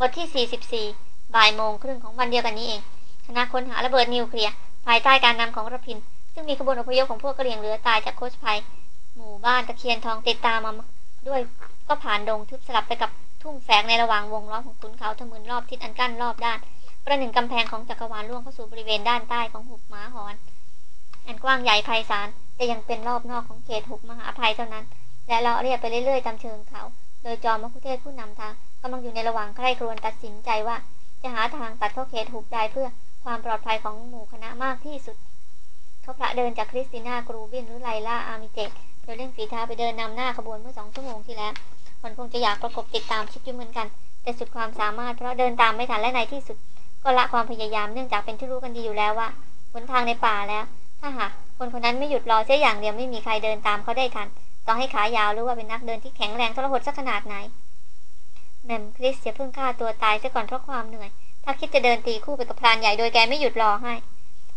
บทที่ 44 บ่ายโมงครึ่งของวันเดียวกันนี้เอง คณะค้นหาระเบิดนิวเคลียร์ภายใต้การนำของรพิน ซึ่งมีขบวนอพยพของพวกกระเหรี่ยงเหลือตายจากโคชภัย หมู่บ้านตะเคียนทองติดตามมาด้วยก็ผ่านดงทึบสลับไปกับทุ่งแฝงในระหว่างวงล้อมของขุนเขาทะมึนรอบทิศอันกั้นรอบด้าน ประหนึ่งกำแพงของจักรวาลล่วงเข้าสู่บริเวณด้านใต้ของหุบหมาหอน อันกว้างใหญ่ไพศาลแต่ยังเป็นรอบนอกของเขตหุบมหาภัยเท่านั้น และเลาะเลียบไปเรื่อยๆตามเชิงเขา โดยจอมมัคคุเทศก์ผู้นำทางกำลังอยู่ในระหว่างใคร่ครวญตัดสินใจว่า จะหาทางตัดเข้าเขตหุบใดเพื่อความปลอดภัยของหมู่คณะมากที่สุด เขาผละเดินจากคริสติน่ากรูเบลหรือไลล่าอาร์มิเจกโดยเร่งฝีเท้าไปเดินนำหน้าขบวนเมื่อสองชั่วโมงที่แล้วมันคงจะอยากประกบติดตามชิดอยู่เหมือนกัน แต่สุดความสามารถเพราะเดินตามไม่ทันและในที่สุด ก็ละความพยายามเนื่องจากเป็นที่รู้กันดีอยู่แล้วว่าหนทางในป่าแล้ว ถ้าหากคนคนนั้นไม่หยุดรอเสียอย่างเดียวไม่มีใครเดินตามเขาได้ทันต้องให้ขายาวหรือว่าเป็นนักเดินที่แข็งแรงทรหดสักขนาดไหน แมมคริสอย่าเพิ่งฆ่าตัวตายซะก่อนเพราะความเหนื่อย ถ้าคิดจะเดินตีคู่ไปกับพรานใหญ่โดยแกไม่หยุดรอให้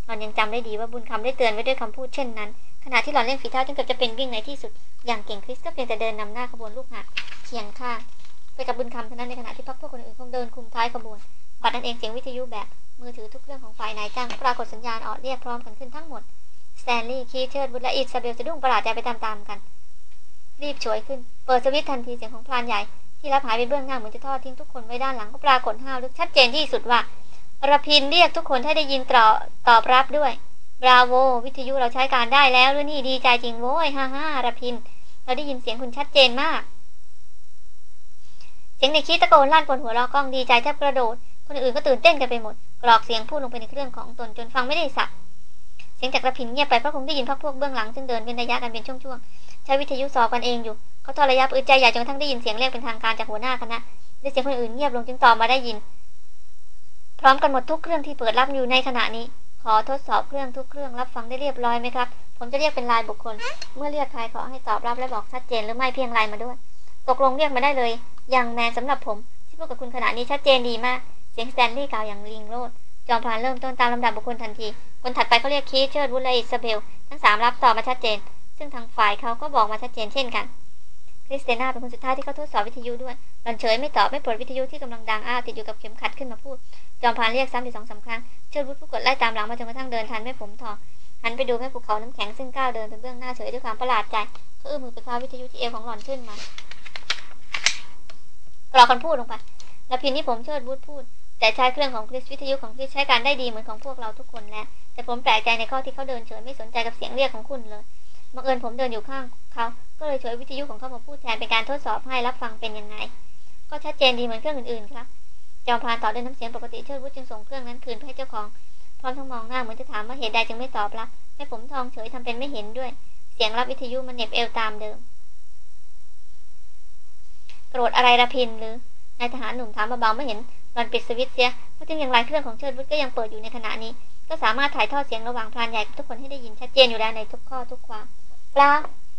หล่อนยังจำได้ดีว่าบุญคำได้เตือนไว้ด้วยคำพูดเช่นนั้น ขณะที่หล่อนเล่นฝีเท้าจนเกือบจะเป็นวิ่งในที่สุด อย่างเก่งคริสก็เพียงแต่เดินนำหน้าขบวนลูกหาเคียงข้างไปกับบุญคำเท่านั้นในขณะที่พักพวกคนอื่นคงเดินคุมท้ายขบวนบัดนั้นเองเสียงวิทยุแบบ มือถือทุกเครื่องของฝ่ายนายจ้างปรากฏสัญญาณออดเรียกพร้อมกันขึ้นทั้งหมดสแตนลีย์คีธเชิดวุธและอิสซาเบลสะดุ้งประหลาดใจไปตามๆกัน รีบฉวยขึ้น เปิดสวิตช์ทันทีเสียงของพรานใหญ่ ที่ลับหายไปเบื้องหน้าเหมือนจะทอดทิ้งทุกคนไว้ด้านหลังก็ปรากฏห้าวลึกชัดเจนที่สุดว่าระพินทร์เรียกทุกคนให้ได้ยินตอบตอบรับด้วย bravo วิทยุเราใช้การได้แล้วหรือนี่ดีใจจริงโว้ยฮ่าฮ่าระพินทร์ เราได้ยินเสียงคุณชัดเจนมาก เสียงในคีตะโกนลั่นบนหัวเรากล้องดีใจแทบกระโดด คนอื่นก็ตื่นเต้นกันไปหมด กรอกเสียงพูดลงไปในเครื่องของตนจนฟังไม่ได้สักเสียงจากระพินเงียบไปเพราะคงได้ยินพักพวกเบื้องหลัง ซึ่งเดินเป็นระยะกันเป็นช่วงๆใช้วิทยุสอบกันเองอยู่ เขาทอระยะอึดใจใหญ่จนกระทั่งได้ยินเสียงเรียกเป็นทางการจากหัวหน้าคณะและเสียงคนอื่นเงียบลงจึงต่อมาได้ยิน พร้อมกันหมดทุกเครื่องที่เปิดรับอยู่ในขณะนี้ ขอทดสอบเครื่องทุกเครื่องรับฟังได้เรียบร้อยไหมครับ ผมจะเรียกเป็นรายบุคคล เมื่อเรียกใครขอให้ตอบรับและบอกชัดเจนหรือไม่เพียงรายมาด้วย ตกลงเรียกมาได้เลย young man สำหรับผม ที่พูดกับคุณขณะนี้ชัดเจนดีมาก เสียงสแตนลีย์กล่าวอย่างลิงโลดจอมพรานเริ่มต้นตามลำดับบุคคลทันที คนถัดไปเขาเรียกคีธเชิดวุธและอิสเบล ทั้งสามรับตอบมาชัดเจน ซึ่งทางฝ่ายเขาก็บอกมาชัดเจนเช่นกัน คริสติน่าเป็นคนสุดท้ายที่เขาทดสอบวิทยุด้วยหล่อนเฉยไม่ตอบไม่ปลดวิทยุที่กำลังดังอ้าติดอยู่กับเข็มขัดขึ้นมาพูด จอมพรานเรียกซ้ำอีกสองสามครั้ง เชิดวุธผู้กวดไล่ตามหลังมาจนกระทั่งเดินทันแม่ผมทอง หันไปดูแม่ภูเขาน้ำแข็งซึ่งก้าวเดินเป็นเบื้องหน้าเฉยด้วยความประหลาดใจเขาเอื้อมมือไปคว้าวิทยุที่เอวของหล่อนขึ้นมกรอกันพูดลงไปแล้วพินที่ผมเชิดวุฒพูด แต่ใช้เครื่องของคริสวิทยุของคริสใช้การได้ดีเหมือนของพวกเราทุกคนแล้ว แต่ผมแปลกใจในข้อที่เขาเดินเฉยไม่สนใจกับเสียงเรียกของคุณเลยบังเอิญผมเดินอยู่ข้างเขา ก็เลยช่วยวิทยุของเขามาพูดแทนเป็นการทดสอบให้รับฟังเป็นยังไง ก็ชัดเจนดีเหมือนเครื่องอื่นๆครับ จอมพานตอบด้วยน้ำเสียงปกติเชิดวุฒิจึงส่งเครื่องนั้นคืนให้เจ้าของ พร้อมทั้งมองหน้าเหมือนจะถามว่าเหตุใดจึงไม่ตอบรับแม่ผมทองเฉยทำเป็นไม่เห็นด้วย เสียงรับวิทยุมันเน็บเอวตามเดิม โกรธอะไรระพินหรือนายทหารหนุ่มถามเบาๆไม่เห็นหลอนปิดสวิตช์เสียเพราะถึงอย่างไรเครื่องของเชิดวุฒิก็ยังเปิดอยู่ในขณะนี้ ก็สามารถถ่ายทอดเสียงระหว่างพรานใหญ่กับทุกคนให้ได้ยินชัดเจนอยู่แล้วในทุกข้อทุกความเปล่า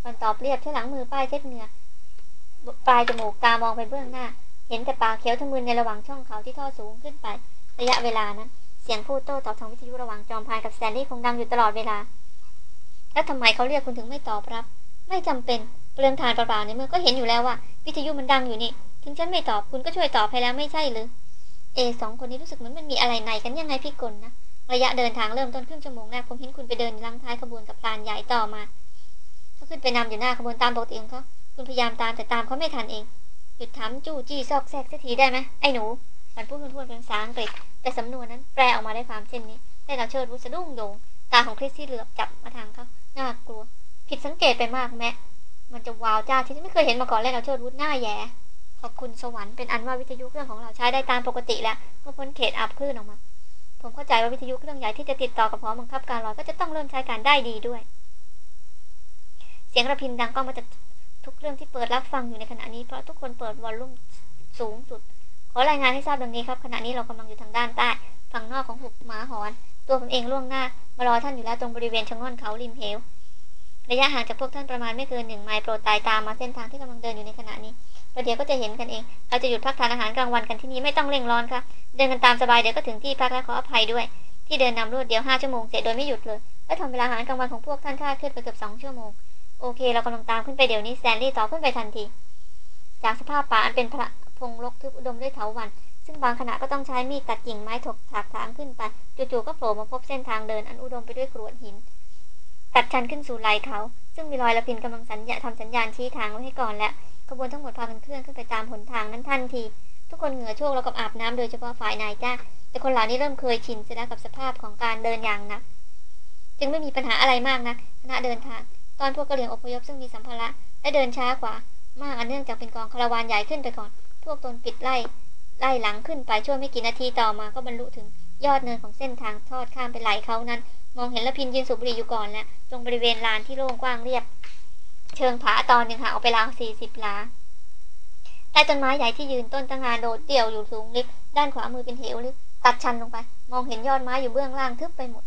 มันตอบเรียบใช้หลังมือป้ายเช็ดเหงื่อปลายจมูกตามองไปเบื้องหน้า เห็นแต่ปากเขียวทะมึนในระหว่างช่องเขาที่ทอดสูงขึ้นไประยะเวลานั้น เสียงพูดโต้ตอบทางวิทยุระหว่างจอมพานกับแซนดี้คงดังอยู่ตลอดเวลา แล้วทำไมเขาเรียกคุณถึงไม่ตอบรับ ไม่จำเป็นเปลืองทานเปล่าๆในเมื่อก็เห็นอยู่แล้วว่า วิทยุมันดังอยู่นี่ ถึงฉันไม่ตอบคุณก็ช่วยตอบให้แล้วไม่ใช่หรือเอสองคนนี้รู้สึกเหมือนมันมีอะไรในกันยังไงพี่กลนะระยะเดินทางเริ่มต้นครึ่งชั่วโมงแรกผมเห็นคุณไปเดินลังท้ายขบวนกับพรานใหญ่ต่อมา ขึ้นไปนำอยู่หน้าขบวนตามปกติของเขาคุณพยายามตามแต่ตามเขาไม่ทันเอง หยุดถามจู้จี้ซอกแซกสักทีได้ไหมไอ้หนูมันพูดพูดเป็นภาษาอังกฤษ แต่สำนวนนั้นแปลออกมาได้ความเช่นนี้ได้เราเชิดวุสะดุ้งโยงตาของคริสที่เหลือบจับมาทางเขาน่ากลัว ผิดสังเกตไปมากแม่มันจะวาวจ้าที่ไม่เคยเห็นมาก่อนเลยเราเชิดวุฒหน้าแย่ขอบคุณสวรรค์เป็นอันว่าวิทยุเครื่องของเราใช้ได้ตามปกติแล้วเมื่อพ้นเขตอับคลื่นออกมา ผมเข้าใจว่าวิทยุเครื่องใหญ่ที่จะติดต่อกับหอบังคับการลอยก็จะต้องเริ่มใช้การได้ดีด้วย เสียงระพินดังก้องมาจากทุกเรื่องที่เปิดรับฟังอยู่ในขณะนี้เพราะทุกคนเปิดวอลลุ่มสูงสุด ขอรายงานให้ทราบดังนี้ครับ ขณะนี้เรากำลังอยู่ทางด้านใต้ฝั่งนอกของหุบหมาหอน ตัวผมเองล่วงหน้ามารอท่านอยู่แล้วตรงบริเวณชะง่อนเขาริมเหวระยะห่างจากพวกท่านประมาณไม่เกินหนึ่งไมล์โปรดตายตามมาเส้นทางที่กำลังเดินอยู่ในขณะนี้ประเดี๋ยวก็จะเห็นกันเอง เราจะหยุดพักทานอาหารกลางวันกันที่นี่ไม่ต้องเร่งร้อนครับเดินกันตามสบายเดี๋ยวก็ถึงที่พักและขออภัยด้วย ที่เดินนำรวดเดียวห้าชั่วโมงเสร็จโดยไม่หยุดเลยและทำเวลาอาหารกลางวันของพวกท่านคาดเคลื่อนไปเกือบสองชั่วโมง โอเค เรากำลังตามขึ้นไปเดี๋ยวนี้แซนลี่ต่อขึ้นไปทันที จากสภาพป่าอันเป็นพระพงรกทึบอุดมด้วยเถาวันซึ่งบางขณะก็ต้องใช้มีดตัดกิ่งไม้ถกถากทางขึ้นไปจู่ๆก็โผล่มาพบเส้นทางเดินอันอุดมไปด้วยกรวดหิน ตัดชันขึ้นสู่ไหลเขา ซึ่งมีรอยละพินกำลังสัญญาทำสัญญาณชี้ทางไว้ให้ก่อนแล้วขบวนทั้งหมดพากันเคลื่อนขึ้นไปตามหนทางนั้นทันที ทุกคนเหงื่อโชกแล้วกับอาบน้ำโดยเฉพาะฝ่ายนายจ้าแต่คนเหล่านี้เริ่มเคยชินเสียแล้วกับสภาพของการเดินอย่างหนัก จึงไม่มีปัญหาอะไรมากนะขณะเดินทาง ตอนพวกกระเหลี่ยงอพยพซึ่งมีสัมภาระและเดินช้ากว่า มากอันเนื่องจากเป็นกองคาราวานใหญ่ขึ้นไปก่อน พวกตนปิดไล่ไล่หลังขึ้นไปช่วงไม่กี่นาทีต่อมาก็บรรลุถึงยอดเนินของเส้นทางทอดข้ามไปไหลเขานั้น มองเห็นละพินยืนสูบบุหรี่อยู่ก่อนแล้วตรงบริเวณลานที่โล่งกว้างเรียบ เชิงผาตอนหนึ่งห่างออกไปราวสี่สิบลาใต้ต้นไม้ใหญ่ที่ยืนต้นตั้งงานโดดเดี่ยวอยู่สูงลิบด้านขวามือเป็นเหวลึกตัดชันลงไป มองเห็นยอดไม้อยู่เบื้องล่างทึบไปหมด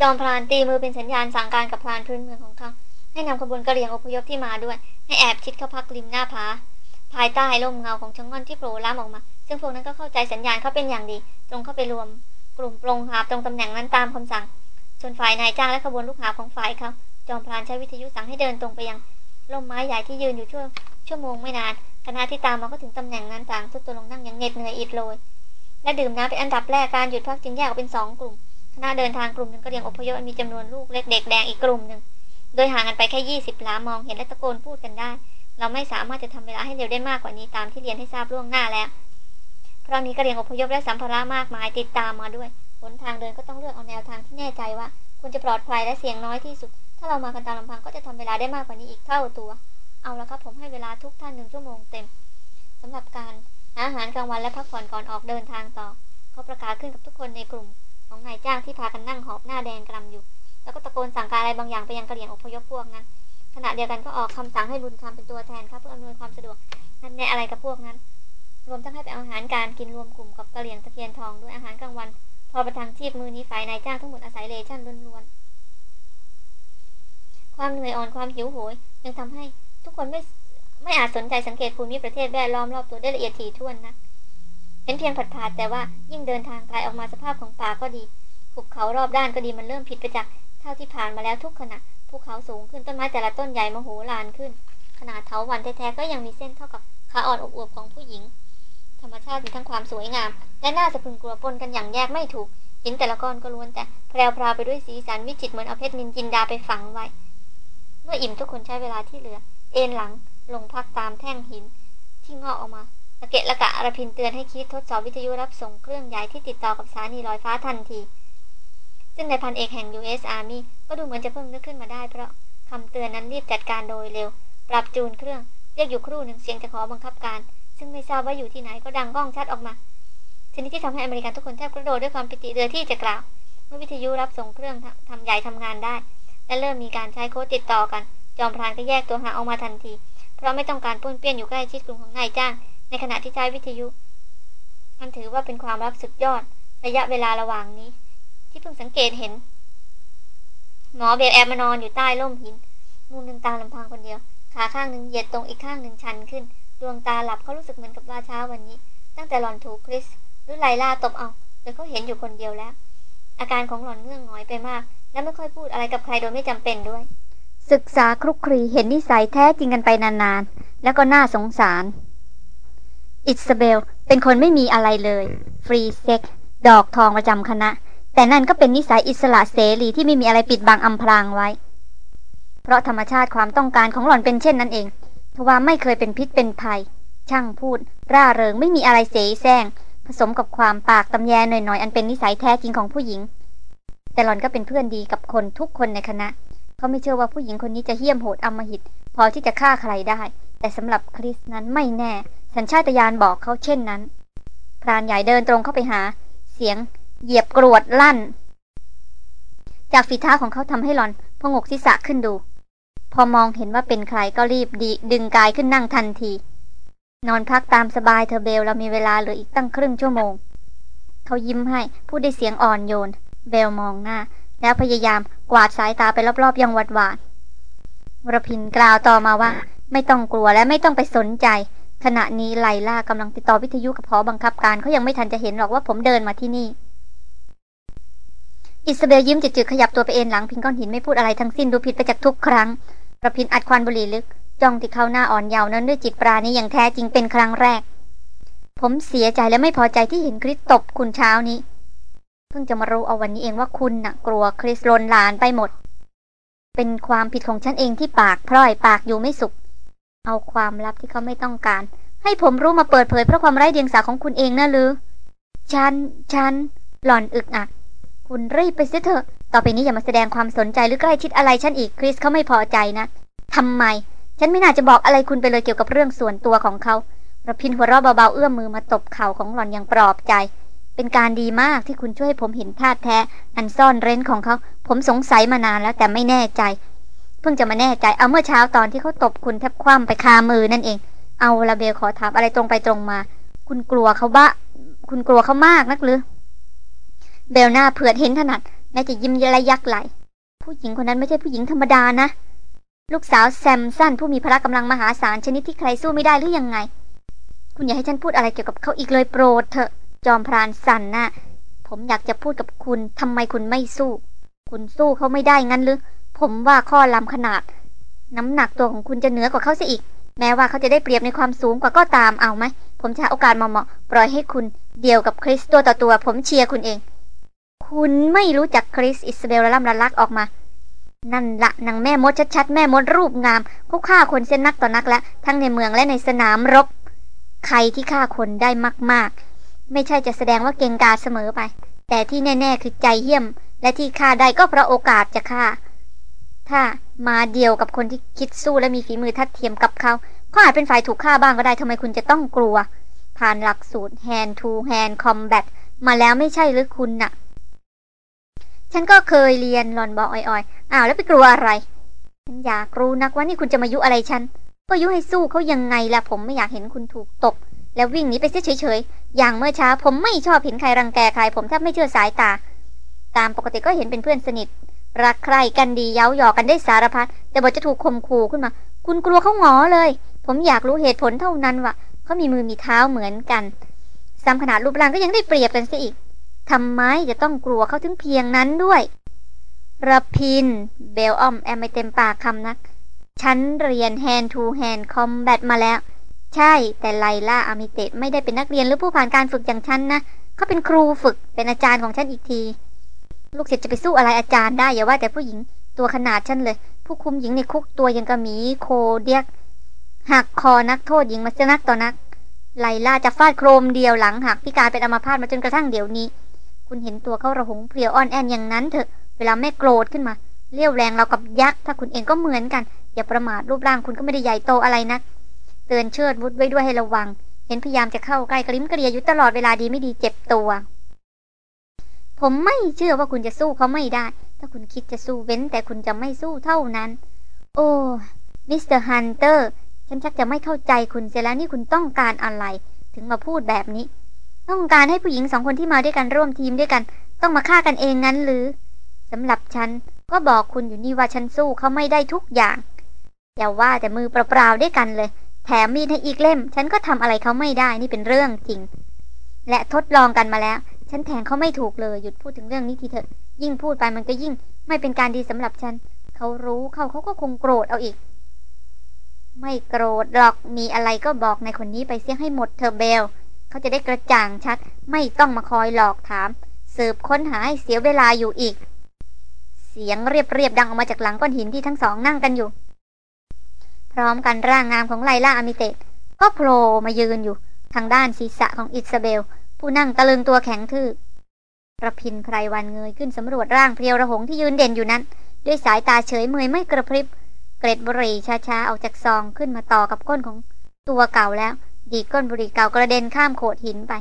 จอมพรานตีมือเป็นสัญญาณสั่งการกับพรานพื้นเมืองของเขาให้นำขบวนกระเรียงอพยพที่มาด้วย ให้แอบชิดเข้าพักริมหน้าผาภายใต้ร่มเงาของชะง่อนที่โผล่ล้ำออกมา ซึ่งพวกนั้นก็เข้าใจสัญญาณเขาเป็นอย่างดี ตรงเข้าไปรวม กลุ่มปรงหาตรงตำแหน่งนั้นตามคำสั่งส่วนฝ่ายนายจ้างและขบวนลูกหาของฝ่ายเขาจอมพรานใช้วิทยุสั่งให้เดินตรงไปยังร่มไม้ใหญ่ที่ยืนอยู่ชั่วชั่วโมงไม่นานคณะที่ตามมาก็ถึงตำแหน่งนั้นต่างสุดตัวลงนั่งอย่างเหน็ดเหนื่อยอิดโรยและดื่มน้ำเป็นอันดับแรกการหยุดพักจึงแยกออกเป็นสองกลุ่ม คณะเดินทางกลุ่มหนึ่งก็เรียงอพยพมีจำนวนลูกเล็กเด็กแดงอีกกลุ่มหนึ่งโดยห่างกันไปแค่ยี่สิบล้ามองเห็นและตะโกนพูดกันได้ เราไม่สามารถจะทำเวลาให้เร็วได้มากกว่านี้ตามที่เรียนให้ทราบล่วงหน้าแล้ว เพราะมีกระเรียงอพยพและสัมภาระมากมายติดตามมาด้วยหนทางเดินก็ต้องเลือกเอาแนวทางที่แน่ใจว่าควรจะปลอดภัยและเสี่ยงน้อยที่สุด ถ้าเรามากันตามลำพังก็จะทำเวลาได้มากกว่านี้อีกเท่าตัว เอาละครับผมให้เวลาทุกท่านหนึ่งชั่วโมงเต็มสำหรับการอาหารกลางวันและพักผ่อนก่อนออกเดินทางต่อ เขาประกาศขึ้นกับทุกคนในกลุ่ม ของนายจ้างที่พากันนั่งหอบหน้าแดงกรำอยู่ แล้วก็ตะโกนสั่งการอะไรบางอย่างไปยังกระเหรี่ยงอพยพพวกนั้น ขณะเดียวกันก็ออกคำสั่งให้บุญคำเป็นตัวแทนครับเพื่ออำนวยความสะดวกนั่นแน่อะไรกับพวกนั้น รวมทั้งให้ไปเอาอาหารการกินรวมกลุ่มกับกระเหรี่ยงตะเคียนทองด้วยอาหารกลางวัน พอประทังชีพมือนี้ฝ่ายนายจ้างทั้งหมดอาศัยเลชั่นล้วนๆความเหนื่อยอ่อนความหิวโหย ยังทำให้ทุกคนไม่ไม่อาจสนใจสังเกตภูมิประเทศแวดล้อมรอบตัวได้ละเอียดถี่ถ้วนนะ เห็นเพียงผัดผาดแต่ว่ายิ่งเดินทางไกลออกมาสภาพของป่าก็ดีภูเขารอบด้านก็ดีมันเริ่มผิดไปจากเท่าที่ผ่านมาแล้วทุกขณะภูเขาสูงขึ้นต้นไม้แต่ละต้นใหญ่มโหฬารขึ้น ขนาดเถาวันแท้ๆก็ยังมีเส้นเท่ากับขาอ่อนอบอวบของผู้หญิง ธรรมชาติมีทั้งความสวยงาม และน่าสะพึงกลัวปนกันอย่างแยกไม่ถูกหินแต่ละก้อนก็ล้วนแต่แพรวไปด้วยสีสันวิจิตรเหมือนเอาเพชรนินจินดาไปฝังไว้ เมื่ออิ่มทุกคนใช้เวลาที่เหลือ เอนหลังลงพักตามแท่งหินที่งอกออกมา เกะละกะอรพินเตือนให้คิดทดสอบวิทยุรับส่งเครื่องย้ายที่ติดต่อกับสถานีลอยฟ้าทันทีซึ่งในพันเอกแห่ง U.S. Army ก็ดูเหมือนจะเพิ่งนึกขึ้นมาได้ เพราะคำเตือนนั้นรีบจัดการโดยเร็ว ปรับจูนเครื่อง เรียกอยู่ครู่หนึ่งเสียงจะขอบังคับการ ซึ่งไม่ทราบว่าอยู่ที่ไหนก็ดังก้องชัดออกมา ชนิดที่ทำให้อเมริกันทุกคนแทบกระโดดด้วยความปิติเรือที่จะกล่าว เมื่อวิทยุรับส่งเครื่องทำใหญ่ทำงานได้ และเริ่มมีการใช้โค้ดติดต่อกัน จอมพรานก็แยกตัวหาออกมาทันที เพราะไม่ต้องการป้วนเปี้ยนอยู่ใกล้ชิดกลุ่มของนายจ้าง ในขณะที่ใช้วิทยุ มันถือว่าเป็นความลับสุดยอดระยะเวลาระหว่างนี้ ที่เพิ่งสังเกตเห็น หมอเบลแอบมานอนอยู่ใต้ร่มหิน มุมหนึ่งตาลำพังคนเดียว ขาข้างหนึ่งเหยียดตรงอีกข้างหนึ่งชันขึ้น ดวงตาหลับเขารู้สึกเหมือนกับว่าเช้าวันนี้ ตั้งแต่หลอนถูกคริสหรือไลล่าตบเอาโดยเขาเห็นอยู่คนเดียวแล้ว อาการของหลอนเงื่องน้อยไปมาก และไม่ค่อยพูดอะไรกับใครโดยไม่จำเป็นด้วย ศึกษาคลุกคลีเห็นนิสัยแท้จริงกันไปนานๆ แล้วก็น่าสงสาร อิสเบล เป็นคนไม่มีอะไรเลย free sex ดอกทองประจำคณะ แต่นั่นก็เป็นนิสัยอิสระเสรีที่ไม่มีอะไรปิดบังอำพรางไว้ เพราะธรรมชาติความต้องการของหล่อนเป็นเช่นนั้นเองทว่าไม่เคยเป็นพิษเป็นภัย ช่างพูด ร่าเริงไม่มีอะไรเสแสร้ง ผสมกับความปากตำแยหน่อยๆ อันเป็นนิสัยแท้จริงของผู้หญิง แต่หล่อนก็เป็นเพื่อนดีกับคนทุกคนในคณะ เขาไม่เชื่อว่าผู้หญิงคนนี้จะเหี้ยมโหดอำมหิต พอที่จะฆ่าใครได้ แต่สำหรับคริสนั้นไม่แน่ สัญชาตญาณบอกเขาเช่นนั้น พรานใหญ่เดินตรงเข้าไปหา เสียง เหยียบกรวดลั่น จากฝีเท้าของเขาทำให้หลอนพงกศีรษะขึ้นดู พอมองเห็นว่าเป็นใครก็รีบดดึงกายขึ้นนั่งทันที นอนพักตามสบายเธอเบลเรามีเวลาเหลืออีกตั้งครึ่งชั่วโมง เขายิ้มให้พูดด้วยเสียงอ่อนโยน เบลมองหน้า แล้วพยายามกวาดสายตาไปรอบๆยังหวัดหวาดวรพินกล่าวต่อมาว่า ไม่ต้องกลัวและไม่ต้องไปสนใจ ขณะนี้ไลล่ากำลังติดต่อวิทยุกับพอบังคับการเขายังไม่ทันจะเห็นหรอกว่าผมเดินมาที่นี่ อิสเบลยิ้มจืดๆขยับตัวไปเอนหลังพิงก้อนหินไม่พูดอะไรทั้งสิ้นดูผิดไปจากทุกครั้งประพินอัดควันบุหรี่ลึก จ้องที่เขาหน้าอ่อนเยาว์นั้นด้วยจิตปราณีอย่างแท้จริงเป็นครั้งแรก ผมเสียใจและไม่พอใจที่เห็นคริสตบคุณเช้านี้เพิ่งจะมารู้เอาวันนี้เองว่าคุณน่ะกลัวคริสลนลานไปหมด เป็นความผิดของฉันเองที่ปากพร่อยปากอยู่ไม่สุข เอาความลับที่เขาไม่ต้องการ ให้ผมรู้มาเปิดเผยเพราะความไร้เดียงสาของคุณเองนะหรือ ฉัน ฉัน หล่อนอึกอัก คุณรีบไปเสียเถอะ ต่อไปนี้อย่ามาแสดงความสนใจหรือใกล้ชิดอะไรฉันอีกคริสเขาไม่พอใจนะทำไม ฉันไม่น่าจะบอกอะไรคุณไปเลยเกี่ยวกับเรื่องส่วนตัวของเขาระพินหัวเราะเบาๆเอื้อมมือมาตบเข่าของหล่อนอย่างปลอบใจ เป็นการดีมากที่คุณช่วยให้ผมเห็นท่าแท้ อันซ่อนเร้นของเขา ผมสงสัยมานานแล้วแต่ไม่แน่ใจ พิ่งจะมาแน่ใจเอาเมื่อเช้าตอนที่เขาตบคุณแทบคว่ำไปคามือนั่นเอง เอาละเบลขอถามอะไรตรงไปตรงมา คุณกลัวเขาบ้า คุณกลัวเขามากนักหรือ เบลหน้าเผือดเห็นถนัดแม้จะยิ้มระยักไหล ผู้หญิงคนนั้นไม่ใช่ผู้หญิงธรรมดานะ ลูกสาวแซมสันผู้มีพละกำลังมหาศาลชนิดที่ใครสู้ไม่ได้หรือยังไง คุณอย่าให้ฉันพูดอะไรเกี่ยวกับเขาอีกเลยโปรดเถอะ จอมพรานสั่นศีรษะผมอยากจะพูดกับคุณทำไมคุณไม่สู้ คุณสู้เขาไม่ได้งั้นหรือ ผมว่าข้อลำขนาด น้ำหนักตัวของคุณจะเหนือกว่าเขาเสียอีก แม้ว่าเขาจะได้เปรียบในความสูงกว่าก็ตามเอาไหม ผมจะหาโอกาสเหมาะๆปล่อยให้คุณเดี่ยวกับคริสตัวต่อตัว ผมเชียร์คุณเอง คุณไม่รู้จักคริสอิสเบลละล่ำละลักออกมา นั่นละนางแม่มดชัดๆ แม่มดรูปงามเขาฆ่าคนเส้นนักต่อนักแล้วทั้งในเมืองและในสนามรบ ใครที่ฆ่าคนได้มากๆ ไม่ใช่จะแสดงว่าเก่งกาจเสมอไป แต่ที่แน่ ๆ คือใจเหี้ยม และที่ฆ่าได้ก็เพราะโอกาสจะฆ่า ถ้ามาเดียวกับคนที่คิดสู้และมีฝีมือทัดเทียมกับเขาเขาอาจเป็นฝ่ายถูกฆ่าบ้างก็ได้ทำไมคุณจะต้องกลัว ผ่านหลักสูตร hand to hand combat มาแล้วไม่ใช่หรือคุณน่ะ ฉันก็เคยเรียนหลอนบอกอ่อยๆอ้าวแล้วไปกลัวอะไร ฉันอยากรู้นักว่านี่คุณจะมายุอะไรฉัน ก็ยุให้สู้เขายังไงล่ะผมไม่อยากเห็นคุณถูกตบแล้ววิ่งหนีไปเสียเฉยๆ อย่างเมื่อเช้าผมไม่ชอบเห็นใครรังแกใคร ผมแทบไม่เชื่อสายตา ตามปกติก็เห็นเป็นเพื่อนสนิท รักใครกันดีเย้าหยอกกันได้สารพัดแต่บอกจะถูกข่มขู่ขึ้นมา คุณกลัวเขาหงอเลย ผมอยากรู้เหตุผลเท่านั้นวะเขามีมือมีเท้าเหมือนกันซ้ำขนาดรูปร่างก็ยังได้เปรียบกันซะอีกทำไมจะต้องกลัวเขาถึงเพียงนั้นด้วยระพิน เบลออมแอมไม่เต็มปากคำนัก ฉันเรียน hand to hand combat มาแล้ว ใช่แต่ไลล่าอามิเตตไม่ได้เป็นนักเรียนหรือผู้ผ่านการฝึกอย่างฉันนะเขาเป็นครูฝึกเป็นอาจารย์ของฉันอีกที ลูกศิษย์จะไปสู้อะไรอาจารย์ได้อย่าว่าแต่ผู้หญิงตัวขนาดฉันเลย ผู้คุมหญิงในคุกตัวยังกระหมีโคเดียกหักคอนักโทษหญิงมาเสนักต่อนัก ไลล่าจะฟาดโครมเดียวหลังหักพิการเป็นอัมพาตมาจนกระทั่งเดี๋ยวนี้ คุณเห็นตัวเขาระหงเพลียวอ่อนแอนอย่างนั้นเถอะเวลาแม่โกรธขึ้นมาเลี้ยวแรงเรากับยักษ์ถ้าคุณเองก็เหมือนกัน อย่าประมาทรูปร่างคุณก็ไม่ได้ใหญ่โตอะไรนะักเตือนเชิดวุฒไว้ด้วยให้ระวัง เห็นพยายามจะเข้าใกล้กลิ้มกระเดียอยู่ตลอดเวลาดีไม่ดีเจ็บตัว ผมไม่เชื่อว่าคุณจะสู้เขาไม่ได้ ถ้าคุณคิดจะสู้เว้นแต่คุณจะไม่สู้เท่านั้น โอ้ Mister Hunter ฉันชักจะไม่เข้าใจคุณเสียแล้วนี่คุณต้องการอะไร ถึงมาพูดแบบนี้ ต้องการให้ผู้หญิงสองคนที่มาด้วยกันร่วมทีมด้วยกัน ต้องมาฆ่ากันเองงั้นหรือสำหรับฉันก็บอกคุณอยู่นี่ว่าฉันสู้เขาไม่ได้ทุกอย่าง อย่าว่าแต่มือเปล่าๆด้วยกันเลย แถมมีดให้อีกเล่ม ฉันก็ทำอะไรเขาไม่ได้นี่เป็นเรื่องจริง และทดลองกันมาแล้ว ฉันแทงเขาไม่ถูกเลย หยุดพูดถึงเรื่องนี้ทีเถอะ ยิ่งพูดไปมันก็ยิ่ง ไม่เป็นการดีสำหรับฉัน เขารู้เขาเขาก็คงโกรธเอาอีก ไม่โกรธหรอก มีอะไรก็บอกในคนนี้ไปเสียให้หมดเธอเบล เขาจะได้กระจ่างชัด ไม่ต้องมาคอยหลอกถาม สืบค้นหาให้เสียเวลาอยู่อีก เสียงเรียบๆดังออกมาจากหลังก้อนหินที่ทั้งสองนั่งกันอยู่ พร้อมกันร่างงามของไลล่าอามิเตตก็โผล่มายืนอยู่ ทางด้านศีรษะของอิสเบล ผู้นั่งตะลึงตัวแข็งทื่อระพินไพรวันเงยขึ้นสำรวจร่างเพรียวระหงที่ยืนเด่นอยู่นั้น ด้วยสายตาเฉยเมยไม่กระพริบ เกร็ดบุหรี่ช้าๆออกจากซองขึ้นมาต่อกับก้นของตัวเก่าแล้ว ดีก้นบุหรี่เก่ากระเด็นข้ามโขดหินไป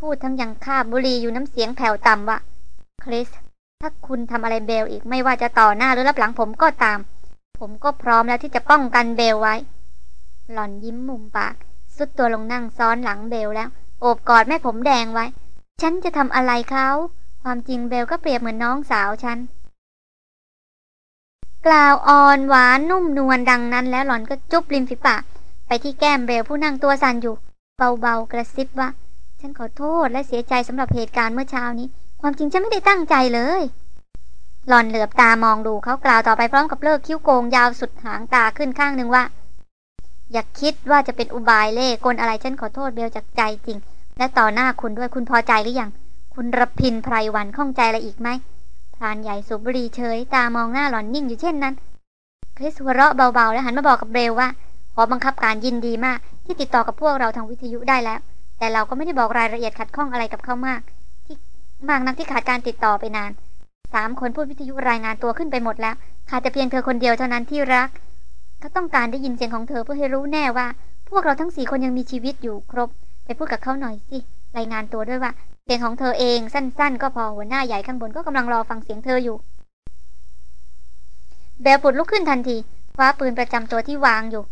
พูดทั้งยังคาบบุหรี่อยู่น้ำเสียงแผ่วต่ำว่าคริสถ้าคุณทำอะไรเบลอีกไม่ว่าจะต่อหน้าหรือรับหลังผมก็ตาม ผมก็พร้อมแล้วที่จะป้องกันเบลไว้ หล่อนยิ้มมุมปาก สุดตัวลงนั่งซ้อนหลังเบลแล้ว โอบกอดแม่ผมแดงไว้ ฉันจะทำอะไรเขา ความจริงเบลก็เปรียบเหมือนน้องสาวฉัน กล่าวอ่อนหวานนุ่มนวลดังนั้นแล้วหล่อนก็จุ๊บริมฝีปาก ไปที่แก้มเบลผู้นั่งตัวสั่นอยู่ เบาๆกระซิบว่า ฉันขอโทษและเสียใจสำหรับเหตุการณ์เมื่อเช้านี้ ความจริงฉันไม่ได้ตั้งใจเลย หล่อนเหลือบตามองดูเขากล่าวต่อไปพร้อมกับเลิกคิ้วโกงยาวสุดหางตาขึ้นข้างหนึ่งว่า อย่าคิดว่าจะเป็นอุบายเล่กลอะไรฉันขอโทษเบลจากใจจริง และต่อหน้าคุณด้วยคุณพอใจหรือยัง คุณรพินไพรวันข้องใจอะไรอีกไหมพรานใหญ่สูบบุหรี่เฉย ตามองหน้าหล่อนนิ่งอยู่เช่นนั้น คริสหัวเราะเบาๆ แล้วหันมาบอกกับเบลว่าขอบังคับการยินดีมาก ที่ติดต่อกับพวกเราทางวิทยุได้แล้ว แต่เราก็ไม่ได้บอกรายละเอียดขัดข้องอะไรกับเขามาก ที่มากนักที่ขาดการติดต่อไปนานสามคนพูดวิทยุรายงานตัวขึ้นไปหมดแล้วขาดแต่เพียงเธอคนเดียวเท่านั้นที่รัก เขาต้องการได้ยินเสียงของเธอเพื่อให้รู้แน่ว่า พวกเราทั้งสี่คนยังมีชีวิตอยู่ครบ ไปพูดกับเขาหน่อยสิ รายงานตัวด้วยว่า เสียงของเธอเองสั้น ๆ ก็พอหัวหน้าใหญ่ข้างบนก็กำลังรอฟังเสียงเธออยู่เบลปุดลุกขึ้นทันทีคว้าปืนประจำตัวที่วางอยู่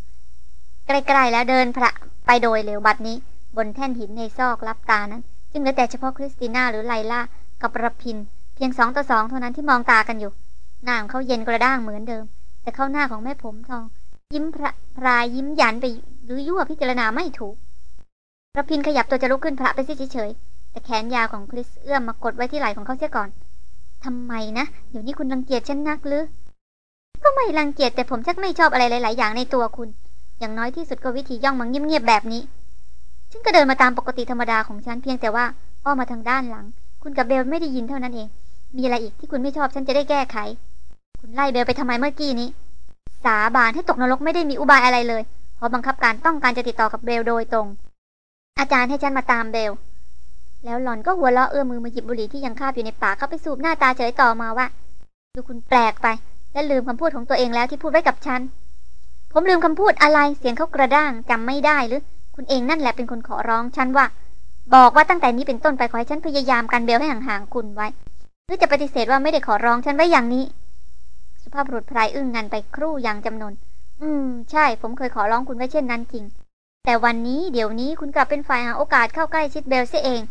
ใกล้ๆแล้วเดินพระไปโดยเร็วบัดนี้ บนแท่นหินในซอกลับตานั้น จึงเหลือแต่เฉพาะคริสติน่าหรือไลล่ากับรพิน เพียงสองต่อสองเท่านั้นที่มองตากันอยู่หน้าของเขาเย็นกระด้างเหมือนเดิม แต่เข้าหน้าของแม่ผมทอง ยิ้มพระพรายยิ้มหยันไปหรือยั่วพิจารณาไม่ถูกรพินขยับตัวจะลุกขึ้นพระไปเฉยๆแต่แขนยาวของคริสเอื้อมมากดไว้ที่ไหล่ของเขาเสียก่อนทำไมนะเดี๋ยวนี้คุณรังเกียจฉันนักหรือ ก็ไม่รังเกียจแต่ผมชักไม่ชอบอะไรหลาย ๆ อย่างในตัวคุณ อย่างน้อยที่สุดก็วิธีย่องมังเงียบๆแบบนี้ฉันก็เดินมาตามปกติธรรมดาของฉันเพียงแต่ว่าอ้อมาทางด้านหลัง คุณกับเบลไม่ได้ยินเท่านั้นเอง มีอะไรอีกที่คุณไม่ชอบฉันจะได้แก้ไข คุณไล่เบลไปทำไมเมื่อกี้นี้ สาบานให้ตกนรกไม่ได้มีอุบายอะไรเลย เพราะบังคับการต้องการจะติดต่อกับเบลโดยตรง อาจารย์ให้ฉันมาตามเบล แล้วหล่อนก็หัวเราะเอื้อมือมาหยิบบุหรี่ที่ยังคาบอยู่ในปากเข้าไปสูบหน้าตาเฉยต่อมาว่า ดูคุณแปลกไป และลืมคำพูดของตัวเองแล้วที่พูดไว้กับฉัน ผมลืมคำพูดอะไร เสียงเขากระด้างจำไม่ได้หรือ คุณเองนั่นแหละเป็นคนขอร้องฉันว่า บอกว่าตั้งแต่นี้เป็นต้นไปขอให้ฉันพยายามกันเบลให้ห่างๆคุณไว้หรือจะปฏิเสธว่าไม่ได้ขอร้องฉันไว้อย่างนี้ สุภาพบุรุษพรายอึ้งงันไปครู่อย่างจำนวนอืม ใช่ ผมเคยขอร้องคุณไว้เช่นนั้นจริง แต่วันนี้เดี๋ยวนี้คุณกลับเป็นฝ่ายหาโอกาสเข้าใกล้ชิดเบลเสียเอง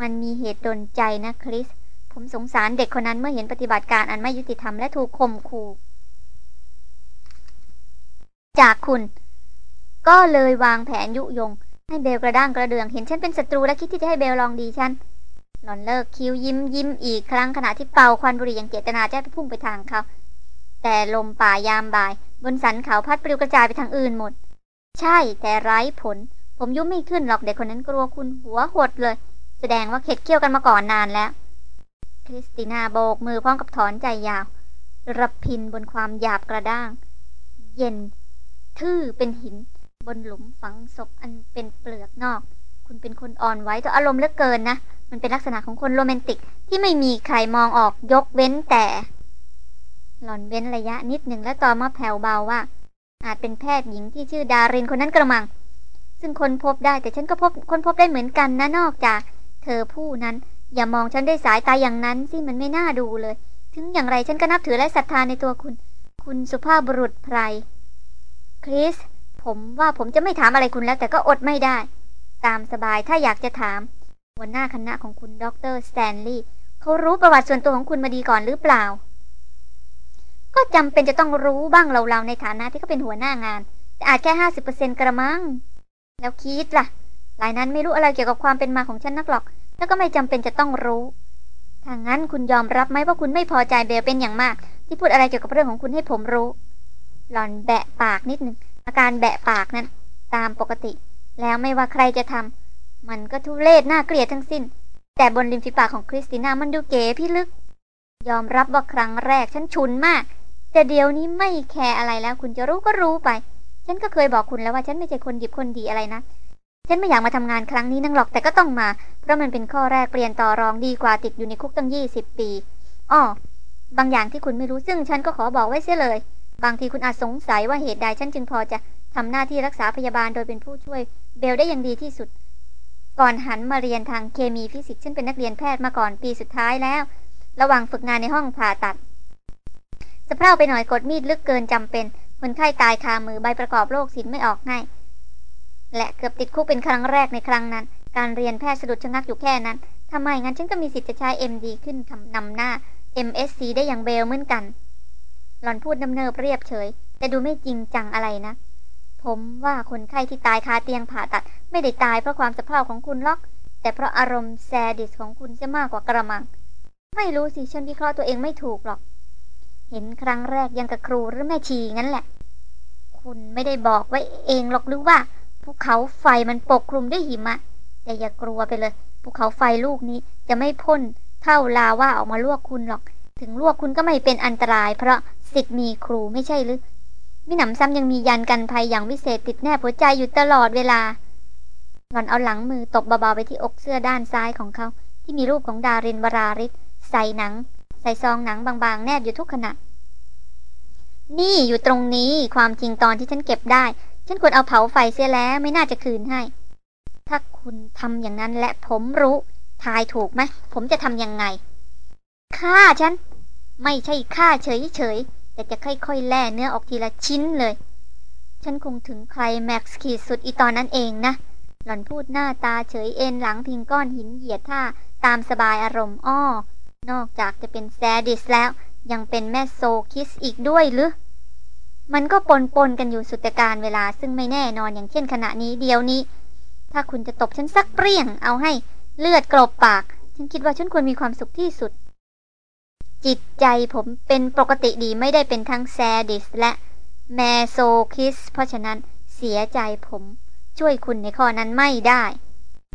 มันมีเหตุดนใจนะคริส ผมสงสารเด็กคนนั้นเมื่อเห็นปฏิบัติการอันไม่ยุติธรรมและถูกข่มขู่จากคุณ ก็เลยวางแผนยุยง ให้เบลกระด้างกระเดือง เห็นฉันเป็นศัตรูและคิดที่จะให้เบลลองดีฉันหล่อนเลิกคิ้วยิ้มยิ้มอีกครั้งขณะที่เป่าควันบุหรี่อย่างเจตนาจะไปพุ่งไปทางเขา แต่ลมป่ายามบ่าย บนสันเขาพัดปลิวกระจายไปทางอื่นหมด ใช่แต่ไร้ผล ผมยุ่ไม่ขึ้นหรอกเด็กคนนั้นกลัวคุณหัวหดเลย แสดงว่าเข็ดเคี้ยวกันมาก่อนนานแล้ว คริสติน่าโบกมือพร้อมกับถอนใจยาวรับพินบนความหยาบกระด้าง เย็น ทื่อเป็นหิน บนหลุมฝังศพอันเป็นเปลือกนอก คุณเป็นคนอ่อนไหวต่ออารมณ์เหลือเกินนะ มันเป็นลักษณะของคนโรแมนติกที่ไม่มีใครมองออกยกเว้นแต่ หล่อนเว้นระยะนิดหนึ่งแล้วต่อมาแผ่วเบาว่า อาจเป็นแพทย์หญิงที่ชื่อดารินคนนั้นกระมัง ซึ่งคนพบได้แต่ฉันก็พบคนพบได้เหมือนกันนะนอกจาก เธอผู้นั้น อย่ามองฉันด้วยสายตาอย่างนั้นสิมันไม่น่าดูเลย ถึงอย่างไรฉันก็นับถือและศรัทธาในตัวคุณ คุณสุภาพบุรุษไพรคริส ผมว่าผมจะไม่ถามอะไรคุณแล้ว แต่ก็อดไม่ได้ ตามสบายถ้าอยากจะถาม หัวหน้าคณะของคุณดรสแตนลีย์เขารู้ประวัติส่วนตัวของคุณมาดีก่อนหรือเปล่า ก็จำเป็นจะต้องรู้บ้างเราๆในฐานะที่เขาเป็นหัวหน้างาน แต่อาจแค่ห้าสิบเปอร์เซ็นกระมัง แล้วคิดล่ะหลายนั้นไม่รู้อะไรเกี่ยวกับความเป็นมาของฉันนักหรอก แล้วก็ไม่จำเป็นจะต้องรู้ถ้างั้นคุณยอมรับไหมว่าคุณไม่พอใจเบลเป็นอย่างมาก ที่พูดอะไรเกี่ยวกับเรื่องของคุณให้ผมรู้ หล่อนแบะปากนิดหนึ่งอาการแบะปากนั้น ตามปกติ แล้วไม่ว่าใครจะทำมันก็ทุเรศน่าเกลียดทั้งสิ้น แต่บนริมฝีปากของคริสติน่ามันดูเก๋พี่ลึก ยอมรับว่าครั้งแรกฉันชุนมาก แต่เดี๋ยวนี้ไม่แคร์อะไรแล้ว คุณจะรู้ก็รู้ไป ฉันก็เคยบอกคุณแล้วว่าฉันไม่ใช่คนหยิบคนดีอะไรนะฉันไม่อยากมาทำงานครั้งนี้นั่งหรอกแต่ก็ต้องมา เพราะมันเป็นข้อแรกเปลี่ยนต่อรองดีกว่าติดอยู่ในคุกตั้งยี่สิบปีอ้อบางอย่างที่คุณไม่รู้ซึ่งฉันก็ขอบอกไว้เสียเลย บางทีคุณอาจสงสัยว่าเหตุใดฉันจึงพอจะทำหน้าที่รักษาพยาบาลโดยเป็นผู้ช่วย เบลได้อย่างดีที่สุด ก่อนหันมาเรียนทางเคมีฟิสิกส์ฉันเป็นนักเรียนแพทย์มาก่อนปีสุดท้ายแล้ว ระหว่างฝึกงานในห้องผ่าตัด สะเพร่าไปหน่อยกดมีดลึกเกินจำเป็นคนไข้ตายคามือใบประกอบโรคสินไม่ออกง่ายและเกือบติดคุกเป็นครั้งแรกในครั้งนั้น การเรียนแพทย์สะดุดชะงักอยู่แค่นั้นทำไมงั้นฉันก็มีสิทธิ์จะใช้ MD ขึ้นทำนำหน้า MSc ได้อย่างเบลเหมือนกัน หล่อนพูดน้ำเนิบเรียบเฉย แต่ดูไม่จริงจังอะไรนะ ผมว่าคนไข้ที่ตายคาเตียงผ่าตัด ไม่ได้ตายเพราะความสะเพร่าของคุณล็อก แต่เพราะอารมณ์แซดิสของคุณจะมากกว่ากระมัง ไม่รู้สิฉันวิเคราะห์ตัวเองไม่ถูกหรอก เห็นครั้งแรกยังกับครูหรือแม่ชีงั้นแหละ คุณไม่ได้บอกไว้เองหรอกหรือว่าภูเขาไฟมันปกคลุมด้วยหิมะ แต่อย่ากลัวไปเลยภูเขาไฟลูกนี้จะไม่พ่นเท่าลาว่าออกมาลวกคุณหรอก ถึงลวกคุณก็ไม่เป็นอันตราย เพราะสิทธิ์มีครูไม่ใช่หรือมิหนำซ้ำยังมียันกันภัยอย่างวิเศษติดแนบหัวใจอยู่ตลอดเวลาหล่อนเอาหลังมือตบเบาๆไปที่อกเสื้อด้านซ้ายของเขา ที่มีรูปของดารินวราริศใส่หนัง ใส่ซองหนังบางๆ แนบอยู่ทุกขณะ นี่อยู่ตรงนี้ความจริงตอนที่ฉันเก็บได้ ฉันควรเอาเผาไฟเสียแล้วไม่น่าจะคืนให้ ถ้าคุณทำอย่างนั้นและผมรู้ ทายถูกไหมผมจะทำยังไงฆ่าฉัน ไม่ใช่ฆ่าเฉยๆแต่จะค่อยๆแล่เนื้อออกทีละชิ้นเลย ฉันคงถึงใครแม็กซ์ขีดสุดอีตอนนั้นเองนะหล่อนพูดหน้าตาเฉยเอนหลังพิงก้อนหินเหยียดขาตามสบายอารมณ์อ้อ นอกจากจะเป็นแซดิสแล้ว ยังเป็น masochist อีกด้วยหรือ มันก็ปนปนกันอยู่สุดแต่กาลเวลาซึ่งไม่แน่นอนอย่างเช่นขณะนี้เดี๋ยวนี้ ถ้าคุณจะตบฉันสักเปรี้ยง เอาให้เลือดกลบปาก ฉันคิดว่าฉันควรมีความสุขที่สุด จิตใจผมเป็นปกติดีไม่ได้เป็นทั้งแซดิสและmasochist เพราะฉะนั้นเสียใจผมช่วยคุณในข้อนั้นไม่ได้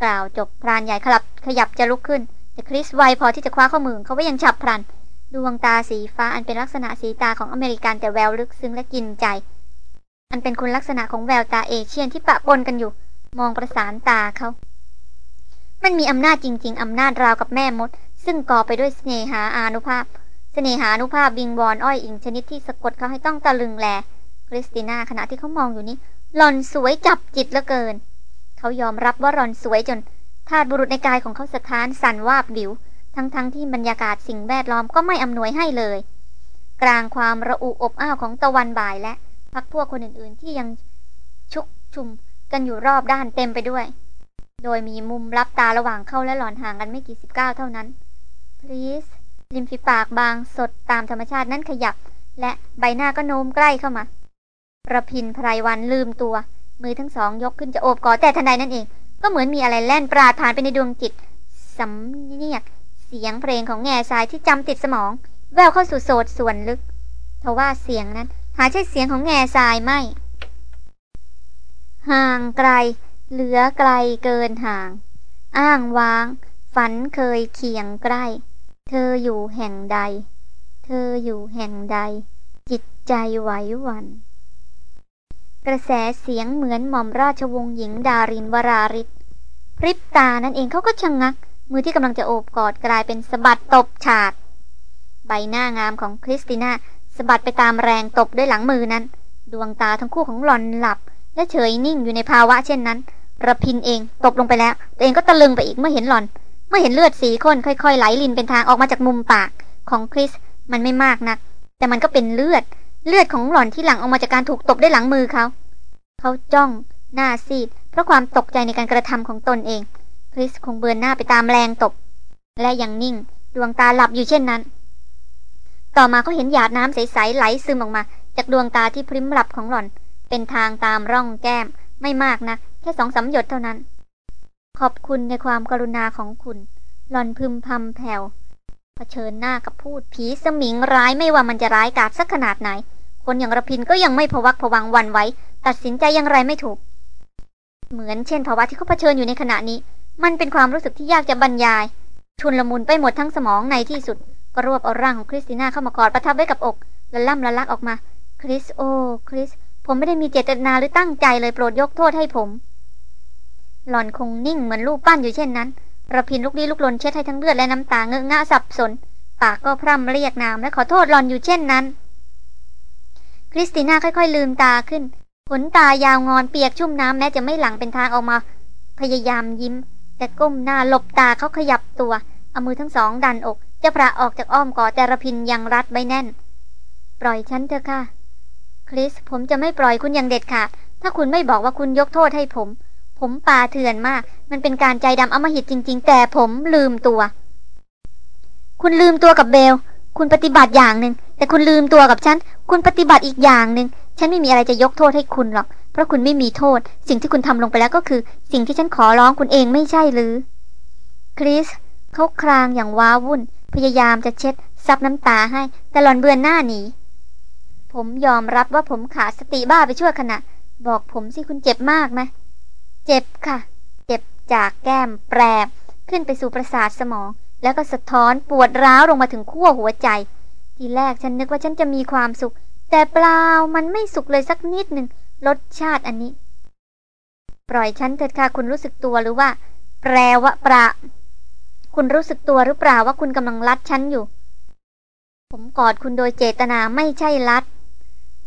กล่าวจบพรานใหญ่ขลับขยับจะลุกขึ้น แต่คริสไวพอที่จะคว้าข้อมือเขาไว้อย่างฉับพลัน ดวงตาสีฟ้าอันเป็นลักษณะสีตาของอเมริกันแต่แววลึกซึ้งและกินใจ อันเป็นคุณลักษณะของแววตา Asian ที่ปะปนกันอยู่ มองประสานตาเขา มันมีอำนาจจริง ๆอำนาจราวกับแม่มด ซึ่งกอปรไปด้วยเสน่หาอานุภาพเสน่หานุภาพบิงบอนอ้อยอิงชนิดที่สะกดเขาให้ต้องตะลึงแลคริสติน่าขณะที่เขามองอยู่นี้หล่อนสวยจับจิตเหลือเกิน เขายอมรับว่าหล่อนสวยจน ธาตุบุรุษในกายของเขาสะท้านสั่นวาบบิว ทั้งๆทที่บรรยากาศสิ่งแวดล้อมก็ไม่อำนวยให้เลย กลางความระอุอบอ้าวของตะวันบ่ายและพักพวกคนอื่นๆที่ยังชุกชุมกันอยู่รอบด้านเต็มไปด้วย โดยมีมุมรับตาระหว่างเข้าและหลอนห่างกันไม่กี่สิบเก้าเท่านั้น please ริมฝีปากบางสดตามธรรมชาตินั้นขยับ และใบหน้าก็โน้มใกล้เข้ามาระพินไพรวันลืมตัว มือทั้งสองยกขึ้นจะโอบกอดแต่ทันใดนั่นเอง ก็เหมือนมีอะไรแล่นปราดผ่านไปในดวงจิตสำเนียกเสียงเพลงของแง่ทรายที่จำติดสมอง แววเข้าสู่โสดส่วนลึกทว่าเสียงนั้น หาใช่เสียงของแง่ทรายไม่ ห่างไกล เหลือไกลเกินห่าง อ้างว้าง ฝันเคยเคียงใกล้ เธออยู่แห่งใด เธออยู่แห่งใด จิตใจไหวหวัน กระแสเสียงเหมือนหม่อมราชวงศ์หญิงดารินวราริศพริบตานั่นเองเขาก็ชะงงัก มือที่กำลังจะโอบกอดกลายเป็นสะบัดตบฉาด ใบหน้างามของคริสติน่าสะบัดไปตามแรงตบด้วยหลังมือนั้น ดวงตาทั้งคู่ของหลอนหลับ และเฉยนิ่งอยู่ในภาวะเช่นนั้นระพินเองตกลงไปแล้ว ตัวเองก็ตะลึงไปอีกเมื่อเห็นหลอน เมื่อเห็นเลือดสีข้นค่อย ๆ ไหลลินเป็นทางออกมาจากมุมปากของคริสมันไม่มากนัก แต่มันก็เป็นเลือด เลือดของหลอนที่หลังออกมาจากการถูกตบด้วยหลังมือเขา เขาจ้อง หน้าซีด เพราะความตกใจในการกระทำของตนเอง คริสคงเบือนหน้าไปตามแรงตบ และยังนิ่ง ดวงตาหลับอยู่เช่นนั้น ต่อมาเขาเห็นหยาดน้ำใสๆไหลซึมออกมา จากดวงตาที่พริ้มหลับของหล่อน เป็นทางตามร่องแก้ม ไม่มากนะแค่สองสาหยดเท่านั้น ขอบคุณในความกรุณาของคุณ หล่อนพึมพำแผ่วเผชิญหน้ากับพูดผีสมิงร้ายไม่ว่ามันจะร้ายกาจสักขนาดไหน คนอย่างระพินก็ยังไม่พวักพวังวันไว้ ตัดสินใจอย่างไรไม่ถูก เหมือนเช่นภาวะที่เขาเผชิญอยู่ในขณะนี้ มันเป็นความรู้สึกที่ยากจะบรรยาย ชุนละมุนไปหมดทั้งสมองในที่สุด ก็รวบเอาร่างของคริสติน่าเข้ามากอดกระทับไว้กับอก และล่ำละลักออกมา คริสโอ้คริส ผมไม่ได้มีเจตนาหรือตั้งใจเลยโปรดยกโทษให้ผม หล่อนคงนิ่งเหมือนรูปปั้นอยู่เช่นนั้นระพินทร์ลุกลี้ลุกลนเช็ดให้ทั้งเลือดและน้ำตาเงอะงะสับสน ปากก็พร่ำเรียกนามและขอโทษหล่อนอยู่เช่นนั้น คริสติน่าค่อยๆลืมตาขึ้น ขนตายาวงอนเปียกชุ่มน้ำแม้จะไม่หลั่งเป็นทางออกมา พยายามยิ้ม แต่ก้มหน้าหลบตาเขาขยับตัว เอามือทั้งสองดันอก จะพระออกจากอ้อมกอดแต่ระพินยังรัดไว้แน่น ปล่อยฉันเถอะค่ะ คริสผมจะไม่ปล่อยคุณอย่างเด็ดขาด ถ้าคุณไม่บอกว่าคุณยกโทษให้ผม ผมปาเถื่อนมาก มันเป็นการใจดำอมหิตจริง ๆ แต่ผมลืมตัว คุณลืมตัวกับเบล คุณปฏิบัติอย่างหนึ่ง แต่คุณลืมตัวกับฉัน คุณปฏิบัติอีกอย่างหนึ่ง ฉันไม่มีอะไรจะยกโทษให้คุณหรอก เพราะคุณไม่มีโทษ สิ่งที่คุณทำลงไปแล้วก็คือ สิ่งที่ฉันขอร้องคุณเองไม่ใช่หรือ คริสเขาครางอย่างว้าวุ่น พยายามจะเช็ดซับน้ำตาให้ แต่หลอนเบือนหน้าหนีผผมยอมรับว่าผมขาดสติบ้าไปชั่วขณะ บอกผมสิคุณเจ็บมากไหม เจ็บค่ะ เจ็บจากแก้มแปรขึ้นไปสู่ประสาทสมอง แล้วก็สะท้อนปวดร้าวลงมาถึงขั้วหัวใจ ทีแรกฉันนึกว่าฉันจะมีความสุข แต่เปล่ามันไม่สุขเลยสักนิดหนึ่งรสชาติอันนี้ ปล่อยฉันเถิดค่ะคุณรู้สึกตัวหรือว่า แปลว่าปราคุณรู้สึกตัวหรือเปล่าว่าคุณกำลังลัดฉันอยู่ ผมกอดคุณโดยเจตนาไม่ใช่ลัด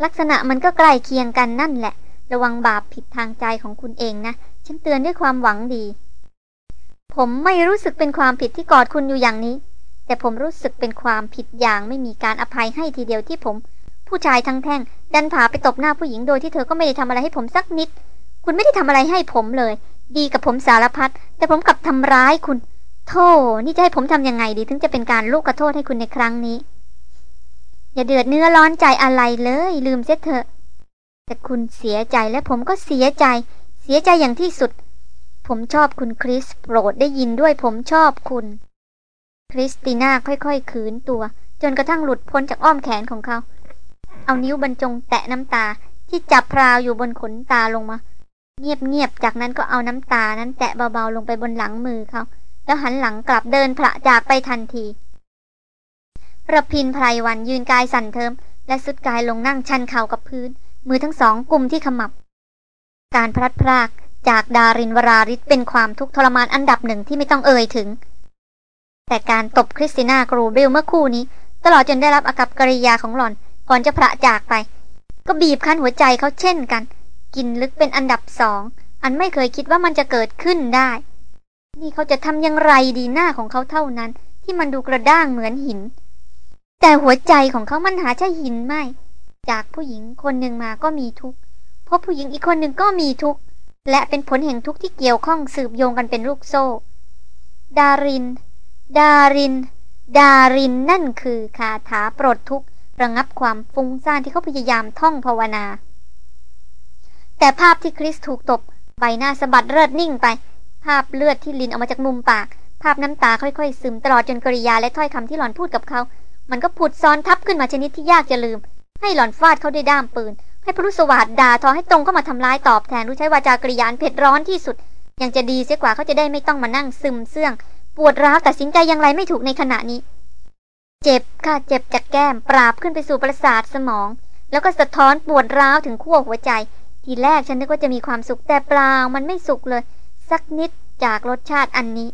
ลักษณะมันก็ใกล้เคียงกันนั่นแหละ ระวังบาปผิดทางใจของคุณเองนะ ฉันเตือนด้วยความหวังดี ผมไม่รู้สึกเป็นความผิดที่กอดคุณอยู่อย่างนี้ แต่ผมรู้สึกเป็นความผิดอย่างไม่มีการอภัยให้ทีเดียวที่ผม ผู้ชายทั้งแท่ง ดันผาไปตบหน้าผู้หญิงโดยที่เธอก็ไม่ได้ทำอะไรให้ผมสักนิด คุณไม่ได้ทำอะไรให้ผมเลย ดีกับผมสารพัดแต่ผมกลับทำร้ายคุณโธ่นี่จะให้ผมทำยังไงดี ถึงจะเป็นการลูกกระโทษให้คุณในครั้งนี้ อย่าเดือดเนื้อร้อนใจอะไรเลย ลืมเสียเถอะ แต่คุณเสียใจและผมก็เสียใจ เสียใจอย่างที่สุด ผมชอบคุณคริสโปรดได้ยินด้วยผมชอบคุณ คริสติน่าค่อยๆขืนตัว จนกระทั่งหลุดพ้นจากอ้อมแขนของเขา เอานิ้วบรรจงแตะน้ำตาที่จับพราวอยู่บนขนตาลงมา เงียบๆ จากนั้นก็เอาน้ำตานั้นแตะเบาๆ ลงไปบนหลังมือเขา แล้วหันหลังกลับเดินพระจากไปทันทีประพินไพรวันยืนกายสั่นเทิม และสุดกายลงนั่งชันเข่ากับพื้น มือทั้งสองกลุ่มที่ขมับ การพลัดพรากจากดารินวราฤทธิ์เป็นความทุกข์ทรมานอันดับหนึ่งที่ไม่ต้องเอ่ยถึง แต่การตบคริสติน่ากรูเบลเมื่อครู่นี้ ตลอดจนได้รับอากัปกิริยาของหล่อน ก่อนจะผละจากไป ก็บีบคั้นหัวใจเขาเช่นกัน กินลึกเป็นอันดับสอง อันไม่เคยคิดว่ามันจะเกิดขึ้นได้ นี่เขาจะทำอย่างไรดีหน้าของเขาเท่านั้น ที่มันดูกระด้างเหมือนหิน แต่หัวใจของเขามันหาใช่หินไม่ จากผู้หญิงคนหนึ่งมาก็มีทุกข์พบผู้หญิงอีกคนหนึ่งก็มีทุกข์และเป็นผลแห่งทุกข์ที่เกี่ยวข้องสืบโยงกันเป็นลูกโซ่ ดาริน ดาริน ดารินนั่นคือคาถาปลดทุกข์ระงับความฟุ้งซ่านที่เขาพยายามท่องภาวนา แต่ภาพที่คริสถูกตบ ใบหน้าสะบัดเลิศนิ่งไป ภาพเลือดที่ลินออกมาจากมุมปาก ภาพน้ำตาค่อยๆ ซึมตลอดจนกริยาและถ้อยคำที่หล่อนพูดกับเขา มันก็ผุดซ้อนทับขึ้นมาชนิดที่ยากจะลืม ให้หล่อนฟาดเขาด้วยด้ามปืน ให้พรุสวัสดด่าทอให้ตรงเข้ามาทำร้ายตอบแทนรู้ใช้วาจากริยานเผ็ดร้อนที่สุด ยังจะดีเสียกว่าเขาจะได้ไม่ต้องมานั่งซึมเสื่อง ปวดร้าวตัดสินใจอย่างไรไม่ถูกในขณะนี้ เจ็บค่ะเจ็บจากแก้ม ปราบขึ้นไปสู่ประสาทสมอง แล้วก็สะท้อนปวดร้าวถึงขั้วหัวใจ ทีแรกฉันนึกว่าจะมีความสุขแต่เปล่ามันไม่สุขเลย สักนิดจากรสชาติอันนี้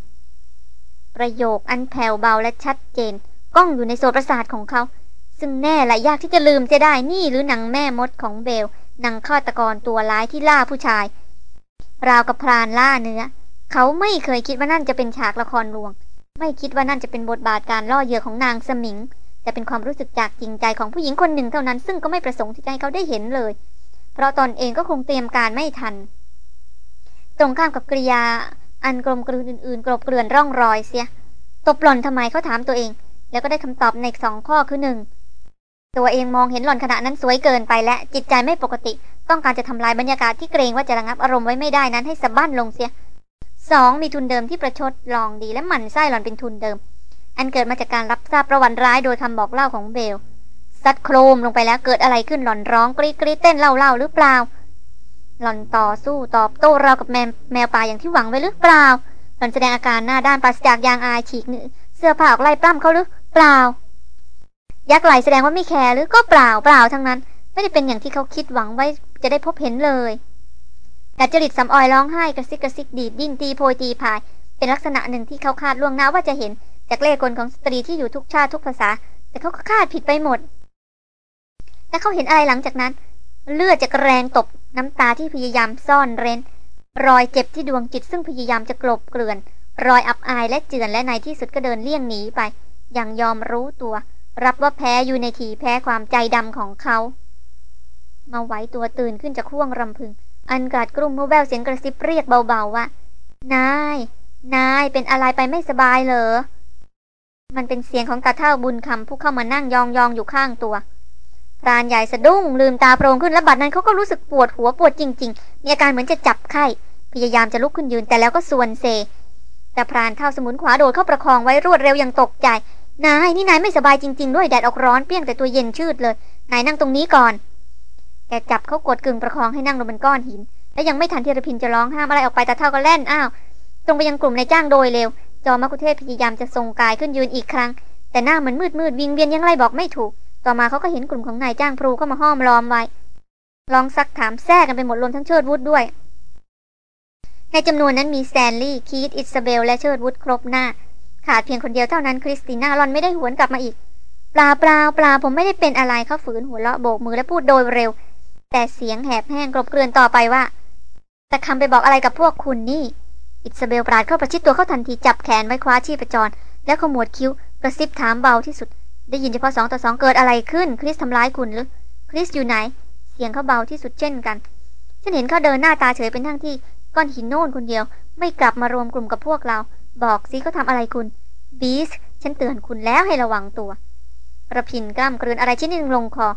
ประโยคอันแผ่วเบาและชัดเจนก้องอยู่ในโสตประสาทของเขา ซึ่งแน่และยากที่จะลืมจะได้นี่หรือหนังแม่มดของเบลนางฆาตกรตัวร้ายที่ล่าผู้ชาย ราวกับพรานล่าเนื้อ เขาไม่เคยคิดว่านั่นจะเป็นฉากละครลวง ไม่คิดว่านั่นจะเป็นบทบาทการล่อเหยื่อของนางสมิง แต่เป็นความรู้สึกจากจริงใจของผู้หญิงคนหนึ่งเท่านั้น ซึ่งก็ไม่ประสงค์ที่จะให้เขาได้เห็นเลย เพราะตอนเองก็คงเตรียมการไม่ทัน ตรงข้ามกับกริยา อันกลมกลืนอื่นๆ กลบเกลื่อนร่องรอยเสีย ตบหล่อนทำไมเขาถามตัวเอง แล้วก็ได้คำตอบในสองข้อคือหนึ่งตัวเองมองเห็นหล่อนขณะนั้นสวยเกินไปและจิตใจไม่ปกติ ต้องการจะทำลายบรรยากาศที่เกรงว่าจะระงับอารมณ์ไว้ไม่ได้นั้นให้สะบั้นลงเสีย สองมีทุนเดิมที่ประชดลองดีและหมั่นไส้หล่อนเป็นทุนเดิม อันเกิดมาจากการรับทราบประวัติร้ายโดยคำบอกเล่าของเบลซัดโครมลงไปแล้วเกิดอะไรขึ้นหล่อนร้องกรี๊ดกรี๊ดเต้นเร่าเร่าหรือเปล่า หล่อนต่อสู้ตอบโต้ราวกับแมวแมวป่าอย่างที่หวังไว้หรือเปล่า หล่อนแสดงอาการหน้าด้านปราศจากยางอายฉีกเนื้อเสื้อผ้าออกไล่ปล้ำเขาหรือเปล่า ยักไหล่แสดงว่าไม่แคร์หรือก็เปล่าเปล่าทั้งนั้น ไม่ได้เป็นอย่างที่เขาคิดหวังไว้จะได้พบเห็นเลย แต่จริตสำออยร้องไห้กระซิกกระซิกดีดดิ้นตีโพยตีพาย เป็นลักษณะหนึ่งที่เขาคาดล่วงหน้าว่าจะเห็น จากเล่กลของสตรีที่อยู่ทุกชาติทุกภาษา แต่เขาก็คาดผิดไปหมดและเขาเห็นอะไรหลังจากนั้น เลือดจากแรงตบน้ำตาที่พยายามซ่อนเร้น รอยเจ็บที่ดวงจิตซึ่งพยายามจะกลบเกลื่อน รอยอับอายและเจือนและในที่สุดก็เดินเลี่ยงหนีไป อย่างยอมรู้ตัว รับว่าแพ้อยู่ในทีแพ้ความใจดำของเขา มาไว้ตัวตื่นขึ้นจากห่วงรำพึง อันกาดกรุ่มเมื่อแววเสียงกระซิบเรียกเบาๆว่านาย นายเป็นอะไรไปไม่สบายเหรอ มันเป็นเสียงของตาเท่าบุญคำผู้เข้ามานั่งยองๆอยู่ข้างตัวพรานใหญ่สะดุ้งลืมตาโพลงขึ้นและบัดนั้นเขาก็รู้สึกปวดหัวปวดจริง ๆ มีอาการเหมือนจะจับไข้ พยายามจะลุกขึ้นยืนแต่แล้วก็ส่วนเซ แต่พรานเท่าสมุนขวาโดดเข้าประคองไว้รวดเร็วอย่างตกใจ นายนี่นายไม่สบายจริง ๆ ด้วยแดดออกร้อนเปี้ยงแต่ตัวเย็นชืดเลย นายนั่งตรงนี้ก่อน แกจับเขากดกึ่งประคองให้นั่งลงบนก้อนหิน และยังไม่ทันที่ระพินจะร้องห้ามอะไรออกไปตาเฒ่าก็แล่นอ้าวตรงไปยังกลุ่มนายจ้างโดยเร็ว จอมกุเทศพยายามจะทรงกายขึ้นยืนอีกครั้ง แต่หน้ามันมืดมืดวิงเวียนยังไงบอกไม่ถูก ต่อมาเขาก็เห็นกลุ่มของนายจ้างพรูเข้ามาห้อมล้อมไว้ ร้องซักถามแทรกกันไปหมดรวมทั้งเชิดวุธด้วย ในจำนวนนั้นมีสแตนลีย์ คีธอิสซาเบล และเชิดวุธครบหน้า ขาดเพียงคนเดียวเท่านั้นคริสติน่าหล่อนไม่ได้หวนกลับมาอีกเปล่าเปล่าเปล่าผมไม่ได้เป็นอะไรเขาฝืนหัวเราะโบกมือและพูดโดยเร็ว แต่เสียงแหบแห้งกรบเกลื่อนต่อไปว่าแต่คำไปบอกอะไรกับพวกคุณนี่ อิสเบลปราดเข้าประชิดตัวเข้าทันทีจับแขนไว้คว้าชีพจร และขมวดคิ้วกระซิบถามเบาที่สุด ได้ยินเฉพาะสองต่อสองเกิดอะไรขึ้น คริสทำร้ายคุณหรือ คริสอยู่ไหน เสียงเขาเบาที่สุดเช่นกัน ฉันเห็นเขาเดินหน้าตาเฉยเป็นทั้งที่ก้อนหินโน่นคนเดียว ไม่กลับมารวมกลุ่มกับพวกเรา บอกสิเขาทำอะไรคุณบีสฉันเตือนคุณแล้วให้ระวังตัวระพินกล้ามกลืนอะไรชิ้นหนึ่งลงคอ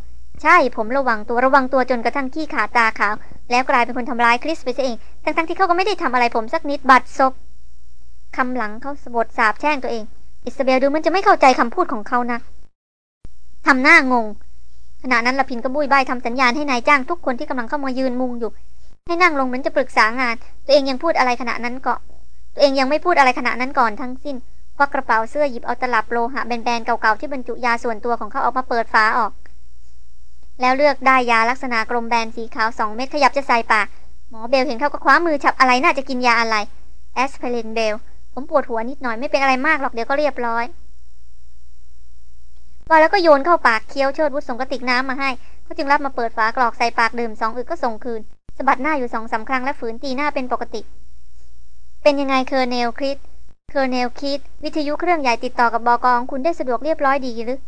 ใช่ผมระวังตัวระวังตัวจนกระทั่งขี้ขาตาขาว แล้วกลายเป็นคนทำร้ายคริสไปซะเอง ทั้งๆที่เขาก็ไม่ได้ทำอะไรผมสักนิดบัดซบคำหลังเขาสบดสาบแช่งตัวเอง อิสเบลดูมันจะไม่เข้าใจคำพูดของเขานะทำหน้างง ขณะนั้นละพินก็บุยใบทำสัญญาณให้นายจ้างทุกคนที่กำลังเข้ามายืนมุงอยู่ ให้นั่งลงเหมือนจะปรึกษางาน ตัวเองยังพูดอะไรขณะนั้นก็ตัวเองยังไม่พูดอะไรขณะนั้นก่อนทั้งสิ้นควักกระเป๋าเสื้อหยิบเอาตลับโลหะแบนๆเก่าๆที่บรรจุยาส่วนตัวของเขาออกมาเปิดฝาออก แล้วเลือกได้ยาลักษณะกลมแบนสีขาวสองเม็ดขยับจะใส่ปาก หมอเบลเห็นเขาก็คว้ามือฉับอะไรน่าจะกินยาอะไรแอสไพรินเบลผมปวดหัวนิดหน่อยไม่เป็นอะไรมากหรอกเดี๋ยวก็เรียบร้อยว่าแล้วก็โยนเข้าปากเคี้ยวเชิดวุฒส่งกระติกน้ำมาให้เขาจึงรับมาเปิดฝากรอกใส่ปากดื่มสองอึกก็ส่งคืนสะบัดหน้าอยู่สองสาครั้งและฝืนตีหน้าเป็นปกติ เป็นยังไง Colonel คริส Colonel คีธวิทยุเครื่องใหญ่ติดต่อกับบก.ของคุณได้สะดวกเรียบร้อยดีหรือ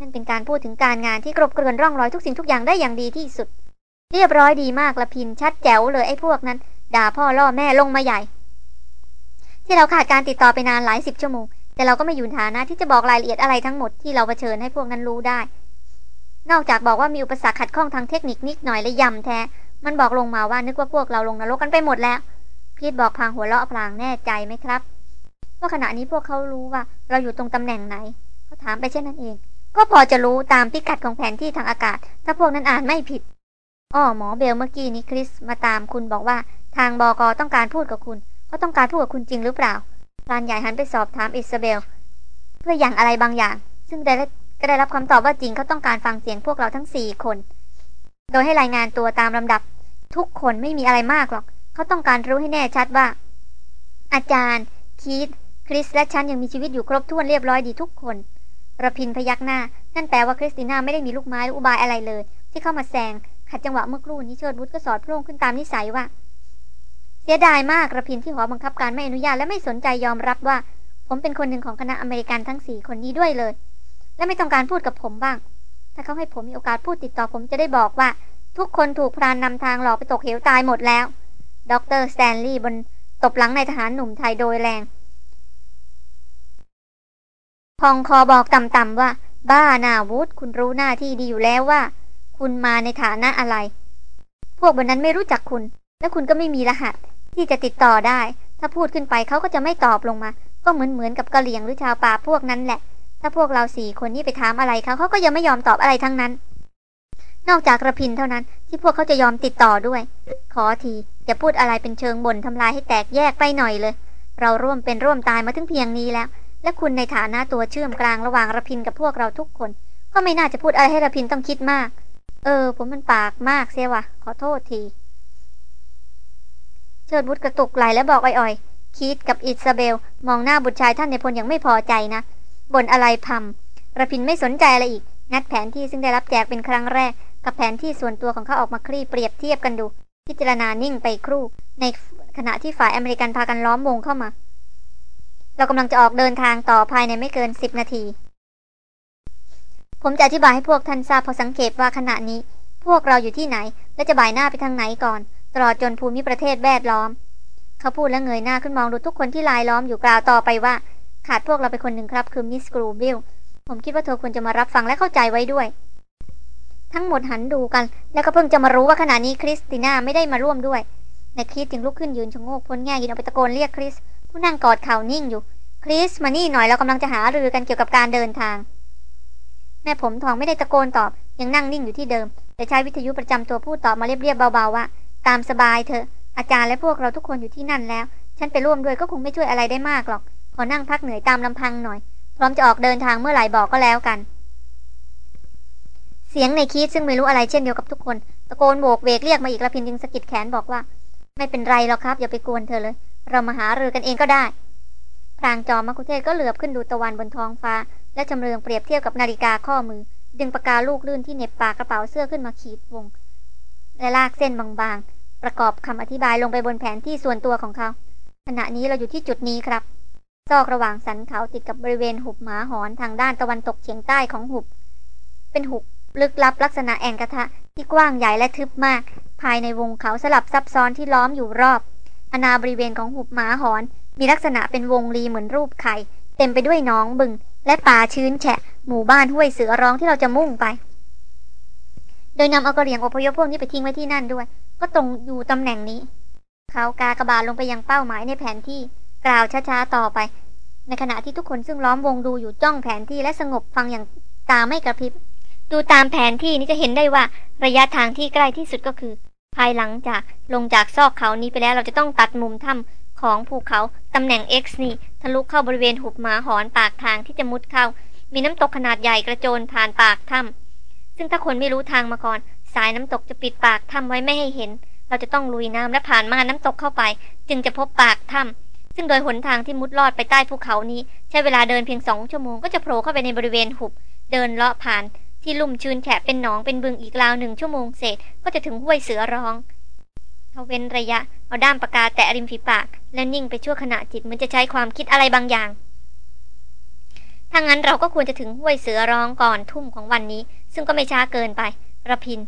นั่นเป็นการพูดถึงการงานที่กลบเกลื่อนร่องรอยทุกสิ่งทุกอย่างได้อย่างดีที่สุด เรียบร้อยดีมากระพินชัดแจ๋วเลยไอ้พวกนั้น ด่าพ่อล่อแม่ลงมาใหญ่ ที่เราขาดการติดต่อไปนานหลายสิบชั่วโมงแต่เราก็ไม่อยู่ฐานะที่จะบอกรายละเอียดอะไรทั้งหมดที่เราเผชิญให้พวกนั้นรู้ได้ นอกจากบอกว่ามีอุปสรรคขัดข้องทางเทคนิคนิดหน่อยและยำแท้ มันบอกลงมาว่านึกว่าพวกเราลงนรกกันไปหมดแล้ว พีทบอกพางหัวเราะพลางแน่ใจไหมครับ ว่าขณะนี้พวกเขารู้ว่าเราอยู่ตรงตำแหน่งไหน เขาถามไปเช่นนั้นเอง ก็พอจะรู้ตามพิกัดของแผนที่ทางอากาศ ถ้าพวกนั้นอ่านไม่ผิดอ้อหมอเบลเมื่อกี้นี้คริสมาตามคุณบอกว่า ทางบอกอต้องการพูดกับคุณเขาต้องการพูดกับคุณจริงหรือเปล่าพรานใหญ่หันไปสอบถามอิสเบล เพื่ออย่างอะไรบางอย่าง ซึ่งได้ก็ได้รับคำตอบว่าจริงเขาต้องการฟังเสียงพวกเราทั้งสี่คน โดยให้รายงานตัวตามลำดับ ทุกคนไม่มีอะไรมากหรอกเขาต้องการรู้ให้แน่ชัดว่า อาจารย์ คีธคริสและฉันยังมีชีวิตอยู่ครบถ้วนเรียบร้อยดีทุกคน ระพินพยักหน้า นั่นแปลว่าคริสติน่าไม่ได้มีลูกไม้หรืออุบายอะไรเลย ที่เข้ามาแซงขัดจังหวะเมื่อครู่นี้เชิดวุธก็สอดโพร่งขึ้นตามนิสัยว่า เสียดายมากระพินที่หอบังคับการไม่อนุญาตและไม่สนใจยอมรับว่า ผมเป็นคนหนึ่งของคณะอเมริกันทั้งสี่คนนี้ด้วยเลย และไม่ต้องการพูดกับผมบ้าง ถ้าเขาให้ผมมีโอกาสพูดติดต่อผมจะได้บอกว่า ทุกคนถูกพรานนำทางหลอกไปตกเหวตายหมดแล้ว ดรสแตนลีย์บนตบหลังในทหารหนุ่มไทยโดยแรง พองคอบอกต่ำๆว่า บ้านาวุฒคุณรู้หน้าที่ดีอยู่แล้วว่า คุณมาในฐานะอะไร พวกบนนั้นไม่รู้จักคุณ และคุณก็ไม่มีรหัส ที่จะติดต่อได้ ถ้าพูดขึ้นไปเขาก็จะไม่ตอบลงมา ก็เหมือนเหมือนกับกะเหลี่ยงหรือชาวป่าพวกนั้นแหละ ถ้าพวกเราสี่คนนี้ไปถามอะไรเขาเขาก็ยังไม่ยอมตอบอะไรทั้งนั้น นอกจากระพินเท่านั้น ที่พวกเขาจะยอมติดต่อด้วย ขอทีอย่าพูดอะไรเป็นเชิงบ่นทำลายให้แตกแยกไปหน่อยเลย เราร่วมเป็นร่วมตายมาถึงเพียงนี้แล้ว และคุณในฐานะตัวเชื่อมกลางระหว่างระพินกับพวกเราทุกคน ก็ไม่น่าจะพูดอะไรให้ระพินต้องคิดมาก เออ ผมมันปากมากเสียวะขอโทษที เชิดบุตรกระตุกไหลแล้วบอกอ่อยๆ คิดกับอิซาเบล มองหน้าบุตรชายท่านในพลอย่างไม่พอใจนะบนอะไรพำระพินไม่สนใจอะไรอีก งัดแผนที่ซึ่งได้รับแจกเป็นครั้งแรก กับแผนที่ส่วนตัวของเขาออกมาคลี่เปรียบเทียบกันดู พิจารณานิ่งไปครู่ ในขณะที่ฝ่ายอเมริกันพากันล้อมวงเข้ามา เรากำลังจะออกเดินทางต่อภายในไม่เกินสิบนาที ผมจะอธิบายให้พวกท่านทราบพอสังเกตว่าขณะนี้ พวกเราอยู่ที่ไหน และจะบ่ายหน้าไปทางไหนก่อน ตลอดจนภูมิประเทศแวดล้อม เขาพูดและเงยหน้าขึ้นมองดูทุกคนที่ลายล้อมอยู่กล่าวต่อไปว่า ขาดพวกเราไปคนหนึ่งครับคือมิสกรูบิลผมคิดว่าเธอควรจะมารับฟังและเข้าใจไว้ด้วย ทั้งหมดหันดูกัน แล้วก็เพิ่งจะมารู้ว่าขณะนี้คริสติน่าไม่ได้มาร่วมด้วยในคริสจึงลุกขึ้นยืนชะโงกพ้นแง่ยินออกไปตะโกนเรียกคริส ผู้นั่งกอดเข่านิ่งอยู่ คริสมานี่หน่อยเรากำลังจะหารือกันเกี่ยวกับการเดินทาง แม่ผมทองไม่ได้ตะโกนตอบ ยังนั่งนิ่งอยู่ที่เดิม แต่ใช้วิทยุประจำตัวพูดตอบมาเรียบๆเบาๆว่า ตามสบายเถอะ อาจารย์และพวกเราทุกคนอยู่ที่นั่นแล้ว ฉันไปร่วมด้วยก็คงไม่ช่วยอะไรได้มากหรอก ขอนั่งพักเหนื่อยตามลำพังหน่อย พร้อมจะออกเดินทางเมื่อไหร่บอกก็แล้วกัน เสียงในคีดซึ่งไม่รู้อะไรเช่นเดียวกับทุกคน ตะโกนโบกเวกเรียกมาอีกระพินจึงสะกิดแขนบอกว่า ไม่เป็นไรหรอกครับ อย่าไปกวนเธอเลย เรามาหาเรือกันเองก็ได้พรางจอมมัคุเทศก็เหลือบขึ้นดูตะวันบนท้องฟ้า และจำเรืองเปรียบเทียบกับนาฬิกาข้อมือ ดึงปากกาลูกลื่นที่เหน็บปากกระเป๋าเสื้อขึ้นมาขีดวง และลากเส้นบางๆ ประกอบคำอธิบายลงไปบนแผนที่ส่วนตัวของเขา ขณะนี้เราอยู่ที่จุดนี้ครับ ซอกระหว่างสันเขาติดกับบริเวณหุบหมาหอนทางด้านตะวันตกเฉียงใต้ของหุบ เป็นหุบลึกลับลักษณะแอ่งกระทะที่กว้างใหญ่และทึบมาก ภายในวงเขาสลับซับซ้อนที่ล้อมอยู่รอบ อนาบริเวณของหุบหมาหอน มีลักษณะเป็นวงรีเหมือนรูปไข่ เต็มไปด้วยหนองบึง และป่าชื้นแฉะ หมู่บ้านห้วยเสือร้องที่เราจะมุ่งไป โดยนำเอากระเหรี่ยงอพยพพวกนี้ไปทิ้งไว้ที่นั่นด้วย ก็ตรงอยู่ตำแหน่งนี้ เขากากระบาลลงไปยังเป้าหมายในแผนที่กล่าวช้าๆต่อไป ในขณะที่ทุกคนซึ่งล้อมวงดูอยู่จ้องแผนที่และสงบฟังอย่างตาไม่กระพริบ ดูตามแผนที่นี้จะเห็นได้ว่าระยะทางที่ใกล้ที่สุดก็คือ ภายหลังจากลงจากซอกเขานี้ไปแล้วเราจะต้องตัดมุมถ้ำของภูเขาตำแหน่ง X นี่ ทะลุเข้าบริเวณหุบหมาหอนปากทางที่จะมุดเข้า มีน้ำตกขนาดใหญ่กระโจนผ่านปากถ้ำซึ่งถ้าคนไม่รู้ทางมาก่อน สายน้ำตกจะปิดปากถ้ำไว้ไม่ให้เห็น เราจะต้องลุยน้ำและผ่านมาน้ำตกเข้าไป จึงจะพบปากถ้ำซึ่งโดยหนทางที่มุดลอดไปใต้ภูเขานี้ ใช้เวลาเดินเพียงสองชั่วโมงก็จะโผล่เข้าไปในบริเวณหุบ เดินเลาะผ่าน ที่ลุ่มชื้นแฉะเป็นหนองเป็นบึงอีกราวหนึ่งชั่วโมงเศษก็จะถึงห้วยเสือร้องเขาเว้นระยะเอาด้ามปากกาแตะริมฝีปาก และนิ่งไปชั่วขณะจิตเหมือนจะใช้ความคิดอะไรบางอย่างถ้างั้นเราก็ควรจะถึงห้วยเสือร้องก่อนทุ่มของวันนี้ ซึ่งก็ไม่ช้าเกินไประพิน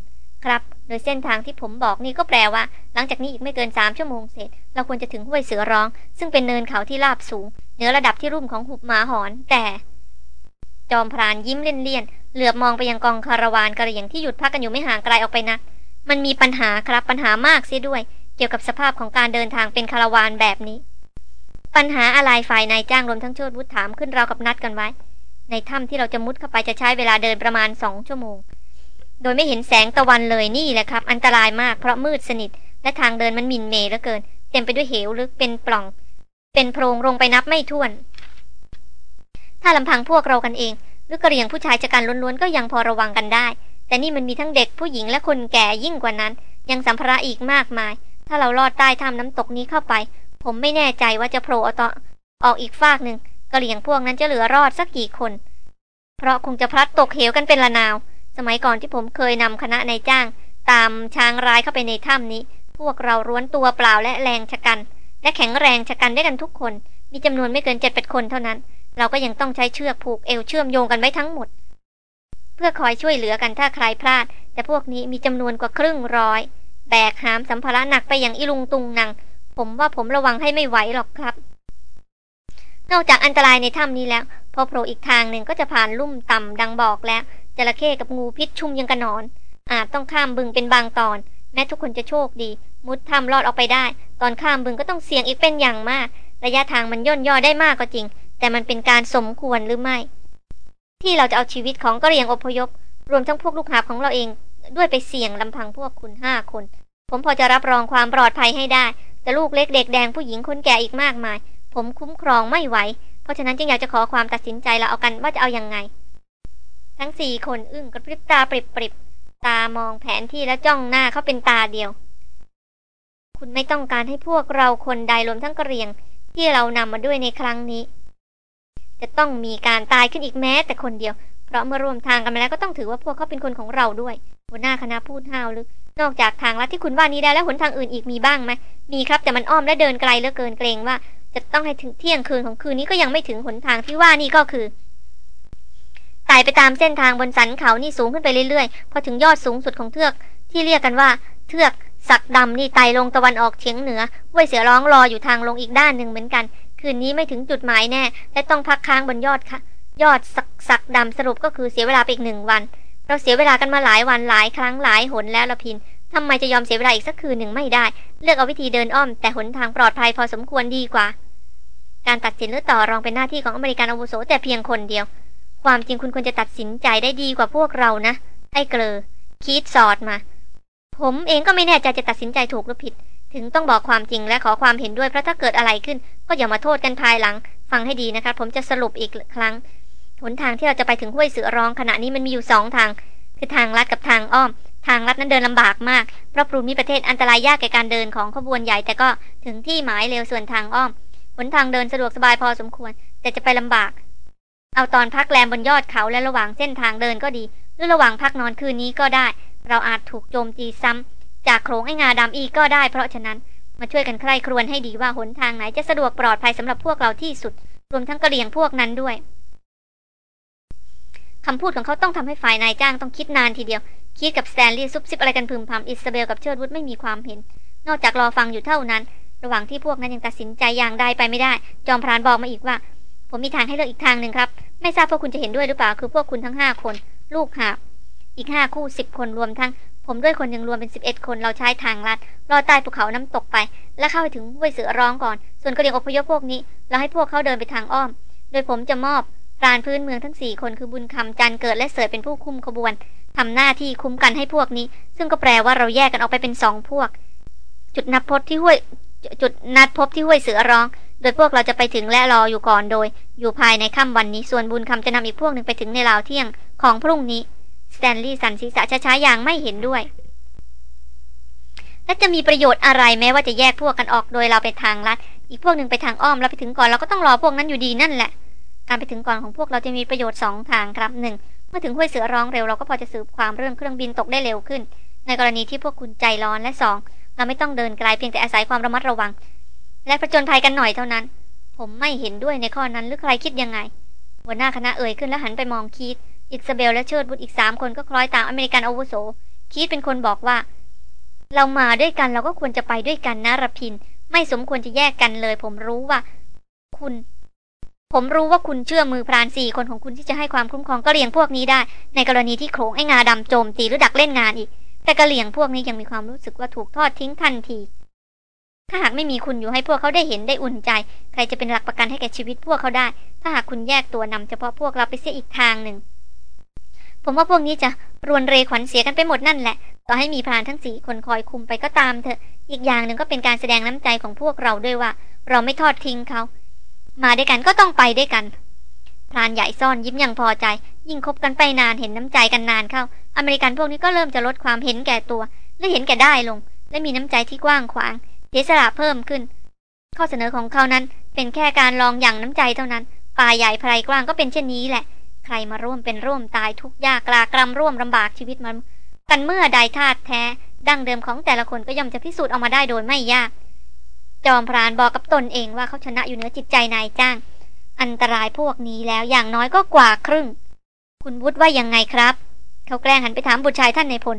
ครับ โดยเส้นทางที่ผมบอกนี่ก็แปลว่า หลังจากนี้อีกไม่เกินสามชั่วโมงเสร็จ เราควรจะถึงห้วยเสือร้อง ซึ่งเป็นเนินเขาที่ราบสูงเหนือระดับที่รุ่มของหุบหมาหอน แต่ จอมพรานยิ้มเลี่ยนๆเหลือบมองไปยังกองคาราวานกระเหรี่ยงที่หยุดพักกันอยู่ไม่ห่างไกลออกไปนะมันมีปัญหาครับปัญหามากเสียด้วย เกี่ยวกับสภาพของการเดินทางเป็นคาราวานแบบนี้ ปัญหาอะไรฝ่ายนายจ้างรวมทั้งโชดวุฒถามขึ้นเรากับนัดกันไว้ ในถ้ำที่เราจะมุดเข้าไปจะใช้เวลาเดินประมาณสองชั่วโมง โดยไม่เห็นแสงตะวันเลยนี่แหละครับ อันตรายมากเพราะมืดสนิท และทางเดินมันมินเมย์เหลือเกิน เต็มไปด้วยเหวลึกเป็นปล่อง เป็นโพรงลงไปนับไม่ถ้วน ถ้าลำพังพวกเรากันเอง หรือกระเรียงผู้ชายจะกันล้วนๆก็ยังพอระวังกันได้ แต่นี่มันมีทั้งเด็กผู้หญิงและคนแก่ยิ่งกว่านั้น ยังสัมภาระอีกมากมาย ถ้าเราลอดใต้ถ้ำน้ำตกนี้เข้าไป ผมไม่แน่ใจว่าจะโผล่อออกอีกฟากหนึ่งกระเหลียงพวกนั้นจะเหลือรอดสักกี่คน เพราะคงจะพลัดตกเหวกันเป็นละนาว สมัยก่อนที่ผมเคยนำคณะนายจ้าง ตามช้างร้ายเข้าไปในถ้ำนี้ พวกเราร้วนตัวเปล่าและแรงชะกัน และแข็งแรงชะกันได้กันทุกคน มีจำนวนไม่เกินเจ็ดแปดคนเท่านั้น เราก็ยังต้องใช้เชือกผูกเอวเชื่อมโยงกันไว้ทั้งหมด เพื่อคอยช่วยเหลือกันถ้าใครพลาด แต่พวกนี้มีจำนวนกว่าครึ่งร้อย แบกหามสัมภาระหนักไปอย่างอิลุงตุงนังผมว่าผมระวังให้ไม่ไหวหรอกครับ นอกจากอันตรายในถ้ำนี้แล้ว พอโผล่อีกทางหนึ่งก็จะผ่านลุ่มต่ำดังบอกแล้วจระเข้กับงูพิษชุมยังกระนอน อาจต้องข้ามบึงเป็นบางตอน แม้ทุกคนจะโชคดี มุดถ้ำรอดออกไปได้ ตอนข้ามบึงก็ต้องเสี่ยงอีกเป็นอย่างมาก ระยะทางมันย่นย่อได้มากก็จริง แต่มันเป็นการสมควรหรือไม่ ที่เราจะเอาชีวิตของกระเรียงอพยพ รวมทั้งพวกลูกหาบของเราเอง ด้วยไปเสี่ยงลำพังพวกคุณห้าคน ผมพอจะรับรองความปลอดภัยให้ได้ แต่ลูกเล็กเด็กแดงผู้หญิงคนแก่อีกมากมาย ผมคุ้มครองไม่ไหว เพราะฉะนั้นจึงอยากจะขอความตัดสินใจเราเอากันว่าจะเอาอยัางไง ทั้งสี่คนอึ้งกระพริบตาปริบปริบตามองแผนที่และจ้องหน้าเขาเป็นตาเดียว คุณไม่ต้องการให้พวกเราคนใดรวมทั้งกระเรียงที่เรานำมาด้วยในครั้งนี้ จะต้องมีการตายขึ้นอีกแม้แต่คนเดียว เพราะเมื่อร่วมทางกันมาแล้วก็ต้องถือว่าพวกเขาเป็นคนของเราด้วย หัวหน้าคณะพูดห้าวลึก นอกจากทางลัดที่คุณว่านี้ได้แล้วหนทางอื่นอีกมีบ้างไหมมีครับแต่มันอ้อมและเดินไกลเหลือเกินเกรงว่า จะต้องให้ถึงเที่ยงคืนของคืนนี้ก็ยังไม่ถึงหนทางที่ว่านี่ก็คือไต่ไปตามเส้นทางบนสันเขานี่สูงขึ้นไปเรื่อยๆ พอถึงยอดสูงสุดของเทือก ที่เรียกกันว่า เทือกสักดำนี่ไต่ลงตะวันออกเฉียงเหนือห้วยเสือร้องรออยู่ทางลงอีกด้านหนึ่งเหมือนกัน คืนนี้ไม่ถึงจุดหมายแน่ และต้องพักค้างบนยอดค่ะ ยอดสักสักดำสรุปก็คือเสียเวลาไปอีกหนึ่งวัน เราเสียเวลากันมาหลายวันหลายครั้งหลายหนแล้วละพินทำไมจะยอมเสียเวลาอีกสักคืนหนึ่งไม่ได้ เลือกเอาวิธีเดินอ้อม แต่หนทางปลอดภัยพอสมควรดีกว่า การตัดสินหรือต่อรองเป็นหน้าที่ของอเมริกันอาวุโสแต่เพียงคนเดียว ความจริงคุณควรจะตัดสินใจได้ดีกว่าพวกเรานะ ไอ้เกลอคีดสอดมา ผมเองก็ไม่แน่ใจจะตัดสินใจถูกหรือผิด ถึงต้องบอกความจริงและขอความเห็นด้วยเพราะถ้าเกิดอะไรขึ้น ก็อย่ามาโทษกันภายหลัง ฟังให้ดีนะคะ ผมจะสรุปอีกครั้ง หนทางที่เราจะไปถึงห้วยเสือร้องขณะนี้มันมีอยู่สองทาง คือทางลัดกับทางอ้อม ทางลัดนั้นเดินลำบากมาก เพราะภูมิประเทศอันตรายยากแก่การเดินของขบวนใหญ่ แต่ก็ถึงที่หมายเร็วส่วนทางอ้อม หนทางเดินสะดวกสบายพอสมควร แต่จะไปลำบาก เอาตอนพักแรมบนยอดเขาและระหว่างเส้นทางเดินก็ดี หรือระหว่างพักนอนคืนนี้ก็ได้ เราอาจถูกโจมตีซ้ำ จากโขงไอ้งาดำอีกก็ได้ เพราะฉะนั้นมาช่วยกันใคร่ครวญให้ดีว่าหนทางไหนจะสะดวกปลอดภัยสำหรับพวกเราที่สุด รวมทั้งกระเหลี่ยงพวกนั้นด้วยคำพูดของเขาต้องทำให้ฝ่ายนายจ้างต้องคิดนานทีเดียว คิดกับสแตนลีย์ซุบซิบอะไรกันพึมพำอิสเบลกับเชิดวุฒไม่มีความเห็น นอกจากรอฟังอยู่เท่านั้น ระหว่างที่พวกนั้นยังตัดสินใจอย่างใดไปไม่ได้ จอมพรานบอกมาอีกว่า ผมมีทางให้เลือกอีกทางหนึ่งครับ ไม่ทราบพวกคุณจะเห็นด้วยหรือเปล่า คือพวกคุณทั้งห้าคน ลูกหาบอีกห้าคู่สิบคนรวมทั้ง ผมด้วยคนยังรวมเป็นสิบเอ็ดคนเราใช้ทางลัดลอดใต้ภูเขาน้ำตกไป และเข้าไปถึงห้วยเสือร้องก่อน ส่วนกระเลียงอพยพพวกนี้ เราให้พวกเขาเดินไปทางอ้อม โดยผมจะมอบพรานพื้นเมืองทั้งสี่คนคือบุญคำจันเกิดและเสยเป็นผู้คุมขบวนทำหน้าที่คุ้มกันให้พวกนี้ ซึ่งก็แปลว่าเราแยกกันออกไปเป็นสองพวก จุดนับพบที่ห้วยจุดนัดพบที่ห้วยเสือร้อง โดยพวกเราจะไปถึงและรออยู่ก่อนโดย อยู่ภายในค่ำวันนี้ส่วนบุญคำจะนำอีกพวกหนึ่งไปถึงในราวเที่ยงของพรุ่งนี้ สแตนลีย์สั่นศีรษะช้าๆอย่างไม่เห็นด้วย และจะมีประโยชน์อะไรแม้ว่าจะแยกพวกกันออกโดยเราไปทางลัด อีกพวกหนึ่งไปทางอ้อมเราไปถึงก่อนเราก็ต้องรอพวกนั้นอยู่ดีนั่นแหละ การไปถึงก่อนของพวกเราจะมีประโยชน์สองทางครับหนึ่งเมื่อถึงห้วยเสือร้องเร็วเราก็พอจะสืบความเรื่องเครื่องบินตกได้เร็วขึ้น ในกรณีที่พวกคุณใจร้อนและสองเราไม่ต้องเดินไกลเพียงแต่อาศัยความระมัดระวัง และผจญภัยกันหน่อยเท่านั้น ผมไม่เห็นด้วยในข้อนั้นหรือใครคิดยังไง หัวหน้าคณะเอ่ยขึ้นแล้วหันไปมองคีต อิสเบลและเชิดบุตรอีกสามคนก็คล้อยตามอเมริกันอาวุโส คีตเป็นคนบอกว่า เรามาด้วยกันเราก็ควรจะไปด้วยกันนะรพิน ไม่สมควรจะแยกกันเลย ผมรู้ว่า คุณ ผมรู้ว่าคุณเชื่อมือพรานสี่คนของคุณที่จะให้ความคุ้มครองก็เลียงพวกนี้ได้ ในกรณีที่โขงไอ้งาดำโจมตีหรือดักเล่นงานอีก แต่กระเหลี่ยงพวกนี้ยังมีความรู้สึกว่าถูกทอดทิ้งทันที ถ้าหากไม่มีคุณอยู่ให้พวกเขาได้เห็นได้อุ่นใจ ใครจะเป็นหลักประกันให้แก่ชีวิตพวกเขาได้ ถ้าหากคุณแยกตัวนำเฉพาะพวกเราไปเสียอีกทางหนึ่ง ผมว่าพวกนี้จะรวนเรขวัญเสียกันไปหมดนั่นแหละ ต่อให้มีพรานทั้งสี่คนคอยคุมไปก็ตามเถอะ อีกอย่างหนึ่งก็เป็นการแสดงน้ำใจของพวกเราด้วยว่า เราไม่ทอดทิ้งเขา มาด้วยกันก็ต้องไปด้วยกัน พรานใหญ่ซ่อนยิ้มอย่างพอใจ ยิ่งคบกันไปนานเห็นน้ำใจกันนานเข้า อเมริกันพวกนี้ก็เริ่มจะลดความเห็นแก่ตัว และเห็นแก่ได้ลง และมีน้ำใจที่กว้างขวาง เสียสละเพิ่มขึ้น ข้อเสนอของเขานั้นเป็นแค่การลองอย่างน้ำใจเท่านั้น ป่าใหญ่ไพรกว้างก็เป็นเช่นนี้แหละ ใครมาร่วมเป็นร่วมตายทุกยากกลากรำร่วมลำบากชีวิตมัน กันเมื่อใดธาตุแท้ ดั้งเดิมของแต่ละคนก็ย่อมจะพิสูจน์ออกมาได้โดยไม่ยาก จอมพรานบอกกับตนเองว่าเขาชนะอยู่เหนือจิตใจนายจ้าง อันตรายพวกนี้แล้วอย่างน้อยก็กว่าครึ่ง คุณวุฒิว่ายังไงครับ เขาแกล้งหันไปถามบุตรชายท่านในพล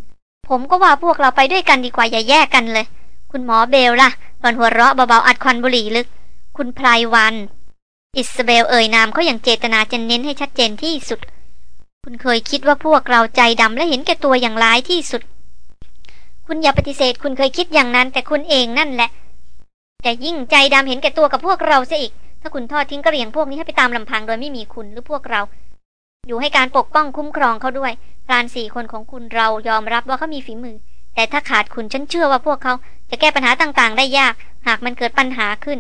ผมก็ว่าพวกเราไปด้วยกันดีกว่าอย่าแยกกันเลย คุณหมอเบลล่ะหล่อนหัวเราะเบาๆอัดควันบุหรี่ลึก คุณไพรวัน อิสเบลเอ่ยนามเขาอย่างเจตนาจะเน้นให้ชัดเจนที่สุด คุณเคยคิดว่าพวกเราใจดำและเห็นแก่ตัวอย่างร้ายที่สุด คุณอย่าปฏิเสธ คุณเคยคิดอย่างนั้น แต่คุณเองนั่นแหละจะยิ่งใจดำเห็นแก่ตัวกับพวกเราซะอีก ถ้าคุณทอดทิ้งกระเรียงพวกนี้ให้ไปตามลำพังโดยไม่มีคุณหรือพวกเรา อยู่ให้การปกป้องคุ้มครองเขาด้วยพรานสี่คนของคุณเรายอมรับว่าเขามีฝีมือ แต่ถ้าขาดคุณฉันเชื่อว่าพวกเขาจะแก้ปัญหาต่างๆ ได้ยาก หากมันเกิดปัญหาขึ้น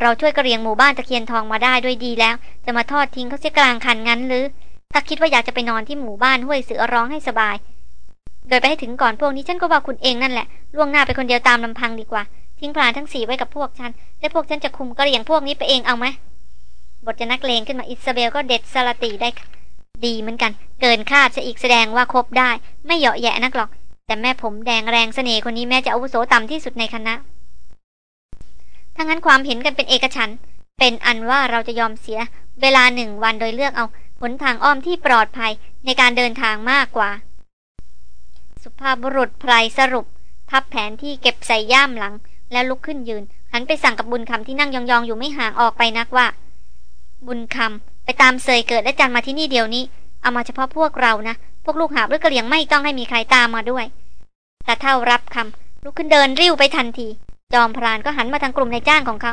เราช่วยกระเรียงหมู่บ้านตะเคียนทองมาได้ด้วยดีแล้ว จะมาทอดทิ้งเขาเสียกลางคันงั้นหรือ ถ้าคิดว่าอยากจะไปนอนที่หมู่บ้านห้วยเสือร้องให้สบาย โดยไปให้ถึงก่อนพวกนี้ฉันก็ว่าคุณเองนั่นแหละ ล่วงหน้าไปคนเดียวตามลำพังดีกว่า ทิ้งพรานทั้งสี่ไว้กับพวกฉัน และพวกฉันจะคุมกระเรียงพวกนี้ไปเองเอาไหม บทจะนักเลงขึ้นมาอิสเบลก็เด็ดสลติได้ ดีเหมือนกัน เกินคาดจะอีกแสดงว่าคบได้ ไม่เหยาะแยะนักหรอก แต่แม่ผมแดงแรงเสน่ห์คนนี้แม้จะอาวุโสต่ำที่สุดในคณะ ถ้างั้นความเห็นกันเป็นเอกฉัน เป็นอันว่าเราจะยอมเสีย เวลาหนึ่งวันโดยเลือกเอาหนทางอ้อมที่ปลอดภัยในการเดินทางมากกว่า สุภาพบุรุษไพรสรุป พับแผนที่เก็บใส่ย่ามหลัง แล้วลุกขึ้นยืน หันไปสั่งกับบุญคำที่นั่งยองๆอยู่ไม่ห่างออกไปนักว่า บุญคำไปตามเสยเกิดและจันมาที่นี่เดียวนี้ เอามาเฉพาะพวกเรานะ พวกลูกหาบหรือกระเหลียงไม่ต้องให้มีใครตามมาด้วยแต่เท่ารับคำลุกขึ้นเดินริ้วไปทันที จอมพรานก็หันมาทางกลุ่มนายจ้างของเขา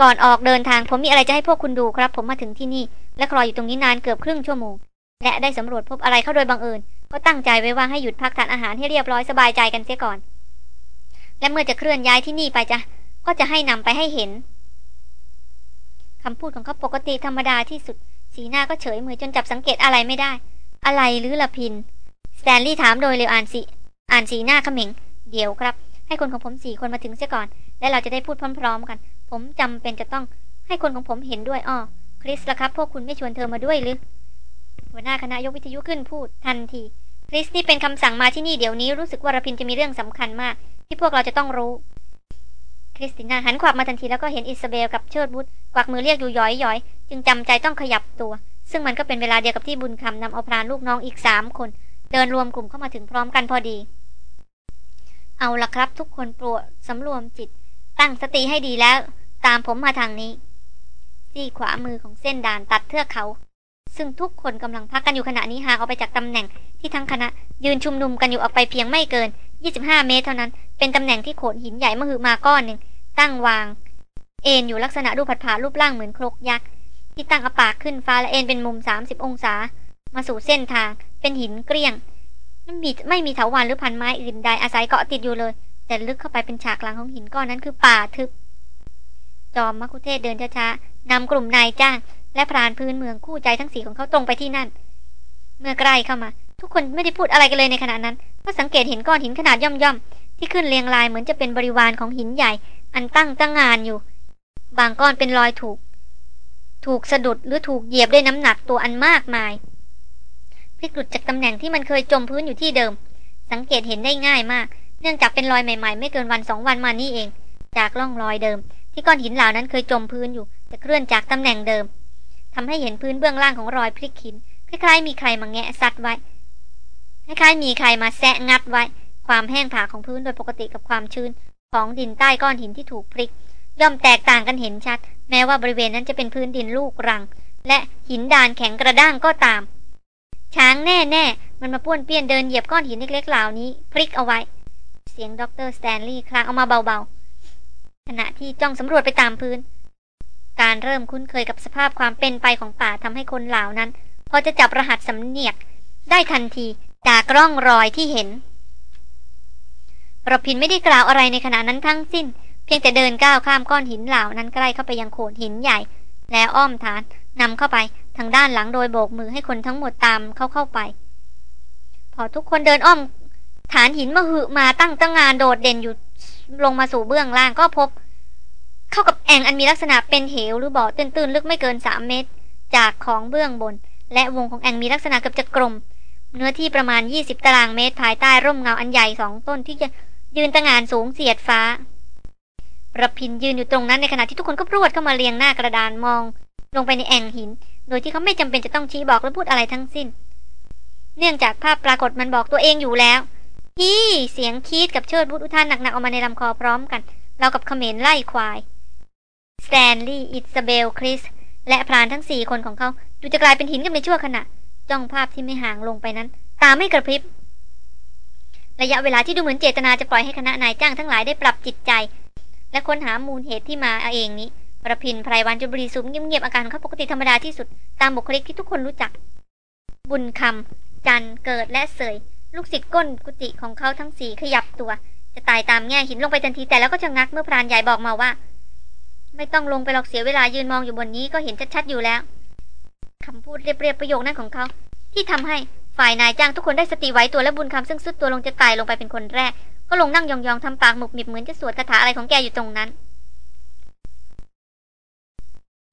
ก่อนออกเดินทางผมมีอะไรจะให้พวกคุณดูครับ ผมมาถึงที่นี่ และคลอยอยู่ตรงนี้นานเกือบครึ่งชั่วโมง และได้สำรวจพบอะไรเข้าโดยบังเอิญ ก็ตั้งใจไว้ว่าให้หยุดพักทานอาหารให้เรียบร้อยสบายใจกันเสียก่อน และเมื่อจะเคลื่อนย้ายที่นี่ไปจะก็จะให้นำไปให้เห็นคำพูดของเขาปกติธรรมดาที่สุด สีหน้าก็เฉยเมือจนจับสังเกตอะไรไม่ได้ อะไรหรือละพิน สแตนลีย์ถามโดยเร็วอ่านสีอ่านสีหน้าเขม็ง เดี๋ยวครับ ให้คนของผมสี่คนมาถึงเสียก่อน และเราจะได้พูดพร้อม ๆ กัน ผมจำเป็นจะต้องให้คนของผมเห็นด้วยอ้อคริสละครับ พวกคุณไม่ชวนเธอมาด้วยหรือหัวหน้าคณะยกวิทยุขึ้นพูดทันทีคริสนี่เป็นคำสั่งมาที่นี่เดี๋ยวนี้รู้สึกว่าระพินจะมีเรื่องสำคัญมาก ที่พวกเราจะต้องรู้ คริสติน่าหันขวับมาทันทีแล้วก็เห็นอิซาเบลกับเชิดวุธกวักมือเรียกอยู่หย็อยๆ จึงจำใจต้องขยับตัว ซึ่งมันก็เป็นเวลาเดียวกับที่บุญคำนำเอาพรานลูกน้องอีกสามคน เดินรวมกลุ่มเข้ามาถึงพร้อมกันพอดี เอาละครับทุกคนโปรดสำรวมจิต ตั้งสติให้ดีแล้ว ตามผมมาทางนี้ซีกขวามือของเส้นด่านตัดเทือกเขา ซึ่งทุกคนกำลังพักกันอยู่ขณะนี้ห่างออกไปจากตำแหน่งที่ทั้งคณะ ยืนชุมนุมกันอยู่ออกไปเพียงไม่เกิน 25 เมตรเท่านั้น เป็นตำแหน่งที่โขดหินใหญ่มหึมาก้อนหนึ่งตั้งวาง เอ็นอยู่ลักษณะรูปผัดผารูปร่างเหมือนครกยักษ์ที่ตั้งอปากขึ้นฟ้าและเอ็นเป็นมุม 30 องศา มาสู่เส้นทาง เป็นหินเกลี้ยง ไม่มีไม่มีเถาวัลย์หรือพันไม้อื่นใดอาศัยเกาะติดอยู่เลย แต่ลึกเข้าไปเป็นฉากหลังของหินก้อนนั้นคือป่าทึบ จอมมัคุเทศเดินช้าๆนำกลุ่มนายจ้าง และพรานพื้นเมืองคู่ใจทั้งสี่ของเขาตรงไปที่นั่น เมื่อใกล้เข้ามา ทุกคนไม่ได้พูดอะไรกันเลยในขณะนั้นก็สังเกตเห็นก้อนหินขนาดย่อมๆที่ขึ้นเรียงรายเหมือนจะเป็นบริวารของหินใหญ่ อันตั้งตั้งงานอยู่ บางก้อนเป็นรอยถูก ถูกสะดุดหรือถูกเหยียบด้วยน้ำหนักตัวอันมากมาย พลิกหลุดจากตำแหน่งที่มันเคยจมพื้นอยู่ที่เดิม สังเกตเห็นได้ง่ายมาก เนื่องจากเป็นรอยใหม่ๆ ไม่เกินวันสองวันมานี่เอง จากร่องรอยเดิม ที่ก้อนหินเหล่านั้นเคยจมพื้นอยู่แต่เคลื่อนจากตำแหน่งเดิมทำให้เห็นพื้นเบื้องล่างของรอยพลิกหินคล้ายๆมีใครมาแงะซัดไว้คล้ายๆมีใครมาแซะงัดไว้ ความแห้งผาของพื้นโดยปกติกับความชื้น ของดินใต้ก้อนหินที่ถูกพลิก ย่อมแตกต่างกันเห็นชัด แม้ว่าบริเวณนั้นจะเป็นพื้นดินลูกรัง และหินดานแข็งกระด้างก็ตาม ช้างแน่ๆมันมาป้วนเปี้ยนเดินเหยียบก้อนหินเล็กๆเหล่านี้ พลิกเอาไว้ เสียงด็อกเตอร์สแตนลีย์ครางออกมาเบาๆ ขณะที่จ้องสำรวจไปตามพื้น การเริ่มคุ้นเคยกับสภาพความเป็นไปของป่าทำให้คนเหล่านั้น พอจะจับรหัสสำเหนียกได้ทันทีจากร่องรอยที่เห็นระพินไม่ได้กล่าวอะไรในขณะนั้นทั้งสิ้น เพียงแต่เดินก้าวข้ามก้อนหินเหล่านั้นใกล้เข้าไปยังโขดหินใหญ่ แล้วอ้อมฐานนำเข้าไป ทางด้านหลังโดยโบกมือให้คนทั้งหมดตามเข้าเข้าไป พอทุกคนเดินอ้อม ฐานหินมาหึมาตั้งตั้งงานโดดเด่นอยู่ลงมาสู่เบื้องล่างก็พบ เข้ากับแอ่งอันมีลักษณะเป็นเหวหรือบ่อตื้นๆลึกไม่เกินสามเมตร จากของเบื้องบน และวงของแอ่งมีลักษณะเกือบจะกลมเนื้อที่ประมาณ 20 ตารางเมตรภายใต้ร่มเงาอันใหญ่สองต้นที่จะยืนตะงานสูงเสียดฟ้าระพินยืนอยู่ตรงนั้นในขณะที่ทุกคนก็พรวดเข้ามาเรียงหน้ากระดานมอง ลงไปในแอ่งหิน โดยที่เขาไม่จำเป็นจะต้องชี้บอกหรือพูดอะไรทั้งสิ้น เนื่องจากภาพปรากฏมันบอกตัวเองอยู่แล้วเฮ้ยเสียงคีธกับเชิดวุธอุทานหนักๆออกมาในลำคอพร้อมกัน ราวกับเขมรไล่ควายสแตนลีย์อิสซาเบลคริสและพรานทั้งสี่คนของเขาดูจะกลายเป็นหินกันในชั่วขณะ จ้องภาพที่ไม่ห่างลงไปนั้น ตาไม่กระพริบ ระยะเวลาที่ดูเหมือนเจตนาจะปล่อยให้คณะนายจ้างทั้งหลายได้ปรับจิตใจ และค้นหามูลเหตุที่มาเอาเองนี้ ประพินไพรวันจุบรีสุมเงียบๆอาการเขาปกติธรรมดาที่สุด ตามบุคลิกที่ทุกคนรู้จัก บุญคำจันเกิดและเสย ลูกศิษย์ก้นกุฏิของเขาทั้งสี่ขยับตัว จะตายตามแง่หินลงไปทันทีแต่แล้วก็ชะงักเมื่อพรานใหญ่บอกมาว่า ไม่ต้องลงไปหรอกเสียเวลายืนมองอยู่บนนี้ก็เห็นชัดๆอยู่แล้วคำพูดเรียบๆประโยคนั้นของเขา ที่ทำให้ฝ่ายนายจ้างทุกคนได้สติไว้ตัวและบุญคำซึ่งสุดตัวลงจะตายลงไปเป็นคนแรก ก็ลงนั่งยองๆทำปากหมุกมิบเหมือนจะสวดคาถาอะไรของแกอยู่ตรงนั้น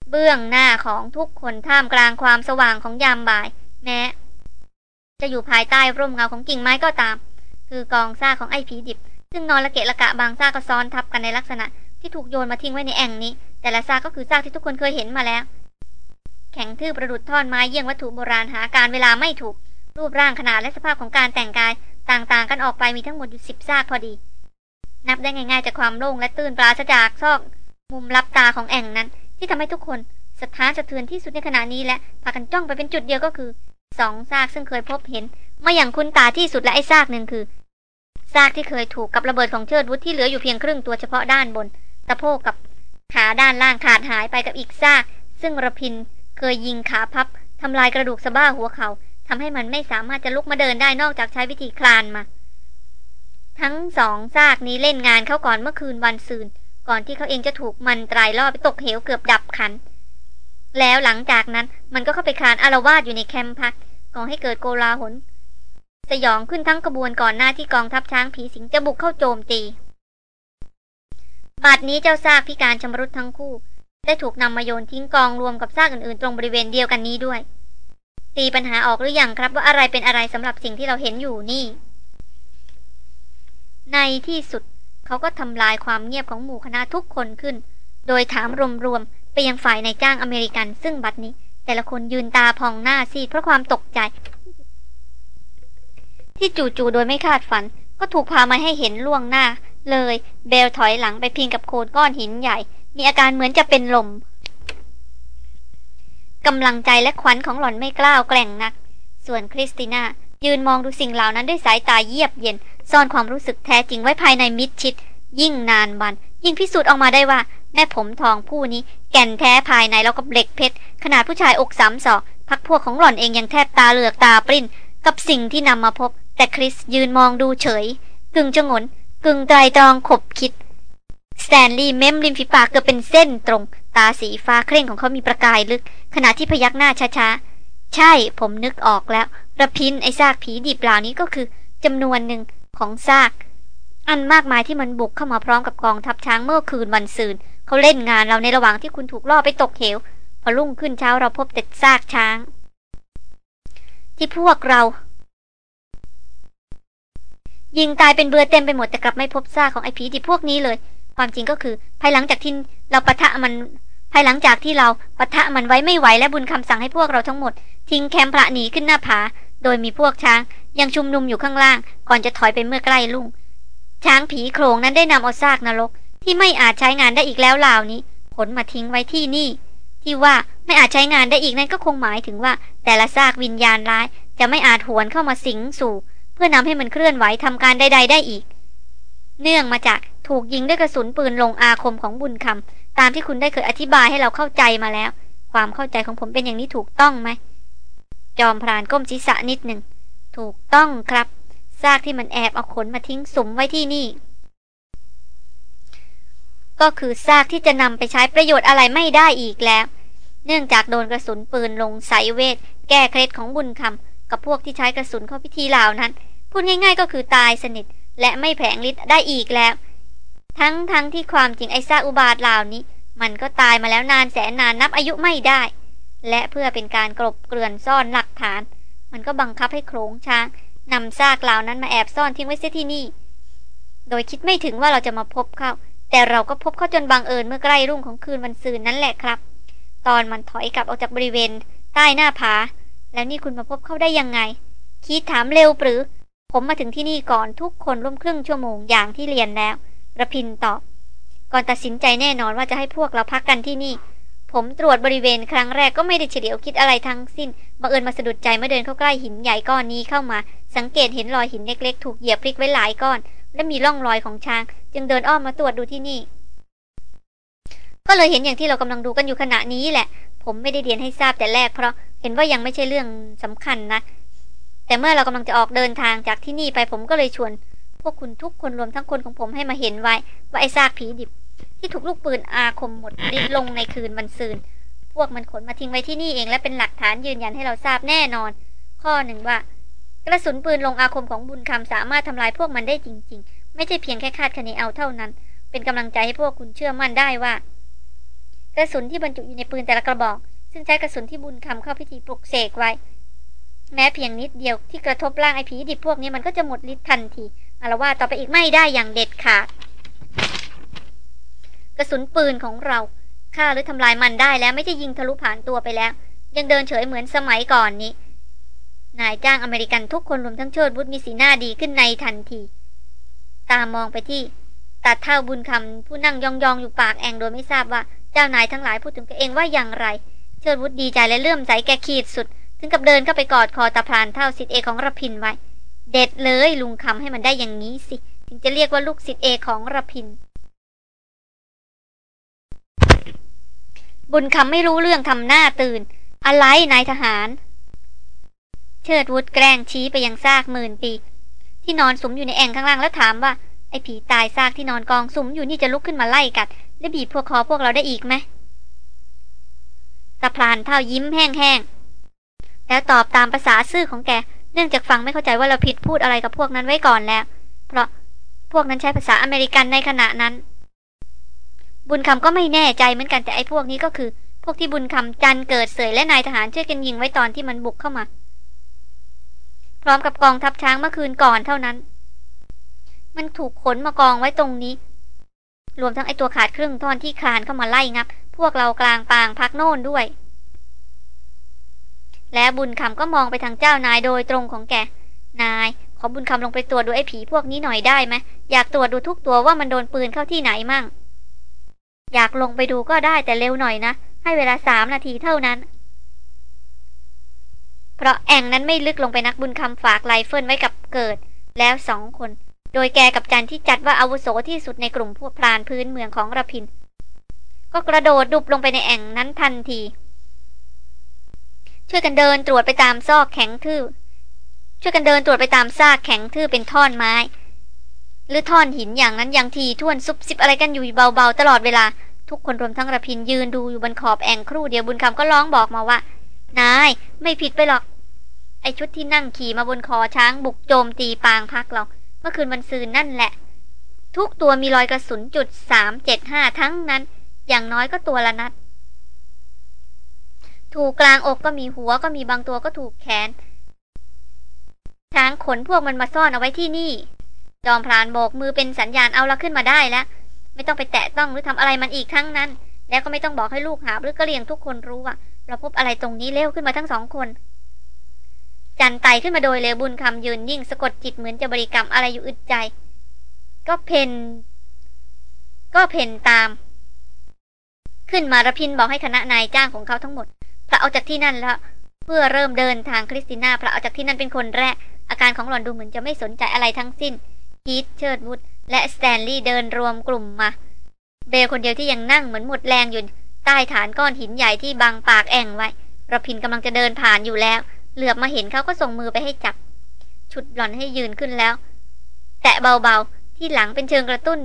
เบื้องหน้าของทุกคนท่ามกลางความสว่างของยามบ่าย แม้ จะอยู่ภายใต้ร่มเงาของกิ่งไม้ก็ตาม คือกองซากของไอ้ผีดิบ ซึ่งนอนละเกะละกะบางซากก็ซ้อนทับกันในลักษณะ ที่ถูกโยนมาทิ้งไว้ในแอ่งนี้ แต่ละซากก็คือซากที่ทุกคนเคยเห็นมาแล้ว แข็งทื่อประดุดท่อนไม้เยี่ยงวัตถุโบราณหาการเวลาไม่ถูก รูปร่างขนาดและสภาพของการแต่งกาย ต่างๆ กันออกไปมีทั้งหมดอยู่สิบซากพอดี นับได้ง่าย ๆ จากความโล่งและตื่นปราศจากซอก มุมลับตาของแอ่งนั้น ที่ทำให้ทุกคนสะท้านสะเทือนที่สุดในขณะนี้และพากันจ้องไปเป็นจุดเดียวก็คือสองซากซึ่งเคยพบเห็นมาอย่างคุ้นตาที่สุดและไอ้ซากหนึ่งคือซากที่เคยถูกกับระเบิดของเชิดวุฒที่เหลืออยู่เพียงครึ่งตัวเฉพาะด้านบนตะโพกกับขาด้านล่างขาดหายไปกับอีกซาก ซึ่งระพินเคยยิงขาพับทำลายกระดูกสะบ้าหัวเขาทำให้มันไม่สามารถจะลุกมาเดินได้นอกจากใช้วิธีคลานมา ทั้งสองซากนี้เล่นงานเขาก่อนเมื่อคืนวันซืน ก่อนที่เขาเองจะถูกมันตรายล่อไปตกเหวเกือบดับขัน แล้วหลังจากนั้นมันก็เข้าไปคลานอารวาสอยู่ในแคมป์พักก่อให้เกิดโกลาหล สยองขึ้นทั้งกระบวนก่อนหน้าที่กองทัพช้างผีสิงจะบุกเข้าโจมตีบัดนี้เจ้าซากพิการชมรุดทั้งคู่ ได้ถูกนำมาโยนทิ้งกองรวมกับซากอื่นๆ ตรงบริเวณเดียวกันนี้ด้วยตีปัญหาออกหรืออยังครับว่าอะไรเป็นอะไรสำหรับสิ่งที่เราเห็นอยู่นี่ ในที่สุด เขาก็ทำลายความเงียบของหมู่คณะทุกคนขึ้น โดยถามรวมๆไปยังฝ่ายในจ้างอเมริกัน ซึ่งบัดนี้ แต่ละคนยืนตาพองหน้าซีดเพราะความตกใจ ที่จู่ๆโดยไม่คาดฝัน ก็ถูกพามาให้เห็นล่วงหน้า เลย เบลถอยหลังไปพิงกับโคนก้อนหินใหญ่ มีอาการเหมือนจะเป็นลมกำลังใจและขวัญของหล่อนไม่กล้าวแกล่งนัก ส่วนคริสติน่า ยืนมองดูสิ่งเหล่านั้นด้วยสายตาเยียบเย็น ซ่อนความรู้สึกแท้จริงไว้ภายในมิดชิด ยิ่งนานวัน ยิ่งพิสูจน์ออกมาได้ว่า แม่ผมทองผู้นี้ แก่นแท้ภายในแล้วกับเหล็กเพชร ขนาดผู้ชายอกสามศอกพักพวกของหล่อนเองยังแทบตาเหลือกตาปริ้น กับสิ่งที่นำมาพบ แต่คริสยืนมองดูเฉย กึ่งจงน กึ่งไตรตรองขบคิดสแตนลีย์เม้มริมฝีปากเกือบเป็นเส้นตรง ตาสีฟ้าเคร่งของเขามีประกายลึก ขณะที่พยักหน้าช้าๆ ใช่ผมนึกออกแล้ว ระพินไอ้ซากผีดิบเหล่านี้ก็คือจำนวนหนึ่งของซาก อันมากมายที่มันบุกเข้ามาพร้อมกับกองทัพช้างเมื่อคืนวันซืนเขาเล่นงานเราในระหว่างที่คุณถูกล่อไปตกเหว พอรุ่งขึ้นเช้าเราพบแต่ซากช้าง ที่พวกเรา ยิงตายเป็นเบือเต็มไปหมดแต่กลับไม่พบซากของไอ้ผีดิบพวกนี้เลย ความจริงก็คือ ภายหลังจากที่เราปะทะมันภายหลังจากที่เราปะทะมันไว้ไม่ไหวและบุญคำสั่งให้พวกเราทั้งหมด ทิ้งแคมป์พระหนีขึ้นหน้าผา โดยมีพวกช้างยังชุมนุมอยู่ข้างล่าง ก่อนจะถอยไปเมื่อใกล้ลุ่ง ช้างผีโครงนั้นได้นำเอาซากนรก ที่ไม่อาจใช้งานได้อีกแล้วเหล่านี้ขนมาทิ้งไว้ที่นี่ ที่ว่าไม่อาจใช้งานได้อีกนั้นก็คงหมายถึงว่า แต่ละซากวิญญาณร้าย จะไม่อาจหวนเข้ามาสิงสู่ เพื่อนำให้มันเคลื่อนไหวทำการใด ๆ ได้อีก เนื่องมาจากถูกยิงด้วยกระสุนปืนลงอาคมของบุญคำตามที่คุณได้เคยอธิบายให้เราเข้าใจมาแล้ว ความเข้าใจของผมเป็นอย่างนี้ถูกต้องไหม จอมพรานก้มศีรษะนิดหนึ่ง ถูกต้องครับซากที่มันแอบเอาขนมาทิ้งสุมไว้ที่นี่ ก็คือซากที่จะนำไปใช้ประโยชน์อะไรไม่ได้อีกแล้ว เนื่องจากโดนกระสุนปืนลงสายเวท แก้เคล็ดของบุญคำกับพวกที่ใช้กระสุนเข้าพิธีเหล่านั้น พูดง่าย ๆ ก็คือตายสนิท และไม่แผงฤทธิ์ได้อีกแล้ว ทั้งทั้งที่ความจริงไอ้ซาอุบาทเหล่านี้ มันก็ตายมาแล้วนานแสนนานนับอายุไม่ได้ และเพื่อเป็นการกลบเกลื่อนซ่อนหลักฐาน มันก็บังคับให้โขงช้างนำซากเหล่านั้นมาแอบซ่อนทิ้งไว้เสียที่นี่ โดยคิดไม่ถึงว่าเราจะมาพบเขาแต่เราก็พบเขาจนบังเอิญเมื่อใกล้รุ่งของคืนวันซืนนั่นแหละครับ ตอนมันถอยกลับออกจากบริเวณ ใต้หน้าผา แล้วนี่คุณมาพบเขาได้ยังไง คิดถามเร็วหรือ ผมมาถึงที่นี่ก่อนทุกคนร่วมครึ่งชั่วโมงอย่างที่เรียนแล้วระพินตอบ ก่อนตัดสินใจแน่นอนว่าจะให้พวกเราพักกันที่นี่ ผมตรวจบริเวณครั้งแรกก็ไม่ได้เฉลียวคิดอะไรทั้งสิ้น บังเอิญมาสะดุดใจเมื่อเดินเข้าใกล้หินใหญ่ก้อนนี้เข้ามา สังเกตเห็นรอยหินเล็กๆ ถูกเหยียบพลิกไว้หลายก้อน และมีร่องรอยของช้าง จึงเดินอ้อมมาตรวจดูที่นี่ ก็เลยเห็นอย่างที่เรากำลังดูกันอยู่ขณะนี้แหละ ผมไม่ได้เรียนให้ทราบแต่แรกเพราะเห็นว่ายังไม่ใช่เรื่องสำคัญนะ แต่เมื่อเรากำลังจะออกเดินทางจากที่นี่ไปผมก็เลยชวน พวกคุณทุกคนรวมทั้งคนของผมให้มาเห็นไว้ว่าไอ้ซากผีดิบ ที่ถูกลูกปืนอาคมหมดดินลงในคืนวันซืน พวกมันขนมาทิ้งไว้ที่นี่เองและเป็นหลักฐานยืนยันให้เราทราบแน่นอน ข้อหนึ่งว่า กระสุนปืนลงอาคมของบุญคำสามารถทำลายพวกมันได้จริง ๆ ไม่ใช่เพียงแค่คาดคะเนเอาเท่านั้น เป็นกำลังใจให้พวกคุณเชื่อมั่นได้ว่า กระสุนที่บรรจุอยู่ในปืนแต่ละกระบอก ซึ่งใช้กระสุนที่บุญคำเข้าพิธีปลุกเสกไว้ แม้เพียงนิดเดียวที่กระทบร่างไอ้ผีดิบพวกนี้มันก็จะหมดฤทธิ์ทันทีอารว่าต่อไปอีกไม่ได้อย่างเด็ดขาด กระสุนปืนของเราฆ่าหรือทำลายมันได้แล้วไม่ใช่ยิงทะลุผ่านตัวไปแล้ว ยังเดินเฉยเหมือนสมัยก่อนนี้ นายจ้างอเมริกันทุกคนรวมทั้งเชิดบุตรมีสีหน้าดีขึ้นในทันที ตามองไปที่ตัดเท่าบุญคำผู้นั่งยองๆอยู่ปากแองโดยไม่ทราบว่าเจ้านายทั้งหลายพูดถึงตัวเองว่าอย่างไร เชิดบุตรดีใจและเลื่อมใสแกขีดสุด ถึงกับเดินเข้าไปกอดคอตาพรานเท่าสิทธิเอกของระพินไว้ เด็ดเลยลุงคำให้มันได้อย่างนี้สิ ถึงจะเรียกว่าลูกศิษย์เอกของระพิน บุญคำไม่รู้เรื่องทำหน้าตื่น อะไรนายทหาร เชิดวุฒแกล้งชี้ไปยังซากหมื่นปีที่นอนสุมอยู่ในแอ่งข้างล่างแล้วถามว่า ไอ้ผีตายซากที่นอนกองสุมอยู่นี่จะลุกขึ้นมาไล่กัด และบีบพวกคอพวกเราได้อีกไหมสะพรานเท่ายิ้มแห้งๆ แล้วตอบตามภาษาซื่อของแก เนื่องจากฟังไม่เข้าใจว่าเราผิดพูดอะไรกับพวกนั้นไว้ก่อนแล้ว เพราะพวกนั้นใช้ภาษาอเมริกันในขณะนั้น บุญคำก็ไม่แน่ใจเหมือนกันแต่ไอ้พวกนี้ก็คือ พวกที่บุญคำจันเกิดเสยและนายทหารช่วยกันยิงไว้ตอนที่มันบุกเข้ามา พร้อมกับกองทัพช้างเมื่อคืนก่อนเท่านั้น มันถูกขนมากองไว้ตรงนี้ รวมทั้งไอตัวขาดครึ่งท่อนที่คลานเข้ามาไล่งับ พวกเรากลางปางพักโน่นด้วย และบุญคำก็มองไปทางเจ้านายโดยตรงของแกนายขอบุญคำลงไปตรวจดูไอ้ผีพวกนี้หน่อยได้ไหมอยากตรวจดูทุกตัวว่ามันโดนปืนเข้าที่ไหนมั่ง อยากลงไปดูก็ได้แต่เร็วหน่อยนะ ให้เวลาสามนาทีเท่านั้น เพราะแอ่งนั้นไม่ลึกลงไปนักบุญคำฝากไรเฟิลไว้กับเกิด แล้วสองคน โดยแกกับจันที่จัดว่าอาวุโสที่สุดในกลุ่มพวกพรานพื้นเมืองของระพิน ก็กระโดดดุบลงไปในแอ่งนั้นทันที ช่วยกันเดินตรวจไปตามซอกแข็งทื่อช่วยกันเดินตรวจไปตามซากแข็งทื่อเป็นท่อนไม้ หรือท่อนหินอย่างนั้นอย่างทีท่วนซุบซิบอะไรกันอยู่เบาๆ ตลอดเวลา ทุกคนรวมทั้งระพินยืนดูอยู่บนขอบแอ่งครู่เดียวบุญคำก็ร้องบอกมาว่า นายไม่ผิดไปหรอก ไอชุดที่นั่งขี่มาบนคอช้างบุกโจมตีปางพักเรา เมื่อคืนวันซืนนั่นแหละ ทุกตัวมีรอยกระสุนจุดสามเจ็ดห้าทั้งนั้น อย่างน้อยก็ตัวละนัด ถูกกลางอกก็มีหัวก็มีบางตัวก็ถูกแขนช้างขนพวกมันมาซ่อนเอาไว้ที่นี่ จอมพรานโบกมือเป็นสัญญาณเอาละขึ้นมาได้แล้ว ไม่ต้องไปแตะต้องหรือทำอะไรมันอีกทั้งนั้น แล้วก็ไม่ต้องบอกให้ลูกหาหรือกระเลียงทุกคนรู้ว่า เราพบอะไรตรงนี้เร็วขึ้นมาทั้งสองคน จันไตขึ้นมาโดยเลวบุญคำยืนยิ่งสะกดจิตเหมือนจะบริกรรมอะไรอยู่อึดใจ ก็เผ่นก็เผ่นตาม ขึ้นมาระพินบอกให้คณะนายจ้างของเขาทั้งหมดผละออกจากที่นั่นแล้วเพื่อเริ่มเดินทางคริสติน่าผละออกจากที่นั่นเป็นคนแรกอาการของหล่อนดูเหมือนจะไม่สนใจอะไรทั้งสิ้น คีธเชิดวุธและสแตนลีย์เดินรวมกลุ่มมา เบลคนเดียวที่ยังนั่งเหมือนหมดแรงอยู่ใต้ฐานก้อนหินใหญ่ที่บังปากแอ่งไว้ระพินกำลังจะเดินผ่านอยู่แล้ว เหลือบมาเห็นเขาก็ส่งมือไปให้จับ ชุดหล่อนให้ยืนขึ้นแล้ว แตะเบาๆ ที่หลังเป็นเชิงกระตุ้น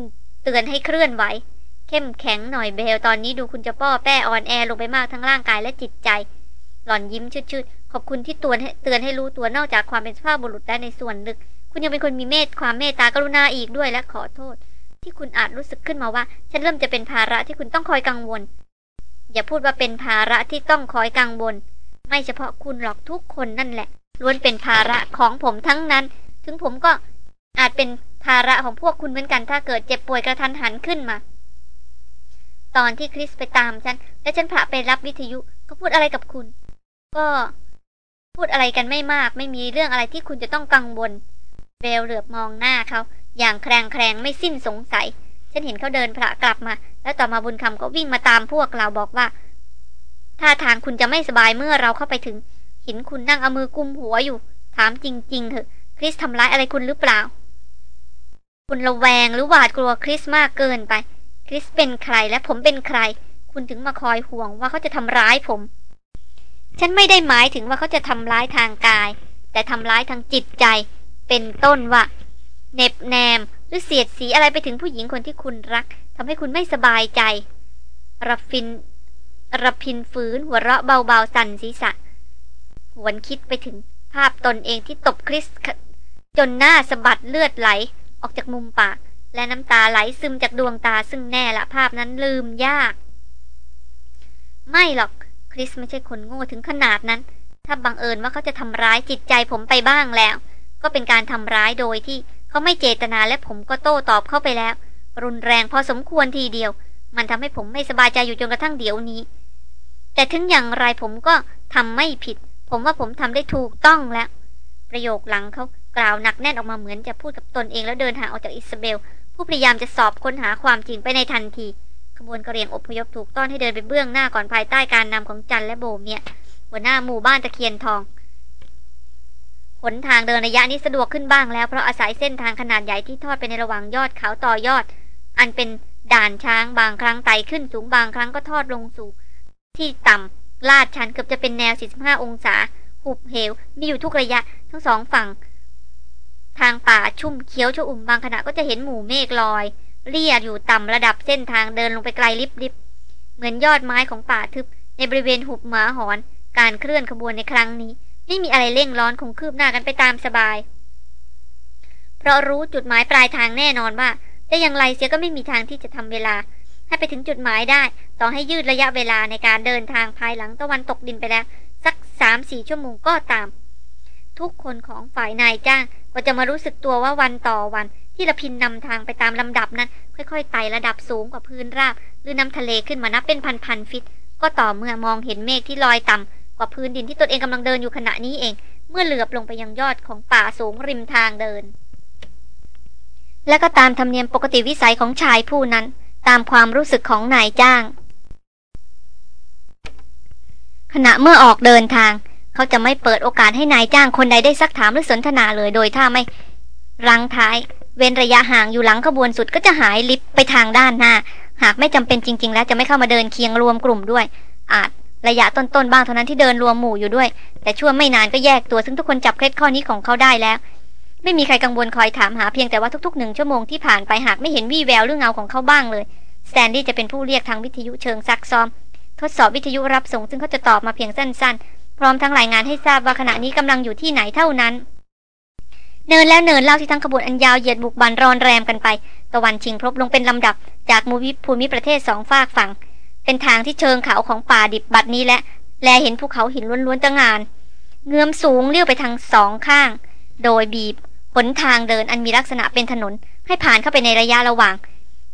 เตือนให้เคลื่อนไหว เข้มแข็งหน่อยเบลตอนนี้ดูคุณจะป้อแป้อ่อนแอลงไปมากทั้งร่างกายและจิตใจ หล่อนยิ้มชืดๆขอบคุณที่ตือนเตือนให้รู้ตัวนอกจากความเป็นสภาพบุรุษได้ในส่วนลึก คุณยังเป็นคนมีเมตความเมตตากรุณาอีกด้วยและขอโทษ ที่คุณอาจรู้สึกขึ้นมาว่า ฉันเริ่มจะเป็นภาระที่คุณต้องคอยกังวล อย่าพูดว่าเป็นภาระที่ต้องคอยกังวล ไม่เฉพาะคุณหรอกทุกคนนั่นแหละล้วนเป็นภาระของผมทั้งนั้น ถึงผมก็อาจเป็นภาระของพวกคุณเหมือนกันถ้าเกิดเจ็บป่วยกระทันหันขึ้นมา ตอนที่คริสไปตามฉัน และฉันพาไปรับวิทยุเขาพูดอะไรกับคุณ ก็พูดอะไรกันไม่มาก ไม่มีเรื่องอะไรที่คุณจะต้องกังวล เบลเหลือบมองหน้าเขา อย่างแครงแครงไม่สิ้นสงสัย ฉันเห็นเขาเดินพระกลับมา แล้วต่อมาบุญคำก็วิ่งมาตามพวกเราบอกว่าท่าทางคุณจะไม่สบายเมื่อเราเข้าไปถึง เห็นคุณนั่งเอามือกุมหัวอยู่ ถามจริง ๆ เถอะ คริสทำร้ายอะไรคุณหรือเปล่า คุณระแวงหรือหวาดกลัวคริสมากเกินไป คริสเป็นใครและผมเป็นใคร คุณถึงมาคอยห่วงว่าเขาจะทำร้ายผม ฉันไม่ได้หมายถึงว่าเขาจะทำร้ายทางกาย แต่ทำร้ายทางจิตใจ เป็นต้นว่าเน็บแนมหรือเสียดสีอะไรไปถึงผู้หญิงคนที่คุณรักทำให้คุณไม่สบายใจระฟินระพินฝืนหัวเราะเบาๆสั่นศีรษะ หวนคิดไปถึงภาพตนเองที่ตบคริส จนหน้าสะบัดเลือดไหล ออกจากมุมปาก และน้ำตาไหลซึมจากดวงตาซึ่งแน่ละภาพนั้นลืมยาก ไม่หรอก คริสไม่ใช่คนโง่ถึงขนาดนั้น ถ้าบังเอิญว่าเขาจะทำร้ายจิตใจผมไปบ้างแล้ว ก็เป็นการทำร้ายโดยที่เขาไม่เจตนาและผมก็โต้ตอบเข้าไปแล้ว รุนแรงพอสมควรทีเดียว มันทำให้ผมไม่สบายใจอยู่จนกระทั่งเดี๋ยวนี้ แต่ถึงอย่างไรผมก็ทำไม่ผิด ผมว่าผมทำได้ถูกต้องแล้ว ประโยคหลังเขากล่าวหนักแน่นออกมาเหมือนจะพูดกับตนเองแล้วเดินห่างออกจากอิสเบล ผู้พยายามจะสอบค้นหาความจริงไปในทันทีขบวนกระเรียงอพยพถูกต้อนให้เดินไปเบื้องหน้าก่อนภายใต้การนำของจันและโบเมียหัวหน้าหมู่บ้านตะเคียนทอง หนทางเดินระยะนี้สะดวกขึ้นบ้างแล้ว เพราะอาศัยเส้นทางขนาดใหญ่ที่ทอดไปในระหว่างยอดเขาต่อยอด อันเป็นด่านช้างบางครั้งไต่ขึ้นสูงบางครั้งก็ทอดลงสู่ ที่ต่ำลาดชันเกือบจะเป็นแนว 45 องศา หุบเหว มีอยู่ทุกระยะทั้งสองฝั่ง ทางป่าชุ่มเขียวชอุ่มบางขณะก็จะเห็นหมู่เมฆลอยเลี่ยอยู่ต่ำระดับเส้นทางเดินลงไปไกลลิบๆเหมือนยอดไม้ของป่าทึบในบริเวณหุบหมาหอน การเคลื่อนขบวนในครั้งนี้ ไม่มีอะไรเร่งร้อนคงคืบหน้ากันไปตามสบาย เพราะรู้จุดหมายปลายทางแน่นอนว่าจะอย่างไรเสียก็ไม่มีทางที่จะทำเวลา ให้ไปถึงจุดหมายได้ ต่อให้ยืดระยะเวลาในการเดินทางภายหลังตะวันตกดินไปแล้ว สักสามสี่ชั่วโมงก็ตาม ทุกคนของฝ่ายนายจ้างก็จะมารู้สึกตัวว่าวันต่อวันที่ละพินนำทางไปตามลำดับนั้น ค่อยๆไต่ระดับสูงกว่าพื้นราบ หรือน้ำทะเลขึ้นมานับเป็นพันๆฟิต ก็ต่อเมื่อมองเห็นเมฆที่ลอยต่ำ กว่าพื้นดินที่ตนเองกำลังเดินอยู่ขณะนี้เอง เมื่อเหลือบลงไปยังยอดของป่าสูงริมทางเดิน และก็ตามธรรมเนียมปกติวิสัยของชายผู้นั้น ตามความรู้สึกของนายจ้าง ขณะเมื่อออกเดินทาง เขาจะไม่เปิดโอกาสให้นายจ้างคนใดได้ซักถามหรือสนทนาเลยโดยถ้าไม่รังท้าย เว้นระยะห่างอยู่หลังขบวนสุดก็จะหายลิฟไปทางด้านหน้า หากไม่จำเป็นจริง ๆ แล้วจะไม่เข้ามาเดินเคียงรวมกลุ่มด้วย อาจ ระยะต้นๆบ้างเท่านั้นที่เดินรวมหมู่อยู่ด้วย แต่ช่วงไม่นานก็แยกตัว ซึ่งทุกคนจับเคล็ดข้อนี้ของเขาได้แล้ว ไม่มีใครกังวลคอยถามหาเพียงแต่ว่าทุกๆหนึ่งชั่วโมงที่ผ่านไปหากไม่เห็นวี่แววหรือเงาของเขาบ้างเลยสแตนดี้จะเป็นผู้เรียกทางวิทยุเชิงซักซ้อม ทดสอบวิทยุรับส่ง ซึ่งเขาจะตอบมาเพียงสั้นๆ พร้อมทั้งรายงานให้ทราบว่าขณะนี้กำลังอยู่ที่ไหนเท่านั้น เนินแล้วเนินเล่าที่ทั้งขบวนอันยาวเหยียดบุกบันรอนแรมกันไป ตะวันชิงพรบลงเป็นลำดับ จากมูวิภูมิประเทศสองฝากฝั่ง เป็นทางที่เชิงเขาของป่าดิบบัดนี้และ แลเห็นภูเขาหินล้วนๆตะงาน เงื้อมสูงเลี้ยวไปทางสองข้าง โดยบีบหนทางเดินอันมีลักษณะเป็นถนน ให้ผ่านเข้าไปในระยะระหว่าง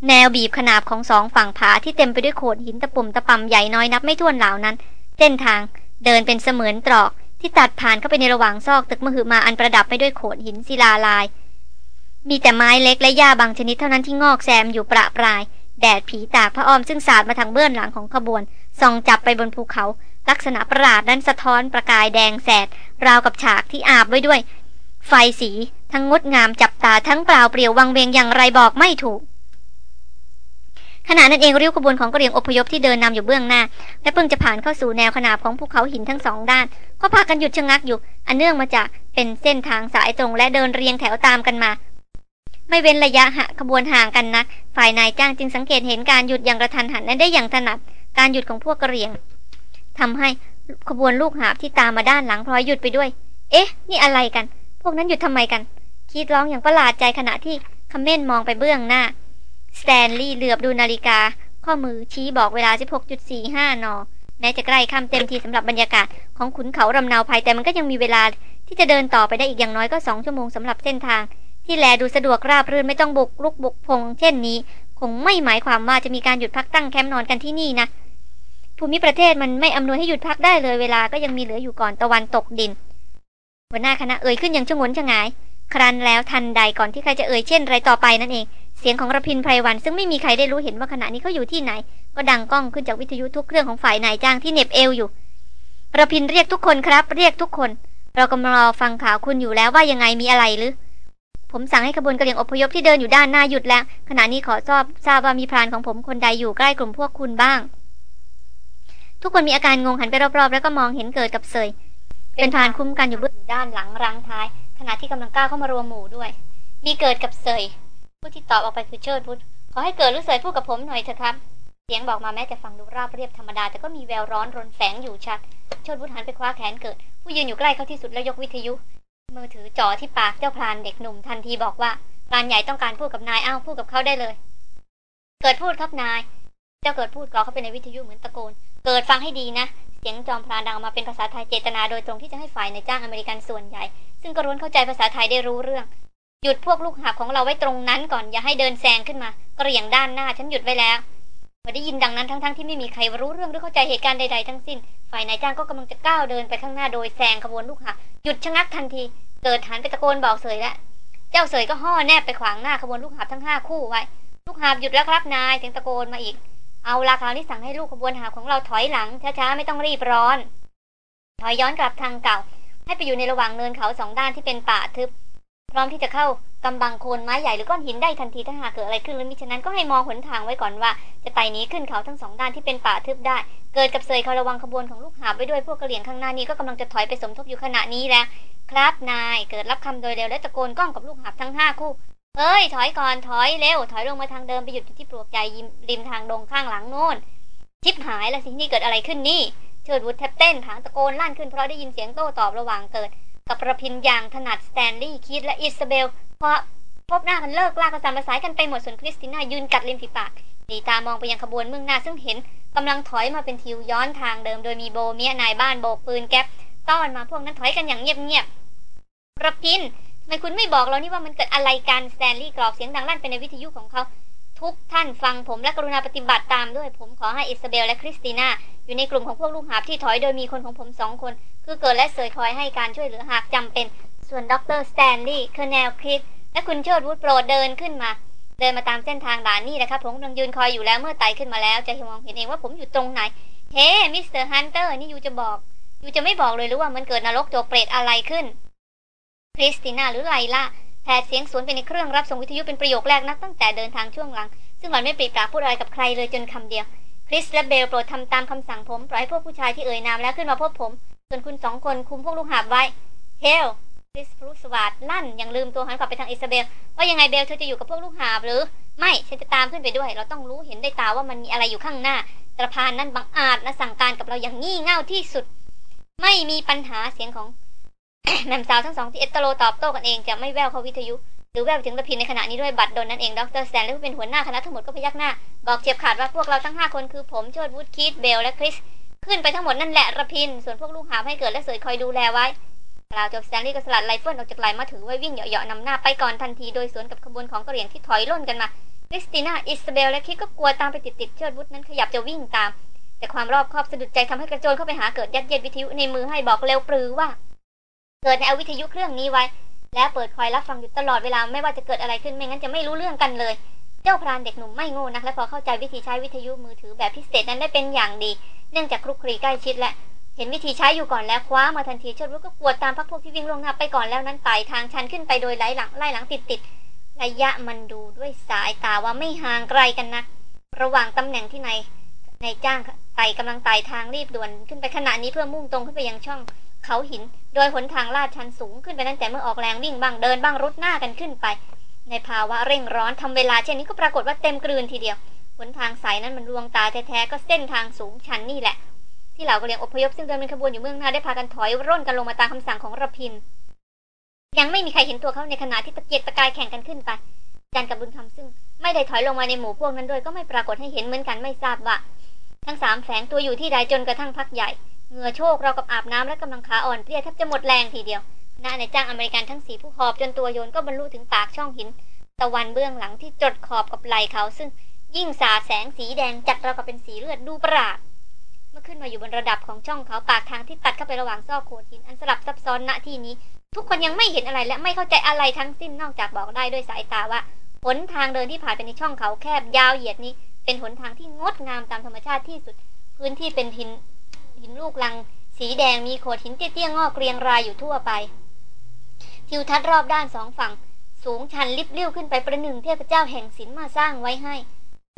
แนวบีบขนาบของสองฝั่งผาที่เต็มไปด้วยโขดหินตะปุ่มตะปำใหญ่น้อยนับไม่ถ้วนเหล่านั้น เส้นทางเดินเป็นเสมือนตรอกที่ตัดผ่านเข้าไปในระหว่างซอกตึกมหึมาอันประดับไปด้วยโขดหินศิลาลาย มีแต่ไม้เล็กและหญ้าบางชนิดเท่านั้นที่งอกแซมอยู่ประปราย แดดผีตากพระอ้อมซึ่งสาดมาทางเบื้องหลังของขบวน ส่องจับไปบนภูเขา ลักษณะประหลาดนั้นสะท้อนประกายแดงแสด ราวกับฉากที่อาบไว้ด้วย ไฟสีทั้งงดงามจับตาทั้งเปล่าเปลี่ยววังเวงอย่างไรบอกไม่ถูกขณะนั้นเองริ้วขบวนของกระเรียงอพยพที่เดินนำอยู่เบื้องหน้า และเพิ่งจะผ่านเข้าสู่แนวขนาบของภูเขาหินทั้งสองด้าน ก็พากันหยุดชะงักอยู่ อันเนื่องมาจากเป็นเส้นทางสายตรงและเดินเรียงแถวตามกันมา ไม่เว้นระยะหะขบวนห่างกันนัก ฝ่ายนายจ้างจึงสังเกตเห็นการหยุดอย่างกระทันหันนั้นได้อย่างถนัด การหยุดของพวกกระเรียงทำให้ขบวนลูกหาบที่ตามมาด้านหลังพลอยหยุดไปด้วย เอ๊ะ นี่อะไรกัน พวกนั้นหยุดทำไมกัน คิดร้องอย่างประหลาดใจขณะที่คำเม่นมองไปเบื้องหน้า สแตนลีย์เหลือบดูนาฬิกา ข้อมือชี้บอกเวลา 16.45 น แม้จะใกล้ค่ำเต็มทีสำหรับบรรยากาศของขุนเขารำนาวภัยแต่มันก็ยังมีเวลาที่จะเดินต่อไปได้อีกอย่างน้อยก็สองชั่วโมงสำหรับเส้นทาง ที่แลดูสะดวกราบรื่นไม่ต้องบุกรุกบุกพง เช่นนี้ คงไม่หมายความว่าจะมีการหยุดพักตั้งแคมป์นอนกันที่นี่นะภูมิประเทศมันไม่อำนวยให้หยุดพักได้เลยเวลาก็ยังมีเหลืออยู่ก่อนตะวันตกดินหัวหน้าคณะเอ่ยขึ้นอย่างชงนชงาย ครันแล้วทันใดก่อนที่ใครจะเอ่ยเช่นไรต่อไปนั่นเอง เสียงของระพินไพรวัน ซึ่งไม่มีใครได้รู้เห็นว่าขณะนี้เขาอยู่ที่ไหน ก็ดังก้องขึ้นจากวิทยุทุกเครื่องของฝ่ายนายจ้างที่เหน็บเอวอยู่ระพินเรียกทุกคนครับ เรียกทุกคน เรากำลังรอฟังข่าวคุณอยู่แล้วว่ายังไงมีอะไรหรือ ผมสั่งให้ขบวนกระเหลี่ยงอพยพที่เดินอยู่ด้านหน้าหยุดแล้ว ขณะนี้ขอทราบทราบว่ามีพรานของผมคนใดอยู่ใกล้กลุ่มพวกคุณบ้าง ทุกคนมีอาการงงหันไปรอบๆ แล้วก็มองเห็นเกิดกับเสยเป็นพรานคุ้มกันอยู่เบื้องด้านหลังรังท้าย ขณะที่กำลังก้าวเข้ามารวมหมู่ด้วย มีเกิดกับเสยผู้ที่ตอบออกไปคือเชิดพุทธขอให้เกิดรู้เสยพูดกับผมหน่อยเถอะครับ เสียงบอกมาแม้จะฟังดูราบเรียบธรรมดาแต่ก็มีแววร้อนรนแฝงอยู่ชัด เชิดพุทธหันไปคว้าแขนเกิด ผู้ยืนอยู่ใกล้เขาที่สุดแล้วยกวิทยุ มือถือจ่อที่ปากเจ้าพรานเด็กหนุ่มทันทีบอกว่าพรานใหญ่ต้องการพูดกับนายอ้าวพูดกับเขาได้เลย เกิดพูดครับนาย เจ้าเกิดพูดกรอกเข้าไปในวิทยุเหมือนตะโกน เกิดฟังให้ดีนะ เสียงจอมพรานดังมาเป็นภาษาไทยเจตนาโดยตรงที่จะให้ฝ่ายในจ้างอเมริกันส่วนใหญ่ ซึ่งก็ร้วนเข้าใจภาษาไทยได้รู้เรื่อง หยุดพวกลูกหาบของเราไว้ตรงนั้นก่อนอย่าให้เดินแซงขึ้นมาก็เรียงด้านหน้าฉันหยุดไว้แล้ว อได้ยินดังนั้นทั้งๆที่ไม่มีใครรู้เรื่องหรือเข้าใจเหตุการณ์ใดๆทั้งสิ้น ฝ่ายนายจ้างก็กำลังจะก้าวเดินไปข้างหน้าโดยแซงขบวนลูกหาหยุดชะงักทันที เกิดหันไปตะโกนบอกเสยแล้วเจ้าเสยก็ห่อแนบไปขวางหน้าขบวนลูกหาบทั้งห้าคู่ไว้ ลูกหาบหยุดแล้วครับนายเสียงตะโกนมาอีก เอาลาคราวนี้สั่งให้ลูกขบวนหาของเราถอยหลังช้าๆไม่ต้องรีบร้อน ถอยย้อนกลับทางเก่า ให้ไปอยู่ในระหว่างเนินเขาสองด้านที่เป็นป่าทึบ พร้อมที่จะเข้ากำบังโคนไม้ใหญ่หรือก้อนหินได้ทันทีถ้าหากเกิดอะไรขึ้นหรือมิฉะนั้นก็ให้มองหนทางไว้ก่อนว่า จะไต่หนีขึ้นเขาทั้งสองด้านที่เป็นป่าทึบได้ เกิดกับเซยเขาระวังขบวนของลูกหาบไว้ด้วยพวกกระเหลี่ยงข้างหน้านี้ก็กำลังจะถอยไปสมทบอยู่ขณะนี้แล้ว ครับนายเกิดรับคำโดยเร็วและตะโกนก้องกับลูกหาบทั้งห้าคู่เฮ้ยถอยก่อนถอยเร็วถอยลงมาทางเดิมไปหยุดที่ปลวกใหญ่ริมทางดงข้างหลังโน่นชิบหายแล้วสินี่เกิดอะไรขึ้นนี่เชิดวุธแทบเต้นผางตะโกนลั่นขึ้นเพราะได้ยินเสียงโต้ตอบระหว่างเกิด กับระพินอย่างถนัดสแตนลีย์คีธและอิสซาเบลพราะพบหน้ากันเลิ่กลั่กกระสานประสายกันไปหมดส่วนคริสติน่ายืนกัดริมฝีปากหรี่ตามองไปยังขบวนเบื้องหน้าซึ่งเห็นกำลังถอยมาเป็นทิวย้อนทางเดิม โดยมีโบเมียนายบ้านโบกปืนแก๊ปต้อนมาพวกนั้นถอยกันอย่างเงียบๆระพินทำไมคุณไม่บอกเรานี่ว่ามันเกิดอะไรกันสแตนลีย์กรอกเสียงดังลั่นไปในวิทยุของเขา ทุกท่านฟังผมและกรุณาปฏิบัติตามด้วย ผมขอให้อิสซาเบลและคริสติน่าอยู่ในกลุ่มของพวกลูกหาบที่ถอยโดยมีคนของผมสองคน คือเกิดและเสยคอยให้การช่วยเหลือหากจำเป็น ส่วนดร.สแตนลีย์ Colonel คีธและคุณเชิดวุธโปรดเดินขึ้นมา เดินมาตามเส้นทางด่านนี่นะครับผมกำลังยืนคอยอยู่แล้วเมื่อไต่ขึ้นมาแล้ว จะมองเห็นเองว่าผมอยู่ตรงไหนเฮ้ Mister Hunter นี่ you จะบอก you จะไม่บอกเลยหรือว่ามันเกิดนรกจกเปรตอะไรขึ้นคริสติน่าหรือไลล่า แผดเสียงสวนไปในเครื่องรับส่งวิทยุเป็นประโยคแรกนับตั้งแต่เดินทางช่วงหลัง ซึ่งหล่อนไม่ปริปากพูดอะไรกับใครเลยจนคำเดียว คริสและเบลโปรดทำตามคำสั่งผมปล่อยให้พวกผู้ชายที่เอ่ยนามแล้วขึ้นมาพบผม ส่วนคุณสองคนคุมพวกลูกหาบไว้ Hell คริสผรุสวาทลั่นอย่างลืมตัวหันกลับไปทางอิซาเบล ว่ายังไงเบลเธอจะอยู่กับพวกลูกหาบหรือ ไม่ฉันจะตามขึ้นไปด้วย เราต้องรู้เห็นกับตาว่ามันมีอะไรอยู่ข้างหน้าตาพรานนั่นบังอาจและสั่งการกับเราอย่างงี่เง่าที่สุด ไม่มีปัญหาเสียงของ แหม่มสาวทั้งสองที่เอ็ดตะโรตอบโต้กันเองจะไม่แว่วเข้าวิทยุ หรือแว่วถึงระพินในขณะนี้ด้วยบัดดลนั่นเองดรสแตนและผู้เป็นหัวหน้าคณะทั้งหมดก็พยักหน้า บอกเฉียบขาดว่าพวกเราทั้งห้าคนคือผมเชิดวุฒคีธเบลและคริสขึ้นไปทั้งหมดนั่นแหละระพิน ส่วนพวกลูกหาให้เกิดและเสยคอยดูแลไว้กล่าวจบสแตนลีย์ก็สลัดไรเฟิลออกจากไหล่มาถือไว้วิ่งเหยาะๆนำหน้าไปก่อนทันทีโดยสวนกับขบวนของกะเหรี่ยงที่ถอยร่นกันมาคริสติน่าอิสเบลและคิดก็กลัวตามไปติดๆเชิดวุฒนั้นขยับจะวิ่งตาม แต่ความรอบคอบสะดุดใจทำให้กระโจนเข้าไปหาเกิดยัดเยียดวิทยุในมือให้บอกเร็วปรือว่า เกิดในเอาวิทยุเครื่องนี้ไว้ แล้วเปิดคอยรับฟังอยู่ตลอดเวลาไม่ว่าจะเกิดอะไรขึ้นไม่งั้นจะไม่รู้เรื่องกันเลย เจ้าพรานเด็กหนุ่มไม่โง่นักและพอเข้าใจวิธีใช้วิทยุมือถือแบบพิเศษนั้นได้เป็นอย่างดี เนื่องจากคลุกคลีใกล้ชิดและ เห็นวิธีใช้อยู่ก่อนแล้วคว้ามาทันทีเชิดวุฒก็กวดตามพักพวกที่วิ่งลงหน้าไปก่อนแล้วนั้นไต่ทางชันขึ้นไปโดยไล่หลังไล่หลังติดติดๆระยะมันดูด้วยสายตาว่าไม่ห่างไกลกันนะระหว่างตำแหน่งที่ในในจ้างไต่กำลังไต่ทางรีบด่วนขึ้นไปขณะนี้เพื่อมุ่งตรงขึ้นไปยังช่อง เขาหิน โดยหนทางลาดชันสูงขึ้นไปตั้งแต่เมื่อออกแรงวิ่งบ้างเดินบ้างรุดหน้ากันขึ้นไป ในภาวะเร่งร้อนทำเวลาเช่นนี้ก็ปรากฏว่าเต็มกลืนทีเดียวหนทางสายนั้นมันลวงตาแท้ๆก็เส้นทางสูงชันนี่แหละ ที่เหล่ากระเหลียงอพยพซึ่งเดินเป็นขบวนอยู่เมืองหน้าได้พากันถอยร่นกันลงมาตามคำสั่งของระพินยังไม่มีใครเห็นตัวเขาในขณะที่ตะเกียกตะกายแข่งกันขึ้นไปจันกับบุญคำซึ่ง ไม่ได้ถอยลงมาในหมู่พวกนั้นด้วยก็ไม่ปรากฏให้เห็นเหมือนกันไม่ทราบว่า ทั้งสามแฝงตัวอยู่ที่ใดจนกระทั่งพักใหญ่ เหงื่อโชกเรากับอาบน้ำและกำลังขาอ่อนเพลียแทบจะหมดแรงทีเดียวหน้าในจ้างอเมริกันทั้งสีผู้หอบจนตัวโยนก็บรรลุถึงปากช่องหิน ตะวันเบื้องหลังที่จดขอบกับไหลเขา ซึ่งยิ่งสาดแสงสีแดงจัดเรากับเป็นสีเลือดดูประหลาดเมื่อขึ้นมาอยู่บนระดับของช่องเขาปากทางที่ตัดเข้าไประหว่างซอกโขดหินอันสลับซับซ้อนณที่นี้ ทุกคนยังไม่เห็นอะไรและไม่เข้าใจอะไรทั้งสิ้นนอกจากบอกได้ด้วยสายตาว่าหนทางเดินที่ผ่านไปในช่องเขาแคบยาวเหยียดนี้ เป็นหนทางที่งดงามตามธรรมชาติที่สุด พื้นที่เป็นหิน หินลูกลัง สีแดงมีโขดหินเตี้ยๆงอกเรียงรายอยู่ทั่วไป ทิวทัศน์รอบด้านสองฝั่ง สูงชันลิบเลี้ยวขึ้นไปประหนึ่งเทพเจ้าแห่งศิลป์มาสร้างไว้ให้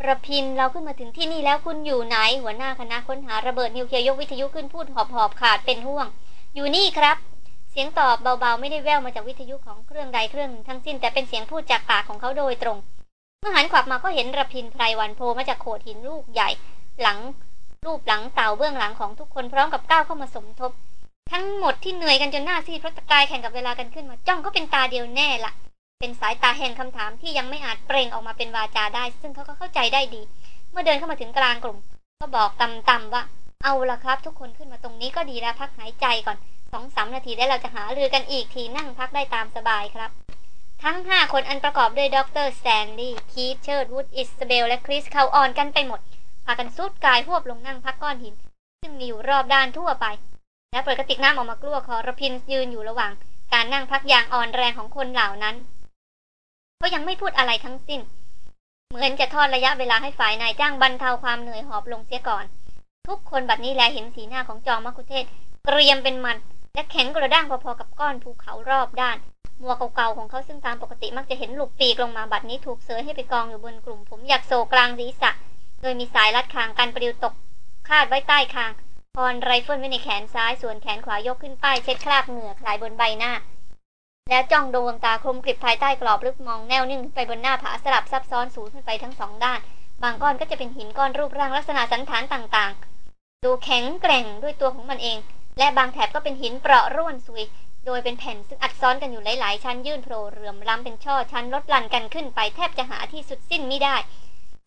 ประพินเราขึ้นมาถึงที่นี่แล้วคุณอยู่ไหน หัวหน้าคณะค้นหาระเบิดนิวเคลียร์ยกวิทยุขึ้นพูดหอบหอบขาดเป็นห่วง อยู่นี่ครับ เสียงตอบเบาๆ ไม่ได้แว่วมาจากวิทยุของเครื่องใดเครื่องหนึ่งทั้งสิ้นแต่เป็นเสียงพูดจากปากของเขาโดยตรง เมื่อหันขวับมาก็เห็นระพินไพรวันโผล่มาจากโขดหินลูกใหญ่ หลัง รูปหลังเต่าเบื้องหลังของทุกคนพร้อมกับก้าวเข้ามาสมทบ ทั้งหมดที่เหนื่อยกันจนหน้าซีดเพราะตะกายแข่งกับเวลากันขึ้นมาจ้องก็เป็นตาเดียวแน่ละเป็นสายตาแห่งคำถามที่ยังไม่อาจเปล่งออกมาเป็นวาจาได้ ซึ่งเขาก็เข้าใจได้ดี เมื่อเดินเข้ามาถึงกลางกลุ่ม ก็บอกต่ำๆว่า เอาละครับ ทุกคนขึ้นมาตรงนี้ก็ดีแล้วพักหายใจก่อนสองสามนาทีแล้วเราจะหารือกันอีกทีนั่งพักได้ตามสบายครับ ทั้งห้าคนอันประกอบด้วยดรสแตนลีย์คีธเชิดวุฒอิสเบลและคริสเข่าอ่อนกันไปหมดากันซุดกายหวบลงนั่งพักก้อนหิน ซึ่งมีอยู่รอบด้านทั่วไป แล้วเปิดกระติกน้ำออกมากลั้วคอระพินยืนอยู่ระหว่าง การนั่งพักอย่างอ่อนแรงของคนเหล่านั้นก็ยังไม่พูดอะไรทั้งสิ้น เหมือนจะทอดระยะเวลาให้ฝ่ายนายจ้างบรรเทาความเหนื่อยหอบลงเสียก่อน ทุกคนบัดนี้แลเห็นสีหน้าของจอมมัคุเทศเกรียมเป็นมัน และแข็งกระด้างพอๆกับก้อนภูเขารอบด้านมัวเก่าๆของเขาซึ่งตามปกติมักจะเห็นหลุกปีกลงมาบัดนี้ถูกเสยให้ไปกองอยู่บนกลุ่มผมอยากโศกลางศีรษะ โดยมีสายรัดคางกันปลิวตก คาดไว้ใต้คาง พรไรเฟิลไว้ในแขนซ้าย ส่วนแขนขวายกขึ้นป้ายเช็ดคราบเหงื่อคลายบนใบหน้า แล้วจ้องดวงตาคมกริบภายใต้กรอบลึกมองแนวนิ่งไปบนหน้าผาสลับซับซ้อนสูงขึ้นไปทั้งสองด้าน บางก้อนก็จะเป็นหินก้อนรูปร่างลักษณะสันฐานต่างๆ ดูแข็งแกร่งด้วยตัวของมันเอง และบางแถบก็เป็นหินเปราะร่วนซุยโดยเป็นแผ่นซึ่งอัดซ้อนกันอยู่หลาย ๆ ชั้นยื่นโผล่เรื่อมล้ำเป็นช่อชั้นลดหลั่นกันขึ้นไปแทบจะหาที่สุดสิ้นไม่ได้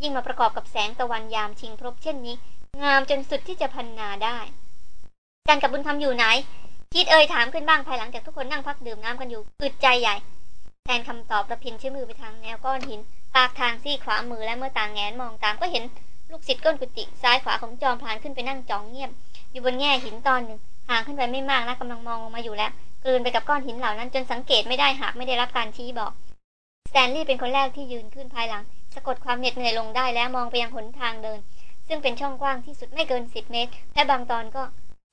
ยิ่งมาประกอบกับแสงตะวันยามชิงพรบเช่นนี้ งามจนสุดที่จะพันนาได้จันกับบุญทำอยู่ไหน คิดเอ่ยถามขึ้นบ้างภายหลังจากทุกคนนั่งพักดื่มน้ำกันอยู่อึดใจใหญ่ แทนคำตอบระพินชี้มือไปทางแนวก้อนหิน ปากทางซี่ขวามือและเมื่อต่างแงนมองตามก็เห็นลูกศิษย์ก้นกุฏิซ้ายขวาของจอมพลานขึ้นไปนั่งจ้องเงียบ อยู่บนแง่หินตอนหนึ่งห่างขึ้นไปไม่มากนะกำลังมองลงมาอยู่แล้วกลืนไปกับก้อนหินเหล่านั้นจนสังเกตไม่ได้หากไม่ได้รับการชี้บอกสแตนลีย์เป็นคนแรกที่ยืนขึ้นภายหลัง สะกดความเหน็ดเหนื่อยลงได้แล้วมองไปยังหนทางเดิน ซึ่งเป็นช่องกว้างที่สุดไม่เกินสิบเมตร และบางตอนก็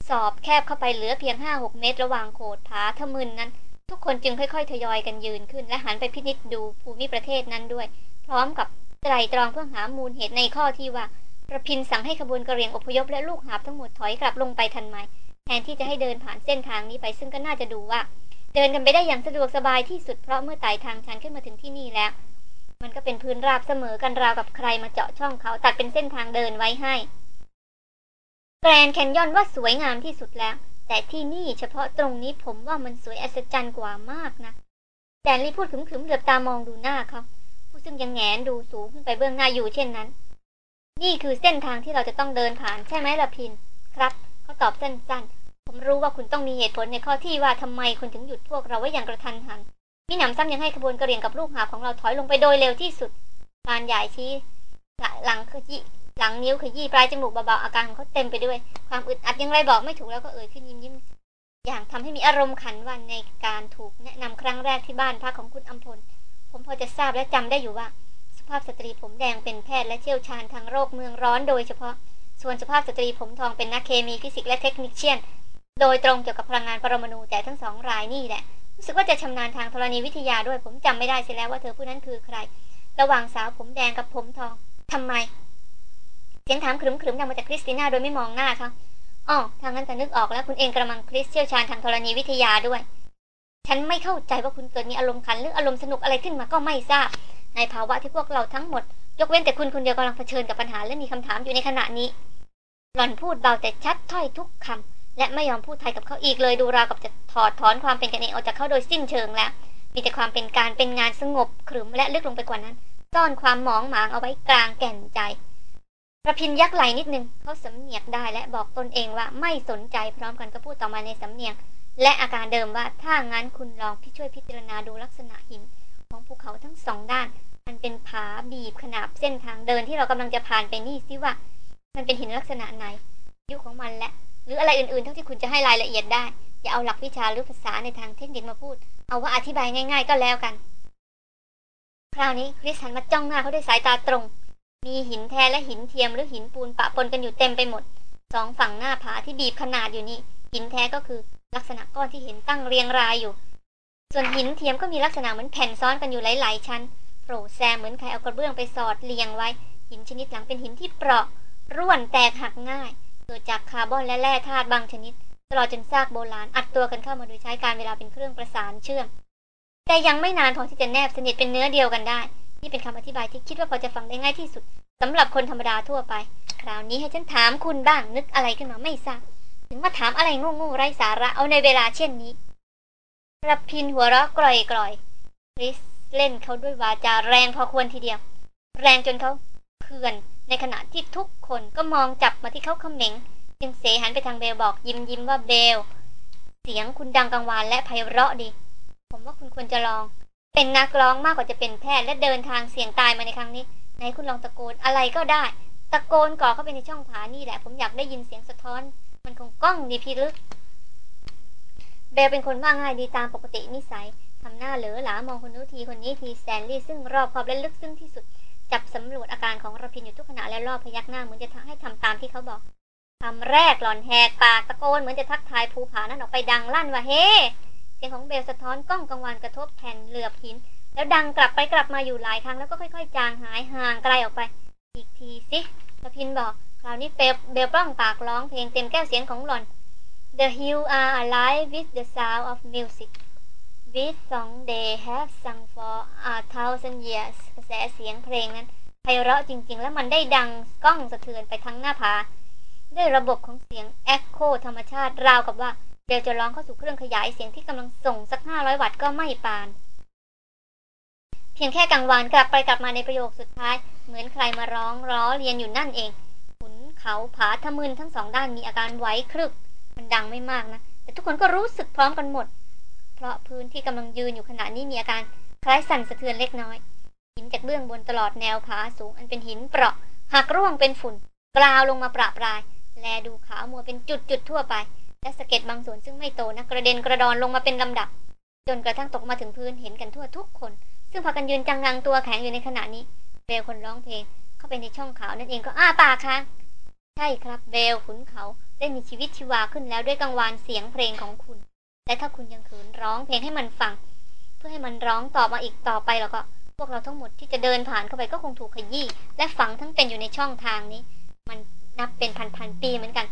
สอบแคบเข้าไปเหลือเพียงห้าหกเมตร ระหว่างโขดผาทะมึนนั้น ทุกคนจึงค่อยๆ ทยอยกันยืนขึ้น และหันไปพินิจดูภูมิประเทศนั้นด้วย พร้อมกับไตรตรองเพื่อหามูลเหตุในข้อที่ว่าประพินสั่งให้ขบวนกระเรียงอพยพและลูกหาบทั้งหมดถอยกลับลงไปทันไหมแทนที่จะให้เดินผ่านเส้นทางนี้ไปซึ่งก็น่าจะดูว่า เดินกันไปได้อย่างสะดวกสบายที่สุดเพราะเมื่อไต่ทางชันขึ้นมาถึงที่นี่แล้ว มันก็เป็นพื้นราบเสมอกันราวกับใครมาเจาะช่องเขาตัดเป็นเส้นทางเดินไว้ให้แกรนแคนยอนว่าสวยงามที่สุดแล้ว แต่ที่นี่เฉพาะตรงนี้ผมว่ามันสวยอัศจรรย์กว่ามากนะแดนลี่พูดขึมๆเหลือบตามองดูหน้าเขาผู้ซึ่งยังแงนดูสูงขึ้นไปเบื้องหน้าอยู่เช่นนั้น นี่คือเส้นทางที่เราจะต้องเดินผ่านใช่ไหมล่ะพิน ครับเขาตอบสั้นๆ ผมรู้ว่าคุณต้องมีเหตุผลในข้อที่ว่าทำไมคุณถึงหยุดพวกเราไว้อย่างกระทันหัน มิหนำซ้ำยังให้ขบวนกะเหรี่ยงกับลูกหาของเราถอยลงไปโดยเร็วที่สุดพรานใหญ่ชี้หลังขยี้หลังนิ้วขยี้ปลายจมูกเบาๆอาการของเขาเต็มไปด้วย ความอึดอัดอย่างไรบอกไม่ถูกแล้วก็เอ่ยขึ้นยิ้มยิ้มอย่างทำให้มีอารมณ์ขันว่าในการถูกแนะนำครั้งแรกที่บ้านพักของคุณอัมพล ผมพอจะทราบและจำได้อยู่ว่า สุภาพสตรีผมแดงเป็นแพทย์และเชี่ยวชาญทางโรคเมืองร้อนโดยเฉพาะ ส่วนสุภาพสตรีผมทองเป็นนักเคมีฟิสิกส์และ technician โดยตรงเกี่ยวกับพลังงานปรมาณูแต่ทั้งสองรายนี่แหละ รู้สึกว่าจะชำนาญทางธรณีวิทยาด้วย ผมจำไม่ได้เสียแล้วว่าเธอผู้นั้นคือใคร ระหว่างสาวผมแดงกับผมทองทำไม เสียงถามครึมครึมดังมาจากคริสติน่าโดยไม่มองหน้าเขาอ๋อทางนั้นจะนึกออกแล้วคุณเองกระมังคริสเชี่ยวชาญทางธรณีวิทยาด้วย ฉันไม่เข้าใจว่าคุณเกิดมีอารมณ์ขันหรืออารมณ์สนุกอะไรขึ้นมาก็ไม่ทราบ ในภาวะที่พวกเราทั้งหมด ยกเว้นแต่คุณคนเดียวกำลังเผชิญกับปัญหาและมีคำถามอยู่ในขณะนี้ หล่อนพูดเบาแต่ชัดถ้อยทุกคำ และไม่ยอมพูดไทยกับเขาอีกเลยดูราวกับจะถอดถอนความเป็นกันเองออกจากเขาโดยสิ้นเชิงแล้ว มีแต่ความเป็นการเป็นงานสงบขรึมและลึกลงไปกว่านั้น ซ่อนความหมองหมางเอาไว้กลางแก่นใจระพินยักไหลนิดนึงเขาสำเนียกได้และบอกตนเองว่าไม่สนใจพร้อมกันก็พูดต่อมาในสำเนียง และอาการเดิมว่าถ้างั้นคุณลองพี่ช่วยพิจารณาดูลักษณะหิน ของภูเขาทั้งสองด้าน มันเป็นผาบีบขนาบเส้นทางเดินที่เรากำลังจะผ่านไปนี่ซิว่า มันเป็นหินลักษณะไหน ยุคของมันและ หรืออะไรอื่นๆ เท่าที่คุณจะให้รายละเอียดได้ อย่าเอาหลักวิชาหรือภาษาในทางเทคนิคมาพูด เอาว่าอธิบายง่าย ๆ ก็แล้วกัน คราวนี้คริสหันมาจ้องหน้าเขาด้วยสายตาตรง มีหินแท้และหินเทียมหรือหินปูนปะปนกันอยู่เต็มไปหมด สองฝั่งหน้าผาที่บีบขนาดอยู่นี่หินแท้ก็คือลักษณะก้อนที่เห็นตั้งเรียงรายอยู่ ส่วนหินเทียมก็มีลักษณะเหมือนแผ่นซ้อนกันอยู่หลาย ๆ ชั้นโผล่แซมเหมือนใครเอากระเบื้องไปสอดเรียงไว้ หินชนิดหลังเป็นหินที่เปราะร่วนแตกหักง่าย เกิดจากคาร์บอนและแร่ธาตุบางชนิด ตลอดจนซากโบราณอัดตัวกันเข้ามาโดยใช้การเวลาเป็นเครื่องประสานเชื่อม แต่ยังไม่นานพอที่จะแนบสนิทเป็นเนื้อเดียวกันได้ นี่เป็นคำอธิบายที่คิดว่าพอจะฟังได้ง่ายที่สุดสำหรับคนธรรมดาทั่วไป คราวนี้ให้ฉันถามคุณบ้างนึกอะไรขึ้นมาไม่ทราบถึงมาถามอะไรโง่ๆไร้สาระเอาในเวลาเช่นนี้รับพินหัวเราะกร่อยๆริสเล่นเขาด้วยวาจาแรงพอควรทีเดียว แรงจนเขาเขื่อน ในขณะที่ทุกคนก็มองจับมาที่เขาเขม็ง จึงเสหันไปทางเบลบอกยิ้มยิ้มว่าเบล เสียงคุณดังกังวานและไพเราะดี ผมว่าคุณควรจะลอง เป็นนักร้องมากกว่าจะเป็นแพทย์และเดินทางเสี่ยงตายมาในครั้งนี้ไหนคุณลองตะโกนอะไรก็ได้ ตะโกนก่อเข้าไปในช่องผานี่แหละ ผมอยากได้ยินเสียงสะท้อน มันคงก้องดีพีลึกเบลเป็นคนว่าง่ายดีตามปกตินิสัยทำหน้าเหลือหลามองคนนู้นทีคนนี้ทีแซนลี่ซึ่งรอบคอบและลึกซึ้งที่สุด จับสำรวจอาการของระพินอยู่ทุกขณะและรอบพยักหน้าเหมือนจะให้ทำตามที่เขาบอกคำแรกหล่อนแหกปากตะโกนเหมือนจะทักทายภูผานั้นออกไปดังลั่นว่าเฮ้สียงของเบลสะท้อนกล้องกังวานกระทบแผ่นเหลือบหิน แล้วดังกลับไปกลับมาอยู่หลายครั้งแล้วก็ค่อยๆ จางหายห่างไกลออกไป อีกทีสิสพินบอกคราวนี้เบลเบลปล้องปากร้องเพลงเต็มแก้วเสียงของหล่อน The hills are alive with the sound of music This song they have sung for a thousand years กระแสเสียงเพลงนั้นไพเราะจริงๆ และมันได้ดังก้องสะเทือนไปทั้งหน้าผา ด้วยระบบของเสียงแอคโคธรรมชาติราวกับว่าเบลจะร้องเข้าสู่เครื่องขยายเสียงที่กำลังส่งสักห้าร้อยวัตต์ก็ไม่ปาน เพียงแค่กังวานกลับไปกลับมาในประโยคสุดท้าย เหมือนใครมาร้องร้อเรียนอยู่นั่นเองขุนเขาผาทะมึนทั้งสองด้านมีอาการไหวครึก มันดังไม่มากนะ แต่ทุกคนก็รู้สึกพร้อมกันหมด เพราะพื้นที่กำลังยืนอยู่ขณะนี้มีอาการคล้ายสั่นสะเทือนเล็กน้อย หินจากเบื้องบนตลอดแนวผาสูงอันเป็นหินเปราะหักร่วงเป็นฝุ่นกลาวลงมาประปราย แลดูขาวมัวเป็นจุดๆทั่วไป และสะเก็ดบางส่วนซึ่งไม่โตนะกระเด็นกระดอนลงมาเป็นลำดับ จนกระทั่งตกมาถึงพื้นเห็นกันทั่วทุกคน ซึ่งพากันยืนจังงังตัวแข็งอยู่ในขณะนี้เบลคนร้องเพลงเข้าไปในช่องขาวนั่นเองก็อ้าปากค้างใช่ครับเบลขุนเขาได้มีชีวิตชีวาขึ้นแล้วด้วยกังวานเสียงเพลงของคุณ และถ้าคุณยังขืนร้องเพลงให้มันฟัง เพื่อให้มันร้องต่อมาอีกต่อไปแล้วก็ พวกเราทั้งหมดที่จะเดินผ่านเข้าไปก็คงถูกขยี้และฝังทั้งเป็นอยู่ในช่องทางนี้ มันนับเป็นพันๆปีเหมือนกัน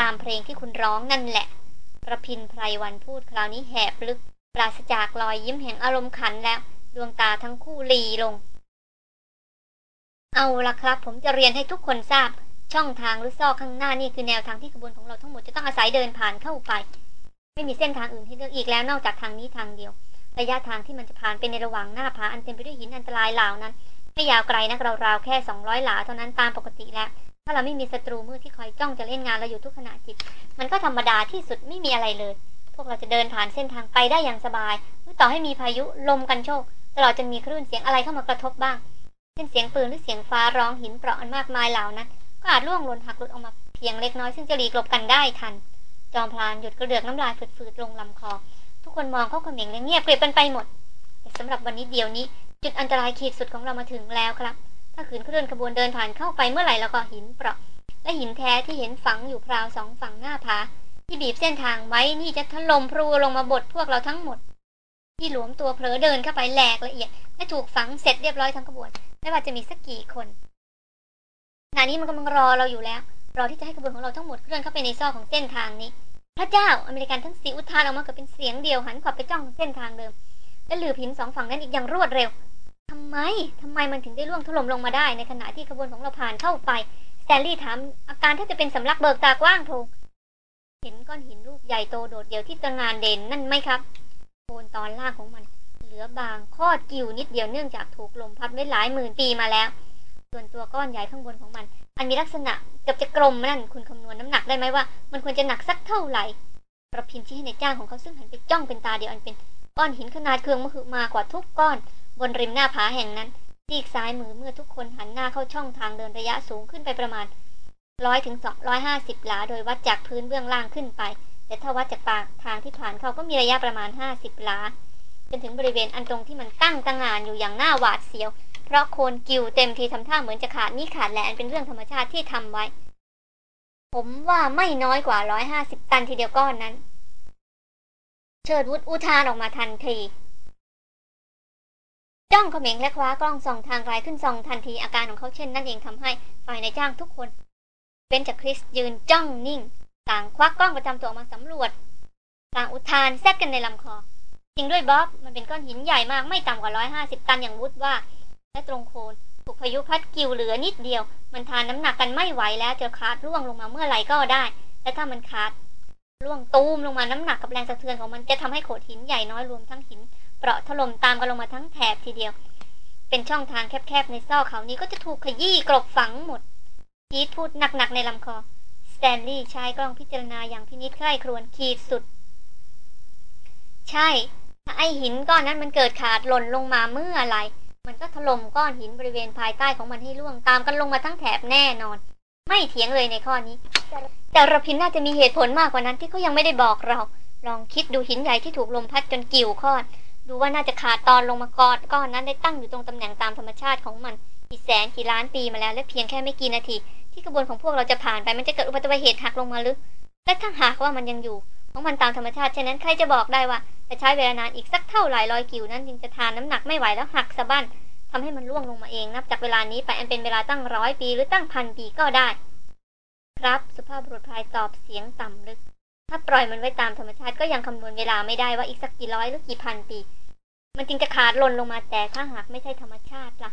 ตามเพลงที่คุณร้องนั่นแหละระพินไพรวันพูดคราวนี้แหบลึก ปราศจากรอยยิ้มแห่งอารมณ์ขันแล้ว ดวงตาทั้งคู่ลีลง เอาละครับ ผมจะเรียนให้ทุกคนทราบ ช่องทางหรือซอกข้างหน้านี่คือแนวทางที่ขบวนของเราทั้งหมดจะต้องอาศัยเดินผ่านเข้าไป ไม่มีเส้นทางอื่นให้เลือกอีกแล้วนอกจากทางนี้ทางเดียว ระยะทางที่มันจะผ่านไปในระหว่างหน้าผาอันเต็มไปด้วยหินอันตรายเหล่านั้น ไม่ยาวไกลนักราวๆแค่200หลาเท่านั้นตามปกติแล้ว ถ้าเราไม่มีศัตรูมืดที่คอยจ้องจะเล่นงานเราอยู่ทุกขณะจิต มันก็ธรรมดาที่สุดไม่มีอะไรเลย พวกเราจะเดินผ่านเส้นทางไปได้อย่างสบายเมื่อต่อให้มีพายุลมกันโชกตลอดจะมีคลื่นเสียงอะไรเข้ามากระทบบ้างเช่นเสียงปืนหรือเสียงฟ้าร้องหินเปราะอันมากมายเหล่านั้น ก็อาจล่วงหล่นหักหลุดออกมาเพียงเล็กน้อยซึ่งจะหลีกหลบกันได้ทัน จอมพลานหยุดกระเดือกน้ำลายฝืดๆลงลำคอ ทุกคนมองเข้าเขม็งและเงียบเกลียบกันไปหมดแต่สำหรับวันนี้เดียวนี้ จุดอันตรายขีดสุดของเรามาถึงแล้วครับ ถ้าขืนเคลื่อนขบวนเดินผ่านเข้าไปเมื่อไหร่แล้วก็หินเปราะ และหินแท้ที่เห็นฝังอยู่พราวสองฝั่งหน้าผาที่บีบเส้นทางไว้นี่จะถล่มพรูลงมาบดพวกเราทั้งหมด ที่หลวมตัวเผลอเดินเข้าไปแหลกละเอียด และถูกฝังเสร็จเรียบร้อยทั้งขบวนไม่ว่าจะมีสักกี่คนขณะนี้มันกำลังรอเราอยู่แล้ว รอที่จะให้ขบวนของเราทั้งหมดเคลื่อนเข้าไปในซอกของเส้นทางนี้ พระเจ้าอเมริกันทั้งสี่อุทานออกมาเกือบเป็นเสียงเดียวหันขวับไปจ้องเส้นทางเดิม และหลืบหินสองฝั่งนั้นอีกอย่างรวดเร็วทำไมทำไมมันถึงได้ร่วงถล่มลงมาได้ ในขณะที่ขบวนของเราผ่านเข้าไปสแตนลีย์ถามอาการที่จะเป็นสำลักเบิกตากว้างโพงเห็นก้อนหินลูกใหญ่โตโดดเดี่ยวที่ตระหง่านเด่นนั่นไหมครับโคนตอนล่างของมัน เหลือบางคอดกิ่วนิดเดียวเนื่องจากถูกลมพัดไว้หลายหมื่นปีมาแล้ว ส่วนตัวก้อนใหญ่ข้างบนของมัน อันมีลักษณะเกือบจะกลมนั่นคุณคำนวณน้ำหนักได้ไหมว่า มันควรจะหนักสักเท่าไหร่ประพินที่ให้ในจ้างของเขาซึ่งหันไปจ้องเป็นตาเดียวอันเป็นก้อนหินขนาดเครืองมหึมากว่าทุกก้อน บนริมหน้าผาแห่งนั้นซีกซ้ายมือเมื่อทุกคนหันหน้าเข้าช่องทางเดินระยะสูงขึ้นไปประมาณร้อยถึงสองร้อยห้าสิบหลา โดยวัดจากพื้นเบื้องล่างขึ้นไป แต่ถ้าวัดจากปากทางที่ผ่านเขาก็มีระยะประมาณห้าสิบหลา จนถึงบริเวณอันตรงที่มันตั้งตางานอยู่อย่างหน้าหวาดเสียว เพราะโคนกิวเต็มทีทำท่าเหมือนจะขาดนี่ขาดแหละอันเป็นเรื่องธรรมชาติที่ทำไว้ ผมว่าไม่น้อยกว่าร้อยห้าสิบตันทีเดียวก้อนนั้น เชิดวุฒอุทานออกมาทันทีจ้องเขม็งและคว้ากล้องส่องทางไกลขึ้นส่องทันทีอาการของเขาเช่นนั่นเองทำให้ฝ่ายในจ้างทุกคนเป็นจากคริสยืนจ้องนิ่ง ต่างควักกล้องประจำตัวออกมาสำรวจ ต่างอุทานแซดกันในลำคอ จริงด้วยบ๊อบมันเป็นก้อนหินใหญ่มากไม่ต่ำกว่าร้อยห้าสิบตันอย่างวุฒว่า และตรงโคนถูกพายุพัดกิ่วเหลือนิดเดียว มันทานน้ำหนักกันไม่ไหวแล้วจะขาดร่วงลงมาเมื่อไหร่ก็ได้ และถ้ามันขาดร่วงตูมลงมาน้ำหนักกับแรงสะเทือนของมันจะทำให้โขดหินใหญ่น้อยรวมทั้งหิน เปราะถล่มตามกันลงมาทั้งแถบทีเดียว เป็นช่องทางแคบๆในซอกเขานี้ก็จะถูกขยี้กลบฝังหมดคีธพูดหนักๆในลำคอสแตนลีย์ใช้กล้องพิจารณาอย่างพินิจใคร่ครวญขีดสุด ใช่ ถ้าไอหินก้อนนั้นมันเกิดขาดหล่นลงมาเมื่อไหร่ มันก็ถล่มก้อนหินบริเวณภายใต้ของมันให้ล่วงตามกันลงมาทั้งแถบแน่นอน ไม่เถียงเลยในข้อนี้ แต่ระพินน่าจะมีเหตุผลมากกว่านั้นที่เขายังไม่ได้บอกเรา ลองคิดดูหินใหญ่ที่ถูกลมพัดจนกิ่วคอด ดูว่าน่าจะขาดตอนลงมากอดก้อนนั้นได้ตั้งอยู่ตรงตำแหน่งตามธรรมชาติของมันกี่แสนกี่ล้านปีมาแล้ว และเพียงแค่ไม่กี่นาที ที่กระบวนของพวกเราจะผ่านไปมันจะเกิดอุบัติเหตุหักลงมาหรือและถ้าหากว่ามันยังอยู่ ของมันตามธรรมชาติเช่นนั้นใครจะบอกได้ว่าจะใช้เวลานานอีกสักเท่าไหร่ลอยกิวนั้นจึงจะทานน้ำหนักไม่ไหวแล้วหักสะบั้นทำให้มันล่วงลงมาเองนับจากเวลานี้ไปอันเป็นเวลาตั้งร้อยปีหรือตั้งพันปีก็ได้ ครับสุภาพบุรุษพลายตอบเสียงต่ำลึก ถ้าปล่อยมันไว้ตามธรรมชาติก็ยังคำนวณเวลาไม่ได้ว่าอีกสักกี่ร้อยหรือกี่พันปี มันจึงจะขาดหล่นลงมาแต่ถ้าหากไม่ใช่ธรรมชาติล่ะ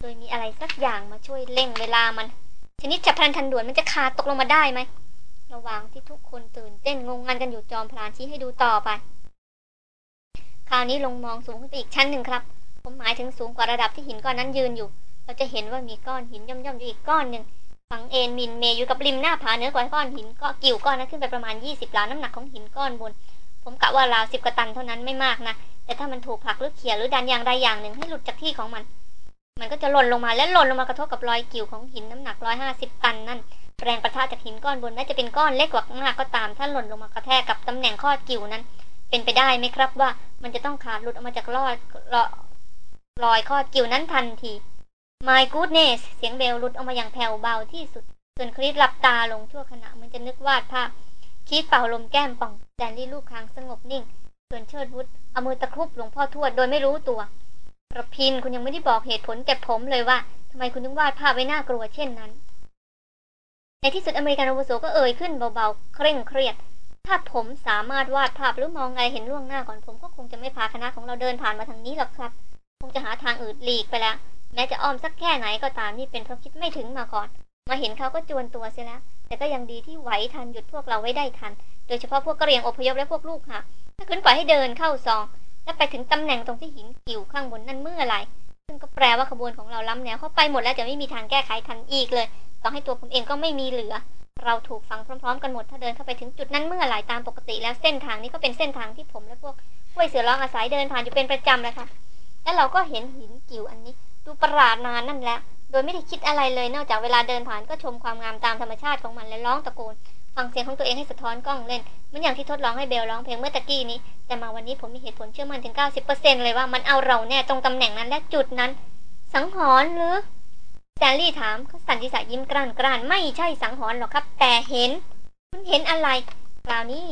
โดยมีอะไรสักอย่างมาช่วยเร่งเวลามัน ชนิดฉับพลันทันด่วนมันจะขาดตกลงมาได้ไหม ระหว่างที่ทุกคนตื่นเต้นงงงันกันอยู่จอมพลานชี้ให้ดูต่อไป คราวนี้ลงมองสูงขึ้นไปอีกชั้นหนึ่งครับ ผมหมายถึงสูงกว่าระดับที่หินก้อนนั้นยืนอยู่ เราจะเห็นว่ามีก้อนหินย่อมๆอยู่อีกก้อนหนึ่งฝังเอ็นมินเมย์อยู่กับริมหน้าผาเหนือกว่าก้อนหินก็กิ่วก้อนนั้นขึ้นไปประมาณ 20ล้านน้ำหนักของหินก้อนบน ผมกะว่าราวสิบกว่าตันเท่านั้นไม่มากนะ แต่ถ้ามันถูกผลักหรือเขี่ยหรือดันอย่างใดอย่างหนึ่งให้หลุดจากที่ของมัน มันก็จะหล่นลงมาและหล่นลงมากระทบกับรอยกิ่วของหินน้ำหนักร้อยห้าสิบตันนั่น แรงประทะจากหินก้อนบนแม้จะเป็นก้อนเล็กกว่ามากก็ตาม ถ้าหล่นลงมากระแทกกับตำแหน่งข้อกิ่วนั้น เป็นไปได้ไหมครับว่ามันจะต้องขาดหลุดออกมาจากรอยรอยข้อกิ่วนั้นทันที My goodness เสียงเบลหลุดออกมาอย่างแผ่วเบาที่สุดส่วนคริสหลับตาลงชั่วขณะเหมันจะนึกวาดภาพคิดเป่าลมแก้มป่องแดนลี่ลูกคางสงบนิ่งส่วนเชิดวุฒเอามือตะครุบหลวงพ่อทวดโดยไม่รู้ตัวระพินคุณยังไม่ได้บอกเหตุผลแก่ผมเลยว่าทำไมคุณถึงวาดภาพไว้น่ากลัวเช่นนั้น ในที่สุดอเมริกันอาวุโสก็เอ่ยขึ้นเบาๆ เคร่งเครียด ถ้าผมสามารถวาดภาพหรือมองอะไรเห็นล่วงหน้าก่อนผมก็คงจะไม่พาคณะของเราเดินผ่านมาทางนี้หรอกครับ คงจะหาทางอื่นหลีกไปแล้ว แม้จะอ้อมสักแค่ไหนก็ตามนี่เป็นเพราะคิดไม่ถึงมาก่อน มาเห็นเขาก็จวนตัวเสียแล้ว แต่ก็ยังดีที่ไหวทันหยุดพวกเราไว้ได้ทัน โดยเฉพาะพวกกระเรียงอพยพและพวกลูกค่ะ ถ้าคืนปล่อยให้เดินเข้าซอง และไปถึงตำแหน่งตรงที่หินกิ่วข้างบนนั่นเมื่อไหร่ซึ่งก็แปลว่าขบวนของเราล้ำแนวเข้าไปหมดแล้วจะไม่มีทางแก้ไขทันอีกเลย ต่อให้ตัวผมเองก็ไม่มีเหลือ เราถูกฝังพร้อม ๆ กันหมดถ้าเดินเข้าไปถึงจุดนั้นเมื่อไหร่ตามปกติ แล้วเส้นทางนี้ก็เป็นเส้นทางที่ผมและพวกห้วยเสือร้องอาศัยเดินผ่านอยู่เป็นประจำเลยค่ะ และเราก็เห็นหินกิ่วอันนี้ ดูประหลาดนานนั่นแหละโดยไม่ได้คิดอะไรเลยนอกจากเวลาเดินผ่านก็ชมความงามตามธรรมชาติของมันและร้องตะโกน ฟังเสียงของตัวเองให้สะท้อนกล้องเล่นเหมือนอย่างที่ทดลองให้เบลร้องเพลงเมื่อตะกี้นี้ แต่มาวันนี้ผมมีเหตุผลเชื่อมั่นถึง 90%เลยว่ามันเอาเราแน่ตรงตำแหน่งนั้นและจุดนั้น สังหรณ์หรือ แซลลี่ถามสันติษะยิ้มกรานกรานไม่ใช่สังหรณ์หรอกครับ แต่เห็น คุณเห็นอะไรคราวนี้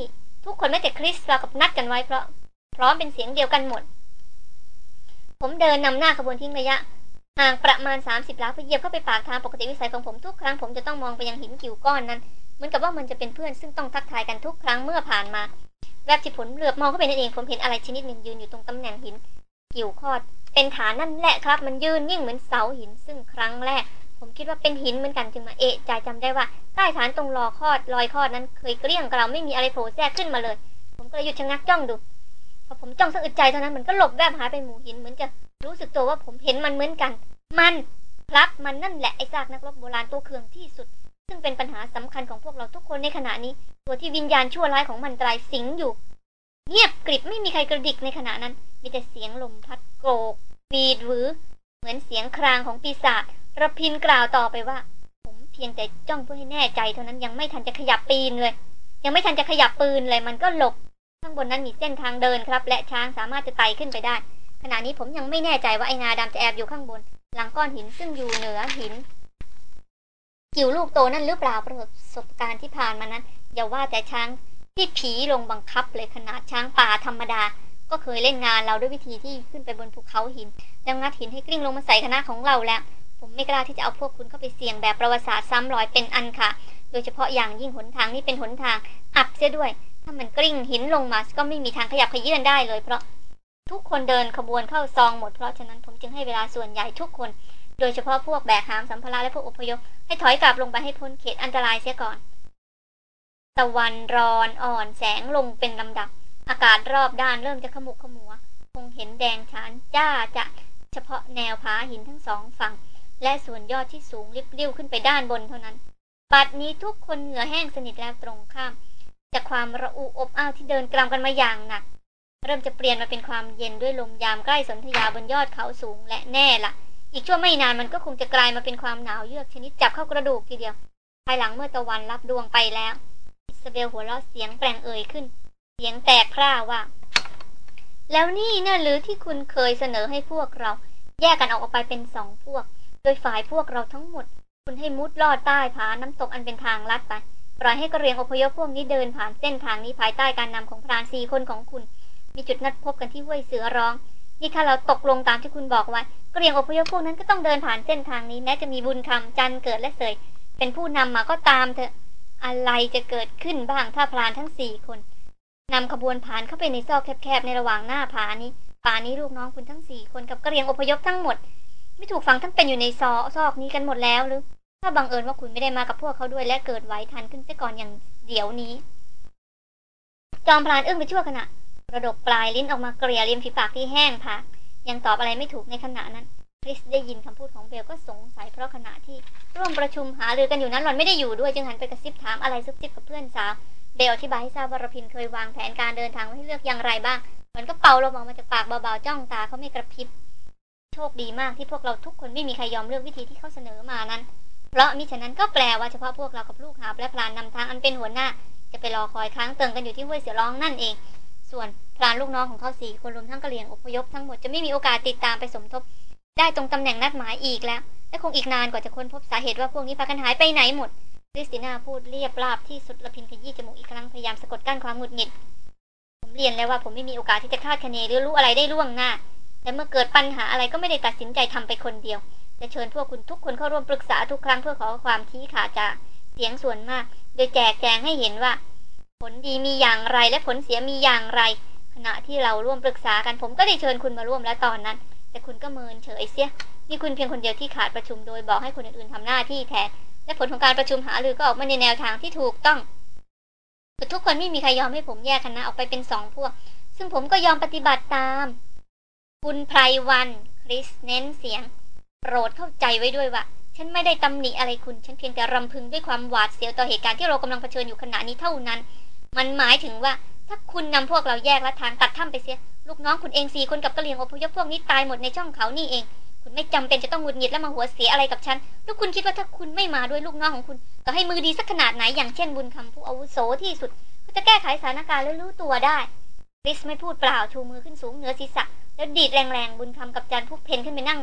ทุกคนไม่แต่คริสเรากับนัดกันไว้เพราะ พร้อมเป็นเสียงเดียวกันหมด ผมเดินนำหน้าขบวนทิ้งระยะห่างประมาณ 30ล้าเพื่อเหยียบเข้าไปปากทางปกติวิสัยของผมทุกครั้งผมจะต้องมองไปยังหินกิ่วก้อนนั้นเหมือนกับว่ามันจะเป็นเพื่อนซึ่งต้องทักทายกันทุกครั้งเมื่อผ่านมาแวบที่ผลเหลือบมองเข้าไปนั่นเองผมเห็นอะไรชนิดหนึ่งยืนอยู่ตรงตำแหน่งหิน กิ่วคอด เป็นฐานนั่นแหละครับ มันยืนยิ่งเหมือนเสาหินซึ่งครั้งแรก ผมคิดว่าเป็นหินเหมือนกันจึงมาเอะใจจำได้ว่าใต้ฐานตรงรอคอดรอยคอดนั้น เคยเกลี้ยงกล่าวไม่มีอะไรโผล่แทรกขึ้นมาเลย ผมก็เลยหยุดชะงักจ้องดูพอผมจ้องสักอึดใจเท่านั้นมันก็หลบแวบหายไปหมู่หินเหมือนจะรู้สึกตัวว่าผมเห็นมันเหมือนกัน มันครับมันนั่นแหละไอ้ซากนักรบโบราณตัวเคืองที่สุด ซึ่งเป็นปัญหาสำคัญของพวกเราทุกคนในขณะนี้ ตัวที่วิญญาณชั่วร้ายของมันตรายสิงอยู่ เงียบกริบไม่มีใครกระดิกในขณะนั้น มีแต่เสียงลมพัดโกรกวีดหวือ เหมือนเสียงครางของปีศาจระพินกล่าวต่อไปว่า ผมเพียงแต่จ้องเพื่อให้แน่ใจเท่านั้นยังไม่ทันจะขยับปีนเลย ยังไม่ทันจะขยับปืนเลยมันก็หลบ ข้างบนนั้นมีเส้นทางเดินครับ และช้างสามารถจะไต่ขึ้นไปได้ ขณะนี้ผมยังไม่แน่ใจว่าไอ้งาดำจะแอบอยู่ข้างบน หลังก้อนหินซึ่งอยู่เหนือหินกิ่วลูกโตนั่นหรือเปล่าประสบการณ์ที่ผ่านมานั้นอย่าว่าแต่ช้าง ที่ผีลงบังคับเลยขนาดช้างป่าธรรมดา ก็เคยเล่นงานเราด้วยวิธีที่ขึ้นไปบนภูเขาหินแล้วงัดหินให้กลิ้งลงมาใส่คณะของเราแล้วผมไม่กล้าที่จะเอาพวกคุณเข้าไปเสี่ยงแบบประวัติศาสตร์ซ้ำรอยเป็นอันค่ะ โดยเฉพาะอย่างยิ่งหนทางนี้เป็นหนทาง อับเสียด้วย ถ้ามันกลิ้งหินลงมาก็ไม่มีทางขยับขยื่นได้เลย เพราะทุกคนเดินขบวนเข้าซองหมด เพราะฉะนั้นผมจึงให้เวลาส่วนใหญ่ทุกคน โดยเฉพาะพวกแบกหามสัมภาระและพวกอพยพให้ถอยกลับลงไปให้พ้นเขตอันตรายเสียก่อน ตะวันรอนอ่อนแสงลงเป็นลำดับ อากาศรอบด้านเริ่มจะขมุกขมัว คงเห็นแดงชานจ้าจะเฉพาะแนวผาหินทั้งสองฝั่ง และส่วนยอดที่สูงริบเรี้ยวขึ้นไปด้านบนเท่านั้นปัดนี้ทุกคนเหงื่อแห้งสนิทแล้วตรงข้าม จากความระอุอบอ้าวที่เดินกลามกันมาอย่างหนัก เริ่มจะเปลี่ยนมาเป็นความเย็นด้วยลมยามใกล้สนธยาบนยอดเขาสูงและแน่ละอีกชั่วไม่นานมันก็คงจะกลายมาเป็นความหนาวเยือกชนิดจับเข้ากระดูกทีเดียว ภายหลังเมื่อตะวันรับดวงไปแล้ว อิสเบลหัวเราะเสียงแปลงเอ่ยขึ้น เสียงแตกพร่าว่า แล้วนี่น่ะหรือที่คุณเคยเสนอให้พวกเรา แยกกันออกไปเป็นสองพวก โดยฝ่ายพวกเราทั้งหมด คุณให้มุดลอดใต้ผาน้ำตกอันเป็นทางลัดไปปล่อยให้กระเรียงอพยพพวกนี้เดินผ่านเส้นทางนี้ภายใต้การนำของพรานสี่คนของคุณ มีจุดนัดพบกันที่ห้วยเสือร้อง นี่ถ้าเราตกลงตามที่คุณบอกไว้กระเรียงอพยพพวกนั้นก็ต้องเดินผ่านเส้นทางนี้แม้จะมีบุญคำจันเกิดและเสย เป็นผู้นำมาก็ตามเถอะ อะไรจะเกิดขึ้นบ้างถ้าพรานทั้งสี่คนนำขบวนผ่านเข้าไปในซอกแคบๆในระหว่างหน้าผานี้ป่านี้ลูกน้องคุณทั้งสี่คนกับกระเรียงอพยพทั้งหมด ไม่ถูกฝังทั้งเป็นอยู่ในซอซอกนี้กันหมดแล้วหรือ ถ้าบังเอิญว่าคุณไม่ได้มากับพวกเขาด้วยและเกิดไหวทันขึ้นซะก่อนอย่างเดี๋ยวนี้ จอมพรานอึ้งไปชั่วขณะกระดกปลายลิ้นออกมาเกลี่ยริมฝีปากที่แห้งผากยังตอบอะไรไม่ถูกในขณะนั้น คริสได้ยินคำพูดของเบลก็สงสัยเพราะขณะที่ร่วมประชุมหารือกันอยู่นั้นหล่อนไม่ได้อยู่ด้วยจึงหันไปกระซิบถามอะไรซุบซิบกับเพื่อนสาวเบลอธิบายให้ทราบว่ารพินเคยวางแผนการเดินทางไว้ให้เลือกอย่างไรบ้างหล่อนก็เป่าลมออกมาจากปากเบาๆจ้องตาเขาไม่กระพริบโชคดีมากที่พวกเราทุกคนไม่มีใครยอมเลือกวิธีที่เขาเสนอมานั้น เพราะมิฉะนั้นก็แปลว่าเฉพาะพวกเรากับลูกหาบและพลานนำทางอันเป็นหัวหน้า จะไปรอคอยค้างเติงกันอยู่ที่ห้วยเสือร้องนั่นเอง ส่วนพลานลูกน้องของเขาสี่คนรวมทั้งกะเหรี่ยงอพยพทั้งหมดจะไม่มีโอกาสติดตามไปสมทบ ได้ตรงตำแหน่งนัดหมายอีกแล้ว และคงอีกนานกว่าจะค้นพบสาเหตุว่าพวกนี้พากันหายไปไหนหมดคริสติน่าพูดเรียบราบที่สุดละพินขยี้จมูกอีกครั้งพยายามสะกดกั้นความหงุดหงิด ผมเรียนแล้วว่าผมไม่มีโอกาสที่จะคาดคะเนหรือรู้อะไรได้ล่วงหน้าแต่เมื่อเกิดปัญหาอะไรก็ไม่ได้ตัดสินใจทำไปคนเดียว จะเชิญพวกคุณทุกคนเข้าร่วมปรึกษาทุกครั้งเพื่อขอความชี้ขาดจากเสียงส่วนมาก โดยแจกแจงให้เห็นว่า ผลดีมีอย่างไรและผลเสียมีอย่างไร ขณะที่เราร่วมปรึกษากันผมก็ได้เชิญคุณมาร่วมแล้วตอนนั้น แต่คุณก็เมินเฉยเสียมีคุณเพียงคนเดียวที่ขาดประชุมโดยบอกให้คนอื่นๆทำหน้าที่แทนและผลของการประชุมหารือก็ออกมาในแนวทางที่ถูกต้องแต่ทุกคนไม่มีใครยอมให้ผมแยกคณะออกไปเป็นสองพวก ซึ่งผมก็ยอมปฏิบัติตาม คุณไพรวันคริสเน้นเสียง โปรดเข้าใจไว้ด้วยว่าฉันไม่ได้ตำหนิอะไรคุณ ฉันเพียงแต่รำพึงด้วยความหวาดเสียวต่อเหตุการณ์ที่เรากำลังเผชิญอยู่ขณะนี้เท่านั้น มันหมายถึงว่าถ้าคุณนำพวกเราแยกละทางตัดถ้ำไปเสีย ลูกน้องคุณเองสี่คนกับกระเหรี่ยงอพยพพวกนี้ตายหมดในช่องเขานี่เอง คุณไม่จำเป็นจะต้องหงุดหงิดและมาหัวเสียอะไรกับฉันแล้วคุณคิดว่าถ้าคุณไม่มาด้วยลูกน้องของคุณต่อให้มือดีสักขนาดไหนอย่างเช่นบุญคำผู้อาวุโสที่สุดก็จะแก้ไขสถานการณ์และรู้ตัวได้ริสไม่พูดเปล่าชูมือขึ้นสูงเหนือศีรษะ แล้วดีดแรงๆบุญคำกับจันพุกเพนขึ้นไปนั่ง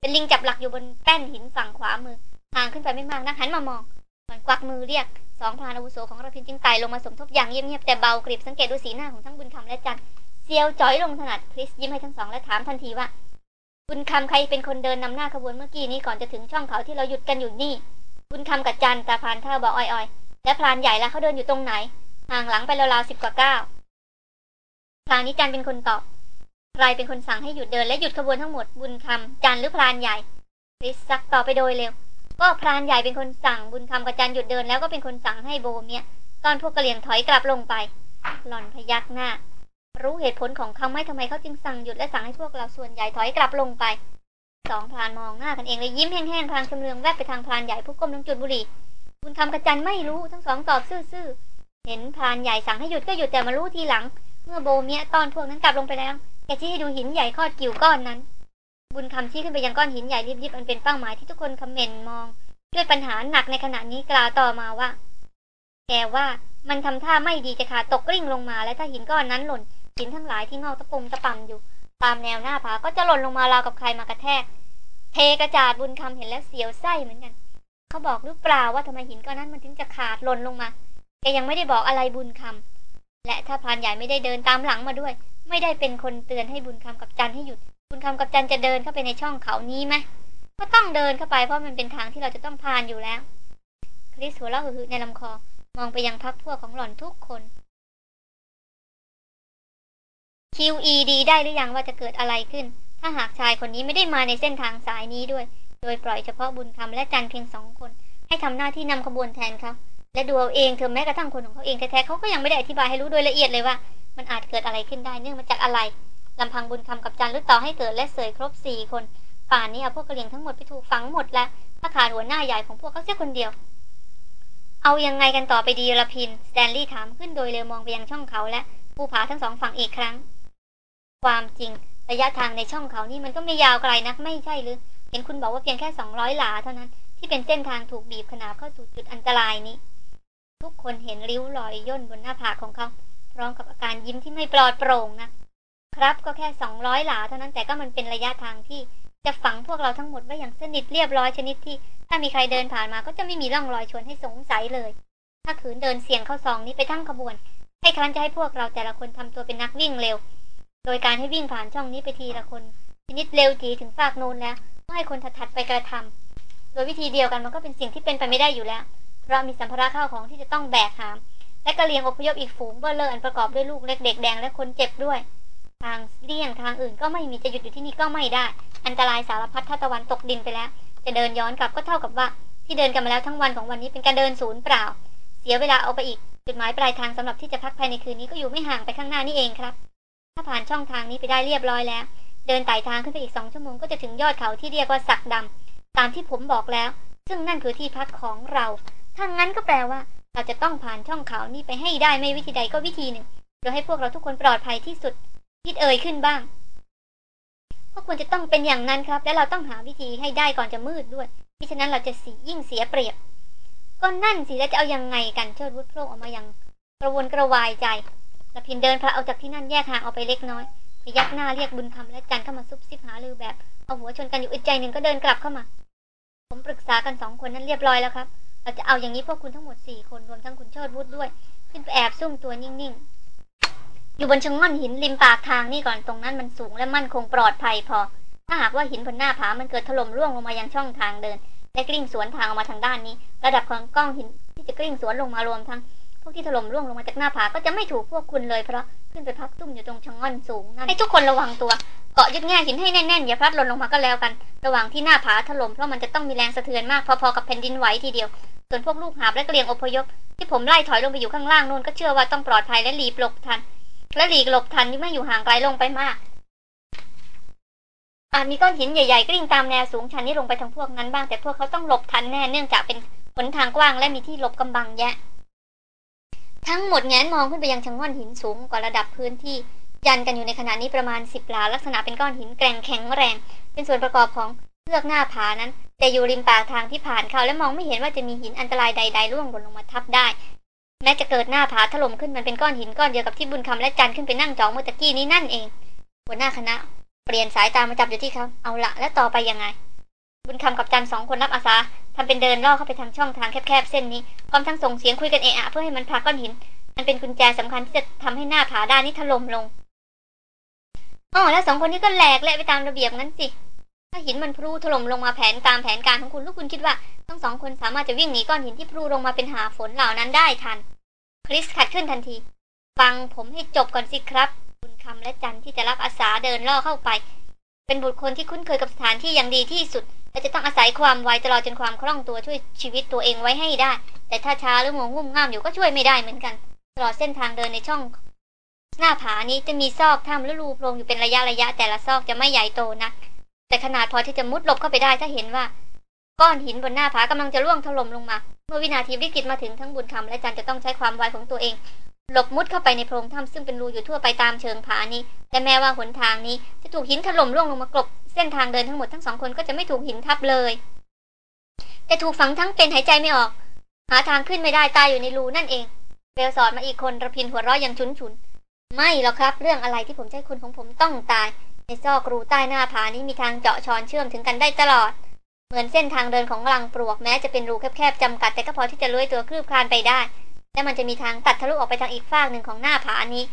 เป็นลิงจับหลักอยู่บนแป้นหินฝั่งขวามือห่างขึ้นไปไม่มากนักหันมามองก่อนกวักมือเรียกสองพรานอาวุโสของระพินจึงไต่ลงมาสมทบอย่างเงียบๆแต่เบากริบสังเกตดูสีหน้าของทั้งบุญคำและจันเซียวจ้อยลงถนัดคริสยิ้มให้ทั้งสองและถามทันทีว่า บุญคำใครเป็นคนเดินนำหน้าขบวนเมื่อกี้นี้ก่อนจะถึงช่องเขาที่เราหยุดกันอยู่นี่ บุญคำกับจันตาพานเท่าบอกอ่อยๆ และพรานใหญ่ละเขาเดินอยู่ตรงไหน ห่างหลังไปราวๆสิบกว่าก้าวพรานนี้จันเป็นคนตอบใครเป็นคนสั่งให้หยุดเดินและหยุดขบวนทั้งหมด บุญคำจันหรือพรานใหญ่คริสซักต่อไปโดยเร็ว ก็พรานใหญ่เป็นคนสั่งบุญคำกับจันหยุดเดินแล้วก็เป็นคนสั่งให้โบเนี่ยตอนพวกกระเหลี่ยงถอยกลับลงไป หล่อนพยักหน้า รู้เหตุผลของเขาไหมทำไมเขาจึงสั่งหยุดและสั่งให้พวกเราส่วนใหญ่ถอยกลับลงไปสองพรานมองหน้ากันเองเลยยิ้มแห้งๆพลางชำเลืองแวบไปทางพรานใหญ่ผู้ก้มลงจุดบุหรี่บุญคำกับจันไม่รู้ทั้งสองตอบซื่อๆเห็นพรานใหญ่สั่งให้หยุดก็หยุดแต่มารู้ทีหลัง เมื่อโบเมียตอนพวกนั้นกลับลงไปแล้วแกชี้ให้ดูหินใหญ่คอดกิ่วก้อนนั้น บุญคำชี้ขึ้นไปยังก้อนหินใหญ่ริบๆอันเป็นเป้าหมายที่ทุกคนคอมเมนต์มอง ด้วยปัญหาหนักในขณะนี้กล่าวต่อมาว่าแกว่ามันทำท่าไม่ดีจะขาดตกกลิ้งลงมา และถ้าหินก้อนนั้นหล่น หินทั้งหลายที่งอตะปุ่มตะป่ำอยู่ ตามแนวหน้าผาก็จะหล่นลงมาราวกับใครมากระแทก เทกระจาดบุญคำเห็นแล้วเสียวไส้เหมือนกัน เขาบอกหรือเปล่าว่าทำไมหินก้อนนั้นมันถึงจะขาดหล่นลงมาแกยังไม่ได้บอกอะไรบุญคำและถ้าพานใหญ่ไม่ได้เดินตามหลังมาด้วย ไม่ได้เป็นคนเตือนให้บุญคำกับจันให้หยุด บุญคำกับจันจะเดินเข้าไปในช่องเขานี้ไหมก็ต้องเดินเข้าไปเพราะมันเป็นทางที่เราจะต้องผ่านอยู่แล้ว คริสหัวเราะหึๆในลำคอมองไปยังพักพวกของหล่อนทุกคน QED ได้หรือยังว่าจะเกิดอะไรขึ้น ถ้าหากชายคนนี้ไม่ได้มาในเส้นทางสายนี้ด้วย โดยปล่อยเฉพาะบุญคำและจันเพียงสองคน ให้ทำหน้าที่นำขบวนแทนเขาและดูเอาเองเธอแม้กระทั่งคนของเขาเองแท้ๆเขาก็ยังไม่ได้อธิบายให้รู้โดยละเอียดเลยว่า มันอาจเกิดอะไรขึ้นได้เนื่องมาจากอะไรลำพังบุญคำกับจันหรือต่อให้เกิดและเสยครบสี่คน ป่านนี้เอาพวกกระเหลี่ยงทั้งหมดไปถูกฝังหมดแล้วถ้าขาดหัวหน้าใหญ่ของพวกเขาเสียคนเดียว เอายังไงกันต่อไปดีละพินสแตนลีย์ถามขึ้นโดยเร็วมองไปยังช่องเขาและภูผาทั้งสองฝั่งอีกครั้ง ความจริงระยะทางในช่องเขานี่มันก็ไม่ยาวไกลนักไม่ใช่หรือ เห็นคุณบอกว่าเพียงแค่สองร้อยหลาเท่านั้น ที่เป็นเส้นทางถูกบีบขนาบเข้าสู่จุดอันตรายนี้ ทุกคนเห็นริ้วรอยย่นบนหน้าผากของเขา พร้อมกับอาการยิ้มที่ไม่ปลอดโปร่งนะครับก็แค่สองร้อยหลาเท่านั้นแต่ก็มันเป็นระยะทางที่จะฝังพวกเราทั้งหมดไว้อย่างสนิทเรียบร้อยชนิดที่ ถ้ามีใครเดินผ่านมาก็จะไม่มีร่องรอยชวนให้สงสัยเลย ถ้าขืนเดินเสี่ยงเข้าซองนี้ไปทั้งขบวน ให้ครั้นจะให้พวกเราแต่ละคนทำตัวเป็นนักวิ่งเร็ว โดยการให้วิ่งผ่านช่องนี้ไปทีละคนชนิดเร็วจีถึงฟากโนนแล้วก็ให้คนถัดๆไปกระทำโดยวิธีเดียวกันมันก็เป็นสิ่งที่เป็นไปไม่ได้อยู่แล้ว เพราะมีสัมภาระข้าวของที่จะต้องแบกหาม และกะเหรี่ยงอพยพอีกฝูงเบอร์เลอร์อันประกอบด้วยลูกเล็กเด็กแดงและคนเจ็บด้วย ทางเลี่ยงทางอื่นก็ไม่มีจะหยุดอยู่ที่นี่ก็ไม่ได้ อันตรายสารพัดถ้าตะวันตกดินไปแล้ว จะเดินย้อนกลับก็เท่ากับว่า ที่เดินกันมาแล้วทั้งวันของวันนี้เป็นการเดินศูนย์เปล่า เสียเวลาเอาไปอีกจุดหมายปลายทางสำหรับที่จะพักภายในคืนนี้ก็อยู่ไม่ห่างไปข้างหน้านี่เองครับ ถ้าผ่านช่องทางนี้ไปได้เรียบร้อยแล้ว เดินไต่ทางขึ้นไปอีกสองชั่วโมงก็จะถึงยอดเขาที่เรียกว่าสักดำตามที่ผมบอกแล้ว ซึ่งนั่นคือที่พักของเราถ้างั้นก็แปลว่า เราจะต้องผ่านช่องเขานี้ไปให้ได้ไม่วิธีใดก็วิธีหนึ่งโดยให้พวกเราทุกคนปลอดภัยที่สุดคิดเอ่ยขึ้นบ้างก็ควรจะต้องเป็นอย่างนั้นครับ และเราต้องหาวิธีให้ได้ก่อนจะมืดด้วยมิฉะนั้นเราจะสียิ่งเสียเปรียบก็นั่นสิแล้วจะเอายังไงกันเชิดวุฒโล่ออกมาอย่างกระวนกระวายใจ ละพินเดินพระเอาจากที่นั่นแยกห่างออกไปเล็กน้อยพยักหน้าเรียกบุญคำและจันเข้ามาซุบซิบหาลือแบบ เอาหัวชนกันอยู่อึดใจหนึ่งก็เดินกลับเข้ามา ผมปรึกษากันสองคนนั้นเรียบร้อยแล้วครับ เราจะเอาอย่างนี้พวกคุณทั้งหมดสี่คนรวมทั้งคุณเชิดวุฒด้วย ขึ้นไปแอบซุ่มตัวนิ่งๆ อยู่บนชะง่อนหินริมปากทางนี่ก่อนตรงนั้นมันสูงและมั่นคงปลอดภัยพอ ถ้าหากว่าหินบนหน้าผา มันเกิดถล่มร่วงลงมายังช่องทางเดิน และกลิ้งสวนทางออกมาทางด้านนี้ ระดับของกล้องหินที่จะกลิ้งสวนลงมารวมทั้ง พวกที่ถล่มร่วงลงมาจากหน้าผาก็จะไม่ถูกพวกคุณเลยเพราะขึ้นไปพักตุ้มอยู่ตรงชะง่อนสูงนั่นให้ทุกคนระวังตัว เกาะยึดแง่หินให้แน่นๆอย่าพลัดหล่นลงมาก็แล้วกัน ระหว่างที่หน้าผาถล่มเพราะมันจะต้องมีแรงสะเทือนมากพอๆกับแผ่นดินไหวทีเดียว ส่วนพวกลูกหาบและกระเลียงอพยพที่ผมไล่ถอยลงไปอยู่ข้างล่างนู่นก็เชื่อว่าต้องปลอดภัยและหลีบหลบทัน และหลีกหลบทันที่ไม่อยู่ห่างไกลลงไปมากอาจมีก้อนหินใหญ่ๆกลิ้งตามแนวสูงชันนี้ลงไปทางพวกนั้นบ้างแต่พวกเขาต้องหลบทันแน่เนื่องจากเป็นหนทางกว้างและมีที่หลบกำบังแยะ ทั้งหมดแงนมองขึ้นไปยังชะง่อนหินสูงกว่าระดับพื้นที่ ยันกันอยู่ในขณะนี้ประมาณสิบหลาลักษณะเป็นก้อนหินแกร่งแข็งแรง เป็นส่วนประกอบของเลือกหน้าผานั้น แต่อยู่ริมปากทางที่ผ่านเขาและมองไม่เห็นว่าจะมีหินอันตรายใดๆร่วงหล่นลงมาทับได้แม้จะเกิดหน้าผาถล่มขึ้นมันเป็นก้อนหินก้อนเดียวกับที่บุญคำและจันขึ้นไปนั่งจองเมื่อตะกี้นี้นั่นเองหัวหน้าคณะ เปลี่ยนสายตามาจับอยู่ที่เขาเอาละแล้วต่อไปยังไง บุญคำกับจันสองคนรับอาสา ทำเป็นเดินล่อเข้าไปทางช่องทางแคบๆเส้นนี้พร้อมทั้งส่งเสียงคุยกันเอะอะเพื่อให้มันพาก้อนหิน มันเป็นกุญแจสำคัญที่จะทำให้หน้าผาด้านนี้ถล่มลงอ๋อแล้วสองคนนี้ก็แหลกและไปตามระเบียบงั้นสิถ้าหินมันพลูถล่มลงมาแผนตามแผนการของคุณลูกคุณคิดว่าทั้งสองคนสามารถจะวิ่งหนีก้อนหินที่พลูลงมาเป็นหาฝนเหล่านั้นได้ทัน คริสขัดขึ้นทันทีฟังผมให้จบก่อนสิครับบุญคำและจันที่จะรับอาสาเดินล่อเข้าไป เป็นบุตรคนที่คุ้นเคยกับสถานที่อย่างดีที่สุด และจะต้องอาศัยความไวตลอดจนความคล่องตัวช่วยชีวิตตัวเองไว้ให้ได้ แต่ถ้าช้าหรือหัวงุ่มง่ามอยู่ก็ช่วยไม่ได้เหมือนกัน ตลอดเส้นทางเดินในช่อง หน้าผานี้จะมีซอกถ้ำและรูโพรงอยู่เป็นระยะระยะแต่ละซอกจะไม่ใหญ่โตนะแต่ขนาดพอที่จะมุดหลบเข้าไปได้ถ้าเห็นว่า ก้อนหินบนหน้าผากำลังจะร่วงถล่มลงมา เมื่อวินาทีวิกฤตมาถึงทั้งบุญคำและจันจะต้องใช้ความไวของตัวเอง หลบมุดเข้าไปในโพรงถ้ำซึ่งเป็นรูอยู่ทั่วไปตามเชิงผานี้แต่แม้ว่าหนทางนี้จะถูกหินถล่มร่วงลงมากลบ เส้นทางเดินทั้งหมดทั้งสองคนก็จะไม่ถูกหินทับเลย แต่ถูกฝังทั้งเป็นหายใจไม่ออก หาทางขึ้นไม่ได้ตายอยู่ในรูนั่นเองเบลสอดมาอีกคนระพินหัวเราะยังชุนชุนไม่หรอกครับ เรื่องอะไรที่ผมให้คุณของผมต้องตาย ในซอกรูใต้หน้าผานี้มีทางเจาะชอนเชื่อมถึงกันได้ตลอด เหมือนเส้นทางเดินของรังปลวกแม้จะเป็นรูแคบๆจำกัดแต่ก็พอที่จะเลื้อยตัวคลืบคลานไปได้ และมันจะมีทางตัดทะลุออกไปทางอีกฝากหนึ่งของหน้าผานี้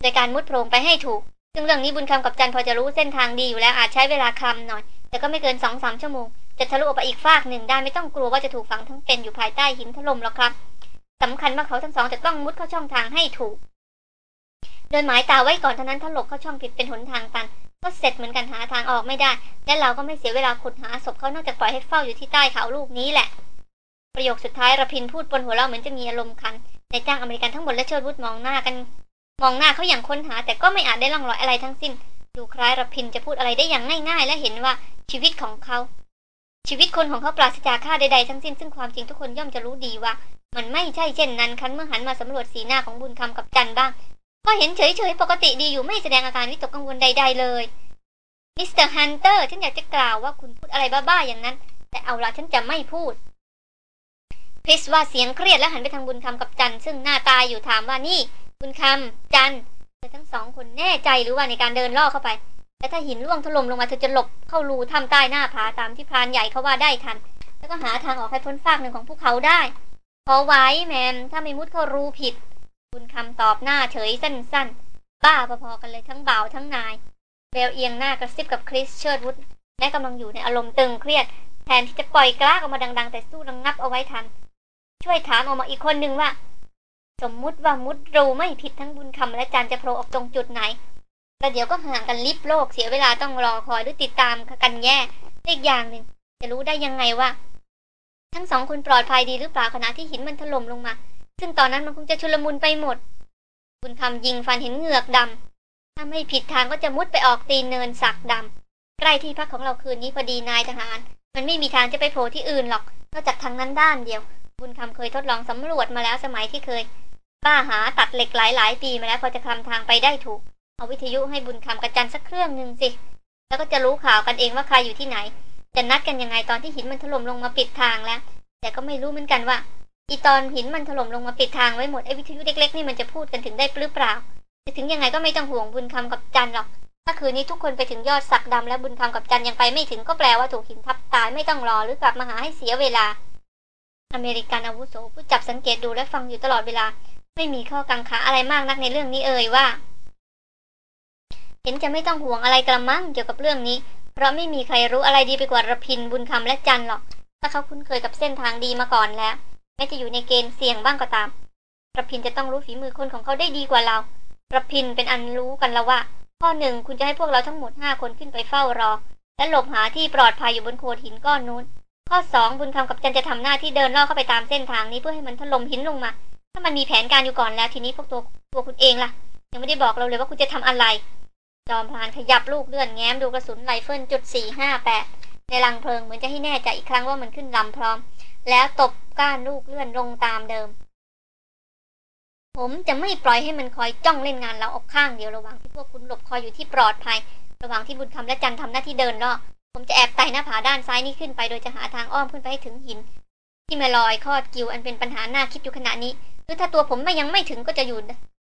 โดยการมุดโพรงไปให้ถูก ซึ่งเรื่องนี้บุญคำกับจันพอจะรู้เส้นทางดีอยู่แล้วอาจใช้เวลาคำหน่อย แต่ก็ไม่เกินสองสามชั่วโมง จะทะลุออกไปอีกฝากหนึ่งได้ไม่ต้องกลัวว่าจะถูกฝังทั้งเป็นอยู่ภายใต้หินถล่มหรอกครับสำคัญว่าเขาทั้งสองจะต้องมุดเข้าช่องทางให้ถูก โดยหมายตาไว้ก่อนเท่านั้นถ้าหลบเข้าช่องผิดเป็นหนทางตัน ก็เสร็จเหมือนกันหาทางออกไม่ได้ และเราก็ไม่เสียเวลาขุดหาศพเขานอกจากปล่อยให้เฝ้าอยู่ที่ใต้เขาลูกนี้แหละ ประโยคสุดท้ายระพินพูดปนหัวเราะเหมือนจะมีอารมณ์ขันนายจ้างอเมริกันทั้งหมดและเชิดวุฒมองหน้ากัน มองหน้าเขาอย่างค้นหา แต่ก็ไม่อาจได้ร่องรอยอะไรทั้งสิ้น ดูคล้ายระพินจะพูดอะไรได้อย่างง่ายๆ และเห็นว่าชีวิตของเขา ชีวิตคนของเขาปราศจากค่าใดๆทั้งสิ้น ซึ่งความจริงทุกคนย่อมจะรู้ดีว่า มันไม่ใช่เช่นนั้นครั้นเมื่อหันมาสำรวจสีหน้าของบุญคำกับจันบ้าง ก็เห็นเฉยๆปกติดีอยู่ไม่แสดงอาการวิตกกังวลใด ๆ เลย Mister Hunter ฉันอยากจะกล่าวว่าคุณพูดอะไรบ้าๆอย่างนั้น แต่เอาละฉันจะไม่พูด คริสว่าเสียงเครียดและหันไปทางบุญคำกับจันซึ่งหน้าตายอยู่ถามว่านี่ บุญคำจันเธอทั้งสองคนแน่ใจหรือว่าในการเดินล่อเข้าไปแต่ถ้าหินร่วงถล่มลงมาเธอจะหลบเข้ารูทำใต้หน้าผาตามที่พรานใหญ่เขาว่าได้ทัน แล้วก็หาทางออกให้พ้นฟากหนึ่งของภูเขาได้ พอไว้แมมถ้าไม่มุดเข้ารูผิด บุญคำตอบหน้าเฉยสั้นๆ บ้าพอๆกันเลยทั้งบ่าวทั้งนาย เบลเอียงหน้ากระซิบกับคริสเชิร์ดวุฒแม้กำลังอยู่ในอารมณ์ตึงเครียด แทนที่จะปล่อยกล้าออกมาดัง ๆ แต่สู้ระงงับเอาไว้ทัน ช่วยถามออกมาอีกคนนึงว่า สมมุติว่ามุดรูไม่ผิดทั้งบุญคำและจันจะโผล่ออกตรงจุดไหนแล้วเดี๋ยวก็ห่างกันลิบโลกเสียเวลาต้องรอคอยหรือติดตามกันแย่อีกอย่างหนึ่งจะรู้ได้ยังไงว่า ทั้งสองคนปลอดภัยดีหรือเปล่าขณะที่หินมันถล่มลงมา ซึ่งตอนนั้นมันคงจะชุลมุนไปหมด บุญคำยิงฟันเห็นเหงือกดำถ้าไม่ผิดทางก็จะมุดไปออกตีนเนินสักดำใกล้ที่พักของเราคืนนี้พอดีนายทหาร มันไม่มีทางจะไปโผล่ที่อื่นหรอก นอกจากทางนั้นด้านเดียว บุญคำเคยทดลองสำรวจมาแล้วสมัยที่เคยป้าหาตัดเหล็กหลายหลายปีมาแล้วพอจะคลำทางไปได้ถูก เอาวิทยุให้บุญคำกระจันสักเครื่องหนึ่งสิ แล้วก็จะรู้ข่าวกันเองว่าใครอยู่ที่ไหน จะนัดกันยังไงตอนที่หินมันถล่มลงมาปิดทางแล้ว แต่ก็ไม่รู้เหมือนกันว่า อีตอนหินมันถล่มลงมาปิดทางไว้หมดไอ้วิทยุเล็กๆนี่มันจะพูดกันถึงได้หรือเปล่าจะถึงยังไงก็ไม่ต้องห่วงบุญคำกับจันหรอก ถ้าคืนนี้ทุกคนไปถึงยอดสักดำแล้วบุญคำกับจันยังไปไม่ถึงก็แปลว่าถูกหินทับตายไม่ต้องรอหรือกลับมาหาให้เสียเวลา อเมริกันอาวุโสผู้จับสังเกตดูและฟังอยู่ตลอดเวลา ไม่มีข้อกังขาอะไรมากนักในเรื่องนี้เอ่ยว่า เห็นจะไม่ต้องห่วงอะไรกระมังเกี่ยวกับเรื่องนี้ เพราะไม่มีใครรู้อะไรดีไปกว่าระพินบุญคำและจันหรอก ถ้าเขาคุ้นเคยกับเส้นทางดีมาก่อนแล้วแม้จะอยู่ในเกณฑ์เสี่ยงบ้างก็ตามระพินจะต้องรู้ฝีมือคนของเขาได้ดีกว่าเราระพินเป็นอันรู้กันแล้วว่า ข้อหนึ่งคุณจะให้พวกเราทั้งหมดห้าคนขึ้นไปเฝ้ารอ และหลบหาที่ปลอดภัยอยู่บนโขดหินก้อนนู้น ข้อสองบุญคำกับจันจะทำหน้าที่เดินล่อเข้าไปตามเส้นทางนี้เพื่อให้มันถล่มหินลงมา ถ้ามันมีแผนการอยู่ก่อนแล้วทีนี้พวกตัวตัวคุณเองล่ะ ยังไม่ได้บอกเราเลยว่าคุณจะทำอะไร จอมพรานขยับลูกเลื่อนแง้มดูกระสุนไรเฟิลจุดสี่ห้าแปดในรังเพลิงเหมือนจะให้แน่ใจอีกครั้งว่ามันขึ้นลำพร้อม แล้วตบก้านลูกเลื่อนลงตามเดิม ผมจะไม่ปล่อยให้มันคอยจ้องเล่นงานเราออกข้างเดียวระหว่างที่พวกคุณหลบคอยอยู่ที่ปลอดภัย ระหว่างที่บุญคำและจันทำหน้าที่เดินล่อ ผมจะแอบไต่หน้าผาด้านซ้ายนี้ขึ้นไป โดยจะหาทางอ้อมขึ้นไปให้ถึงหิน ที่มาลอยคอดกิวอันเป็นปัญหาหน้าคิดอยู่ขณะนี้ หรือถ้าตัวผมไม่ยังไม่ถึงก็จะอยู่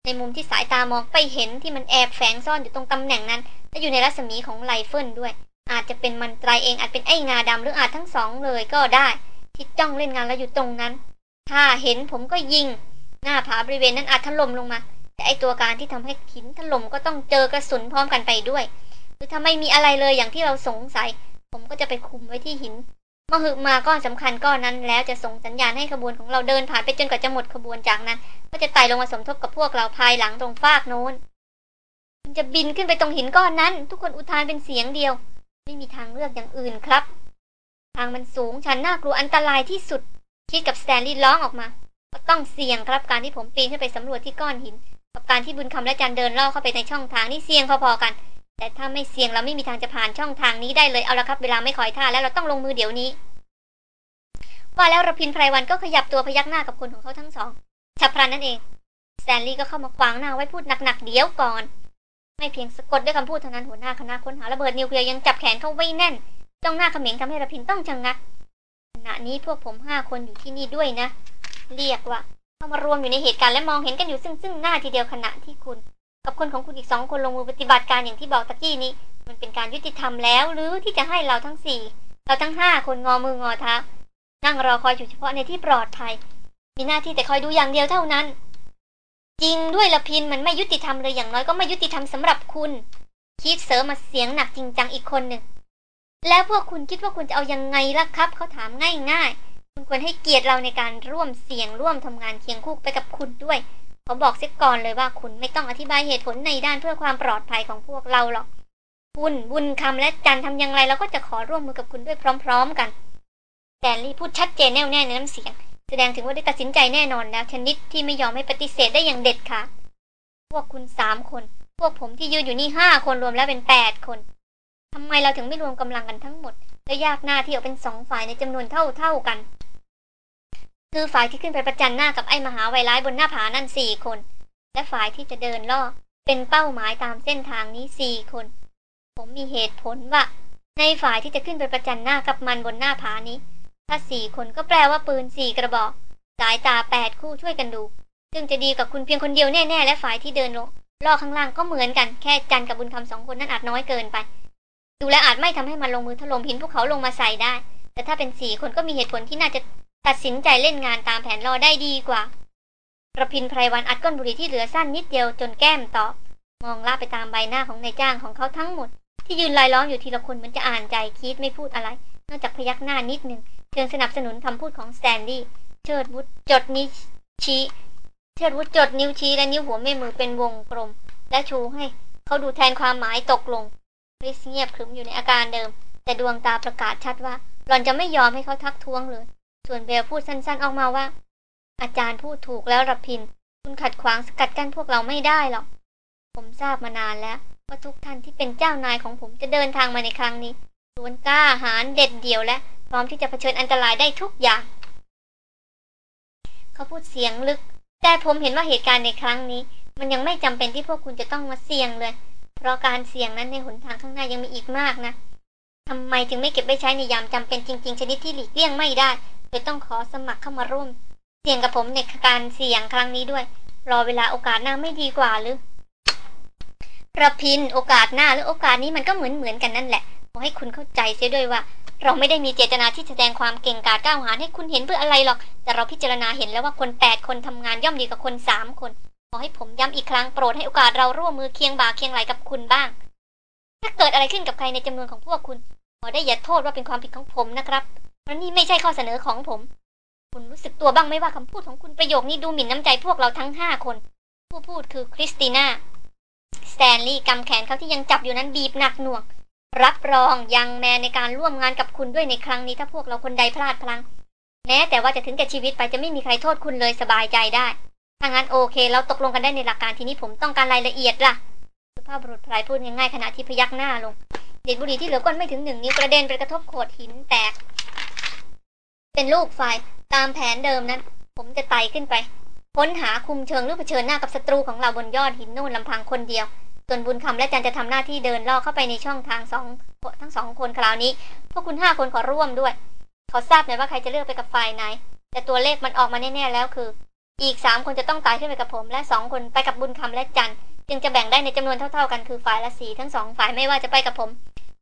ในมุมที่สายตามองไปเห็นที่มันแอบแฝงซ่อนอยู่ตรงตำแหน่งนั้น และอยู่ในรัศมีของไรเฟิลด้วย อาจจะเป็นมันตรายเองอาจเป็นไอ้งาดำหรืออาจทั้งสองเลยก็ได้ ที่จ้องเล่นงานแล้วอยู่ตรงนั้น ถ้าเห็นผมก็ยิง หน้าผาบริเวณนั้นอาจถล่มลงมา แต่ไอตัวการที่ทำให้หินถล่มก็ต้องเจอกระสุนพร้อมกันไปด้วยือถ้าไม่มีอะไรเลยอย่างที่เราสงสัย ผมก็จะไปคุมไว้ที่หินมหึมาก้อนสำคัญก้อนนั้น แล้วจะส่งสัญญาณให้ขบวนของเราเดินผ่านไปจนกว่าจะหมดขบวนจากนั้น ก็จะไต่ลงมาสมทบกับพวกเราภายหลังตรงฟากโน้นมันจะบินขึ้นไปตรงหินก้อนนั้น ทุกคนอุทานเป็นเสียงเดียว ไม่มีทางเลือกอย่างอื่นครับ ทางมันสูงชันน่ากลัวอันตรายที่สุด คิดกับสแตนลีย์ร้องออกมาก็ต้องเสี่ยงครับการที่ผมปีนขึ้นไปสำรวจที่ก้อนหิน กับการที่บุญคำและจันเดินล่อเข้าไปในช่องทางนี่เสี่ยงพอๆกัน แต่ถ้าไม่เสี่ยงเราไม่มีทางจะผ่านช่องทางนี้ได้เลยเอาละครับเวลาไม่คอยท่าแล้วเราต้องลงมือเดี๋ยวนี้ ว่าแล้วรพินไพรวันก็ขยับตัวพยักหน้ากับคนของเขาทั้งสองฉับพลันนั่นเองแตนลีย์ก็เข้ามาขวางหน้าไว้พูดหนักๆเดี๋ยวก่อน ไม่เพียงสะกดด้วยคำพูดเท่านั้นหัวหน้าคณะค้นหาระเบิดนิวเคลียร์ยังจับแขนเขาไว้แน่นจ้องหน้าเขม็งทำให้รพินต้องชะงงักขณะนี้พวกผมห้าคนอยู่ที่นี่ด้วยนะ เรียกว่าเข้ามารวมอยู่ในเหตุการณ์และมองเห็นกันอยู่ซึ่งซึ่งหน้าทีเดียวขณะที่คุณ กับคนของคุณอีกสองคนลงมือปฏิบัติการอย่างที่บอกตะกี้นี้ มันเป็นการยุติธรรมแล้วหรือที่จะให้เราทั้งสี่เราทั้งห้าคนงอมืองอเท้านั่งรอคอยอยู่เฉพาะในที่ปลอดภัย มีหน้าที่แต่คอยดูอย่างเดียวเท่านั้น จริงด้วยละพินมันไม่ยุติธรรมเลยอย่างน้อยก็ไม่ยุติธรรมสำหรับคุณคิดเสริมมาเสียงหนักจริงจังอีกคนหนึ่งแล้วพวกคุณคิดว่าคุณจะเอายังไงล่ะครับเขาถามง่ายๆคุณควรให้เกียรติเราในการร่วมเสียงร่วมทำงานเคียงคู่ไปกับคุณด้วย เขาบอกเสียก่อนเลยว่าคุณไม่ต้องอธิบายเหตุผลในด้านเพื่อความปลอดภัยของพวกเราหรอก คุณบุญคำและจันทำอย่างไรเราก็จะขอร่วมมือกับคุณด้วยพร้อม ๆ กันแดนลี่พูดชัดเจนแน่วแน่ในน้ำเสียง แสดงถึงว่าได้ตัดสินใจแน่นอนแล้วชนิดที่ไม่ยอมให้ปฏิเสธได้อย่างเด็ดขาดพวกคุณสามคน พวกผมที่ยืนอยู่นี่ห้าคนรวมแล้วเป็นแปดคนทำไมเราถึงไม่รวมกำลังกันทั้งหมดและแยกหน้าที่ออกเป็นสองฝ่ายในจำนวนเท่าเท่ากัน คือฝ่ายที่ขึ้นไปประจันหน้ากับไอ้มหาไวร้ายบนหน้าผานั่นสี่คน และฝ่ายที่จะเดินล่อเป็นเป้าหมายตามเส้นทางนี้สี่คน ผมมีเหตุผลว่า ในฝ่ายที่จะขึ้นไปประจันหน้ากับมันบนหน้าผานี้ ถ้าสี่คนก็แปลว่าปืนสี่กระบอก สายตาแปดคู่ช่วยกันดู ซึ่งจะดีกับคุณเพียงคนเดียวแน่ๆ และฝ่ายที่เดินลงล่อข้างล่างก็เหมือนกันแค่จันกับบุญคำสองคนนั้นอาจน้อยเกินไป ดูแลอาจไม่ทำให้มันลงมือถล่มหินภูเขาลงมาใส่ได้ แต่ถ้าเป็นสี่คนก็มีเหตุผลที่น่าจะ ตัดสินใจเล่นงานตามแผนรอได้ดีกว่าระพินไพรวันอัดก้นบุหรี่ที่เหลือสั้นนิดเดียวจนแก้มตอบ มองลาไปตามใบหน้าของนายจ้างของเขาทั้งหมด ที่ยืนลายล้อมอยู่ทีละคนเหมือนจะอ่านใจคิดไม่พูดอะไร นอกจากพยักหน้านิดหนึ่งเชิงสนับสนุนคำพูดของสแตนลีย์เชิดวุฒจดนิ้วชี้เชิดวุฒจดนิ้วชี้และนิ้วหัวแม่มือเป็นวงกลม และชูให้เขาดูแทนความหมายตกลงคริสเงียบขรึมอยู่ในอาการเดิม แต่ดวงตาประกาศชัดว่าหล่อนจะไม่ยอมให้เขาทักท้วงเลย ส่วนเบลพูดสั้นๆออกมาว่า อาจารย์พูดถูกแล้วรับพิน คุณขัดขวางสกัดกั้นพวกเราไม่ได้หรอก ผมทราบมานานแล้ว ว่าทุกท่านที่เป็นเจ้านายของผมจะเดินทางมาในครั้งนี้ล้วนกล้าหาญเด็ดเดี่ยวและพร้อมที่จะเผชิญอันตรายได้ทุกอย่าง เขาพูดเสียงลึก แต่ผมเห็นว่าเหตุการณ์ในครั้งนี้ มันยังไม่จำเป็นที่พวกคุณจะต้องมาเสี่ยงเลย เพราะการเสี่ยงนั้นในหนทางข้างหน้ายังมีอีกมากนะ ทำไมจึงไม่เก็บไว้ใช้ในยามจำเป็นจริง ๆ ชนิดที่หลีกเลี่ยงไม่ได้โดยต้องขอสมัครเข้ามาร่วม เสี่ยงกับผมในการเสี่ยงครั้งนี้ด้วย รอเวลาโอกาสหน้าไม่ดีกว่าหรือระพินโอกาสหน้าหรือโอกาสนี้มันก็เหมือนเหมือนกันนั่นแหละขอให้คุณเข้าใจเสียด้วยว่า เราไม่ได้มีเจตนาที่แสดงความเก่งกาจก้าวหาญให้คุณเห็นเพื่ออะไรหรอก แต่เราพิจารณาเห็นแล้วว่าคนแปดคนทำงานย่อมดีกว่าคนสามคนขอให้ผมย้ำอีกครั้งโปรดให้โอกาสเราร่วมมือเคียงบ่าเคียงไหลกับคุณบ้าง ถ้าเกิดอะไรขึ้นกับใครในจำนวนของพวกคุณขอได้อย่าโทษว่าเป็นความผิดของผมนะครับเพราะนี่ไม่ใช่ข้อเสนอของผม คุณรู้สึกตัวบ้างไหมว่าคำพูดของคุณประโยคนี้ดูหมิ่นน้ำใจพวกเราทั้งห้าคน ผู้พูดคือคริสติน่าสแตนลีย์กำแขนเขาที่ยังจับอยู่นั้นบีบหนักหน่วง รับรองยังแมนในการร่วมงานกับคุณด้วยในครั้งนี้ถ้าพวกเราคนใดพลาดพลั้งแม้แต่ว่าจะถึงแก่ชีวิตไปจะไม่มีใครโทษคุณเลยสบายใจได้ถ้างั้นโอเค เราตกลงกันได้ในหลักการทีนี้ผมต้องการรายละเอียดล่ะาพบุรุษพลายพูดง่ายๆขณะที่พยักหน้าลงเด็ดบุหรี่ที่เหลือก้นไม่ถึงหนึ่งนิ้วกระเด็นไปกระทบโขดหินแตก เป็นลูกไฟตามแผนเดิมนั้น ผมจะไต่ขึ้นไปค้นหาคุมเชิงหรือเผชิญหน้ากับศัตรูของเราบนยอดหินโน่นลำพังคนเดียว ส่วนบุญคำและจันจะทำหน้าที่เดินล่อเข้าไปในช่องทางสองทั้งสองคนคราวนี้ พวกคุณห้าคนขอร่วมด้วย ขอทราบหน่อยว่าใครจะเลือกไปกับฝ่ายไหน แต่ตัวเลขมันออกมาแน่ๆแล้วคือ อีกสามคนจะต้องตายขึ้นไปกับผม และสองคนไปกับบุญคำและจัน จึงจะแบ่งได้ในจำนวนเท่าๆกันคือฝ่ายละสี่ทั้งสองฝ่ายไม่ว่าจะไปกับผม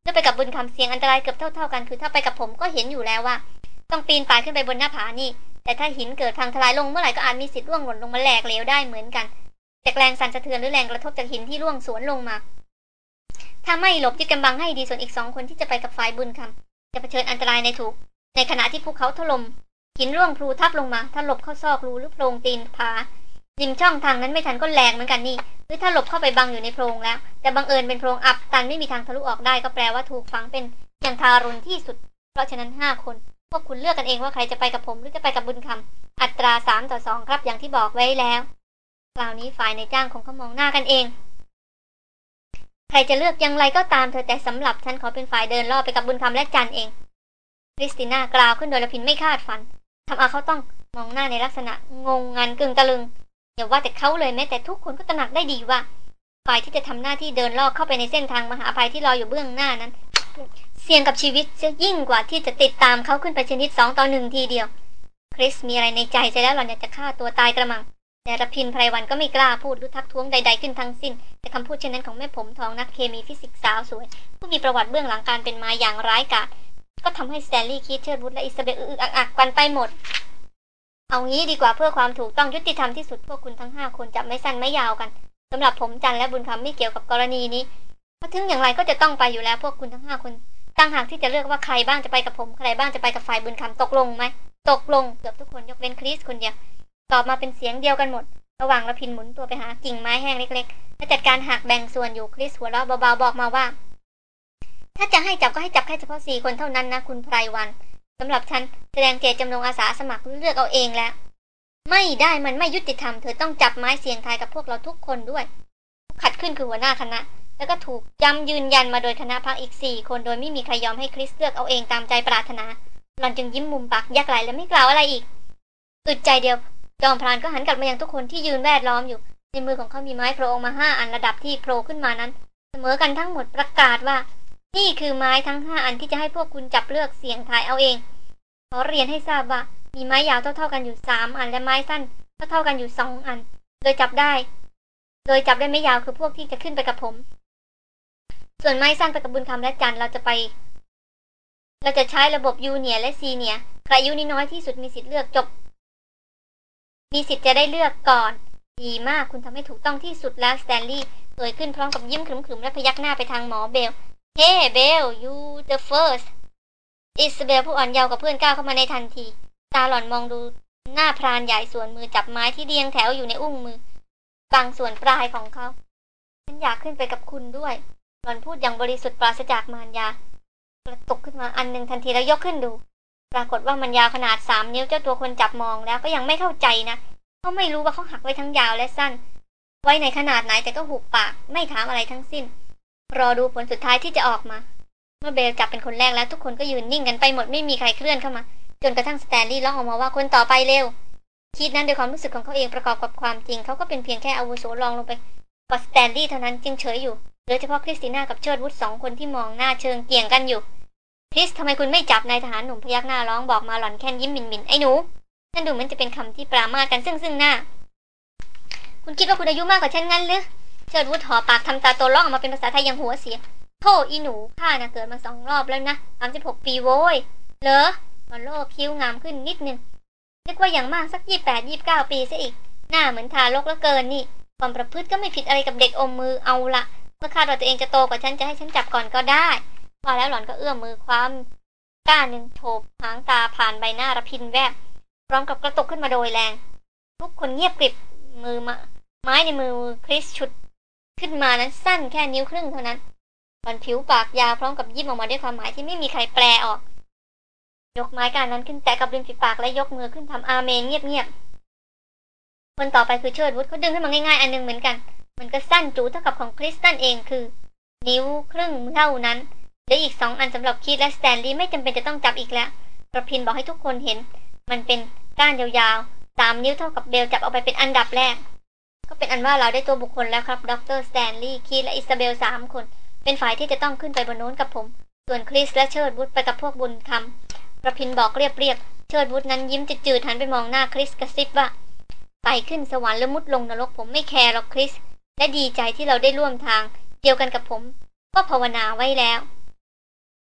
หรือไปกับบุญคำเสียงอันตรายเกือบเท่า ๆกันคือถ้าไปกับผมก็เห็นอยู่แล้วว่า ต้องปีนป่ายขึ้นไปบนหน้าผานี่ แต่ถ้าหินเกิดพังทลายลงเมื่อไหร่ก็อาจมีสิทธิ์ร่วงหล่นลงมาแหลกเหลวได้เหมือนกันจากแรงสั่นสะเทือนหรือแรงกระทบจากหินที่ร่วงสวนลงมา ถ้าไม่หลบยึดกำบังให้ดีส่วนอีกสองคนที่จะไปกับฝ่ายบุญคำจะเผชิญอันตรายในถูก ในขณะที่ภูเขาถล่มหินร่วงพลูทับลงมา ถ้าหลบเข้าซอกรูหรือโพรงตีนผา ริมช่องทางนั้นไม่ทันก็แรงเหมือนกันนี่หรือถ้าหลบเข้าไปบังอยู่ในโพรงแล้ว แต่บังเอิญเป็นโพรงอับตันไม่มีทางทะลุออกได้ก็แปลว่าถูกฝังเป็นอย่างทารุณที่สุด เพราะฉะนั้นห้าคน พวกคุณเลือกกันเองว่าใครจะไปกับผมหรือจะไปกับบุญคำอัตราสามต่อสองครับอย่างที่บอกไว้แล้วคราวนี้ฝ่ายในจ้างคงเขามองหน้ากันเอง ใครจะเลือกอย่างไรก็ตามเธอแต่สำหรับฉันขอเป็นฝ่ายเดินล่อไปกับบุญคำและจันเองคริสติน่ากล่าวขึ้นโดยละพินไม่คาดฝันทำเอาเขาต้องมองหน้าในลักษณะงงงันกึ่งตะลึง อย่าว่าแต่เขาเลยแม้แต่ทุกคนก็ตระหนักได้ดีว่า ฝ่ายที่จะทำหน้าที่เดินลอกเข้าไปในเส้นทางมหาภัยที่รออยู่เบื้องหน้านั้น เสี่ยงกับชีวิตจะยิ่งกว่าที่จะติดตามเขาขึ้นไปชนิดสองต่อหนึ่งทีเดียว คริสมีอะไรในใจเสร็จแล้วหล่อนอยากจะฆ่าตัวตายกระมัง แต่ระพินไพรวันก็ไม่กล้าพูดหรือทักท้วงใด ๆขึ้นทั้งสิ้น แต่คำพูดเช่นนั้นของแม่ผมทองนักเคมีฟิสิกส์สาวสวย ผู้มีประวัติเบื้องหลังการเป็นมาอย่างร้ายกาจก็ทำให้สแตนลีย์คีธเชิดวุฒและอิสเบลอึกอักกันไปหมด เอางี้ดีกว่าเพื่อความถูกต้องยุติธรรมที่สุดพวกคุณทั้งห้าคนจับไม้สั้นไม้ยาวกันสำหรับผมจันและบุญคำไม่เกี่ยวกับกรณีนี้เพราะถึงอย่างไรก็จะต้องไปอยู่แล้วพวกคุณทั้งห้าคนต่างหากที่จะเลือกว่าใครบ้างจะไปกับผมใครบ้างจะไปกับฝ่ายบุญคำตกลงไหมตกลงเกือบทุกคนยกเว้นคริสคนเดียวตอบมาเป็นเสียงเดียวกันหมด ระหว่างระพินหมุนตัวไปหากิ่งไม้แห้งเล็กๆและจัดการหักแบ่งส่วนอยู่คริสหัวเราะเบาๆบอกมาว่า ถ้าจะให้จับก็ให้จับแค่เฉพาะสี่คนเท่านั้นนะคุณไพรวัน สำหรับฉันแสดงเจตจำนงอาสาสมัครเลือกเอาเองแล้ว ไม่ได้มันไม่ยุติธรรมเธอต้องจับไม้เสียงทายกับพวกเราทุกคนด้วย ขัดขึ้นคือหัวหน้าคณะ แล้วก็ถูกย้ำยืนยันมาโดยคณะพักอีกสี่คนโดยไม่มีใครยอมให้คริสเลือกเอาเองตามใจปรารถนาหล่อนจึงยิ้มมุมปากยักไหลและไม่กล่าวอะไรอีกอึดใจเดียว จอมพรานก็หันกลับมายังทุกคนที่ยืนแวดล้อมอยู่ ในมือของเขามีไม้โผล่ออกมาห้าอันระดับที่โผล่ขึ้นมานั้น เสมอกันทั้งหมดประกาศว่า นี่คือไม้ทั้งห้าอันที่จะให้พวกคุณจับเลือกเสียงทายเอาเอง ขอเรียนให้ทราบว่ามีไม้ยาวเท่าๆกันอยู่สามอันและไม้สั้นเท่าๆกันอยู่สองอัน โดยจับได้ โดยจับได้ไม่ยาวคือพวกที่จะขึ้นไปกับผม ส่วนไม้สั้นไปกับบุญคำและจันเราจะไป เราจะใช้ระบบยูเนียและซีเนียใครอายุน้อยที่สุดมีสิทธิ์เลือกจบ มีสิทธิ์จะได้เลือกก่อน ดีมากคุณทำให้ถูกต้องที่สุดแล้วสแตนลีย์เอ่ยขึ้นพร้อมกับยิ้มขรึมๆและพยักหน้าไปทางหมอเบล เฮ้เบล you the first อิสเบลผู้อ่อนเยาว์กว่าเพื่อนก้าวเข้ามาในทันที ตาหล่อนมองดูหน้าพรานใหญ่ส่วนมือจับไม้ที่เรียงแถวอยู่ในอุ้งมือ บางส่วนปลายของเขา ฉันอยากขึ้นไปกับคุณด้วย หล่อนพูดอย่างบริสุทธิ์ปราศจากมารยากระตุกขึ้นมาอันหนึ่งทันทีแล้วยกขึ้นดู ปรากฏว่ามันยาวขนาดสามนิ้วเจ้าตัวคนจับมองแล้วก็ยังไม่เข้าใจนะเขาไม่รู้ว่าเขาหักไว้ทั้งยาวและสั้น ไว้ในขนาดไหนแต่ก็หุบปากไม่ถามอะไรทั้งสิ้น รอดูผลสุดท้ายที่จะออกมา เมื่อเบลจับเป็นคนแรกแล้วทุกคนก็ยืนนิ่งกันไปหมดไม่มีใครเคลื่อนเข้ามา จนกระทั่งสแตนลีย์ร้องออกมาว่าคนต่อไปเร็ว คีธนั้นด้วยความรู้สึกของเขาเองประกอบกับความจริงเขาก็เป็นเพียงแค่อาวุโสรองลงไปกว่าสแตนลีย์เท่านั้นจึงเฉยอยู่โดยเฉพาะคริสติน่ากับเชิดวุฒสองคนที่มองหน้าเชิงเกี่ยงกันอยู่คริสทำไมคุณไม่จับนายทหารหนุ่มพยักหน้าร้องบอกมาหล่อนแค่นยิ้มหมิ่นหมิ่นไอ้หนูนั่นดูเหมือนจะเป็นคำที่ปรามาสกันซึ่งซึ่งหน้า คุณคิดว่าคุณอายุมากกว่าฉันงั้นหรือ เชิดวุฒหอปากทำตาโตร้องออกมาเป็นภาษาไทยอย่างหัวเสียโธ่อีหนูข้านะเกิดมาสองรอบแล้วนะสามสิบหกปีโว้ยเหรอมอนโลคิ้วงามขึ้นนิดนึงนึกว่าอย่างมากสักยี่แปดยี่บเก้าปีซะอีก หน้าเหมือนทารกแล้วเกินนี่ ความประพฤติก็ไม่ผิดอะไรกับเด็กอมมือเอาละเมื่อคาดว่าตัวเองจะโตกว่าฉันจะให้ฉันจับก่อนก็ได้พอแล้วหล่อนก็เอื้อมมือความก้านหนึ่งโฉบหางตาผ่านใบหน้าระพินแวบ พร้อมกับกระตุกขึ้นมาโดยแรง ทุกคนเงียบกริบมือมาไม้ในมือคริสชุด ขึ้นมานั้นสั้นแค่นิ้วครึ่งเท่านั้นหล่อนผิวปากยาวพร้อมกับยิ้มออกมาด้วยความหมายที่ไม่มีใครแปลออก ยกไม้การนั้นขึ้นแตะกับริมฝีปากและยกมือขึ้นทำอาเมนเงียบๆคนต่อไปคือเชิดวุฒเขาดึงขึ้นมาง่ายๆอันหนึงเหมือนกัน มันก็สั้นจูเท่ากับของคริสตันเองคือ นิ้วครึ่งเท่านั้นเหลืออีกสองอันสำหรับคีธและสแตนลีย์ไม่จำเป็นจะต้องจับอีกแล้วระพินบอกให้ทุกคนเห็น มันเป็นก้านยาวๆสามนิ้วเท่ากับเบลจับเอาไปเป็นอันดับแรก ก็เป็นอันว่าเราได้ตัวบุคคลแล้วครับดรสแตนลีย์คีธและอิซาเบลสามคน เป็นฝ่ายที่จะต้องขึ้นไปบนโน้นกับผม ส่วนคริสและเชิดวุฒไปกับพวกบุญคำระพินบอกเรียบๆเชิดวุฒนั้นยิ้มจืดๆหันไปมองหน้าคริสกระซิบว่าไปขึ้นสวรรค์หรือมุดลงนรกผมไม่แคร์หรอกคริส และดีใจที่เราได้ร่วมทาง เดียวกันกับผม ก็ภาวนาไว้แล้ว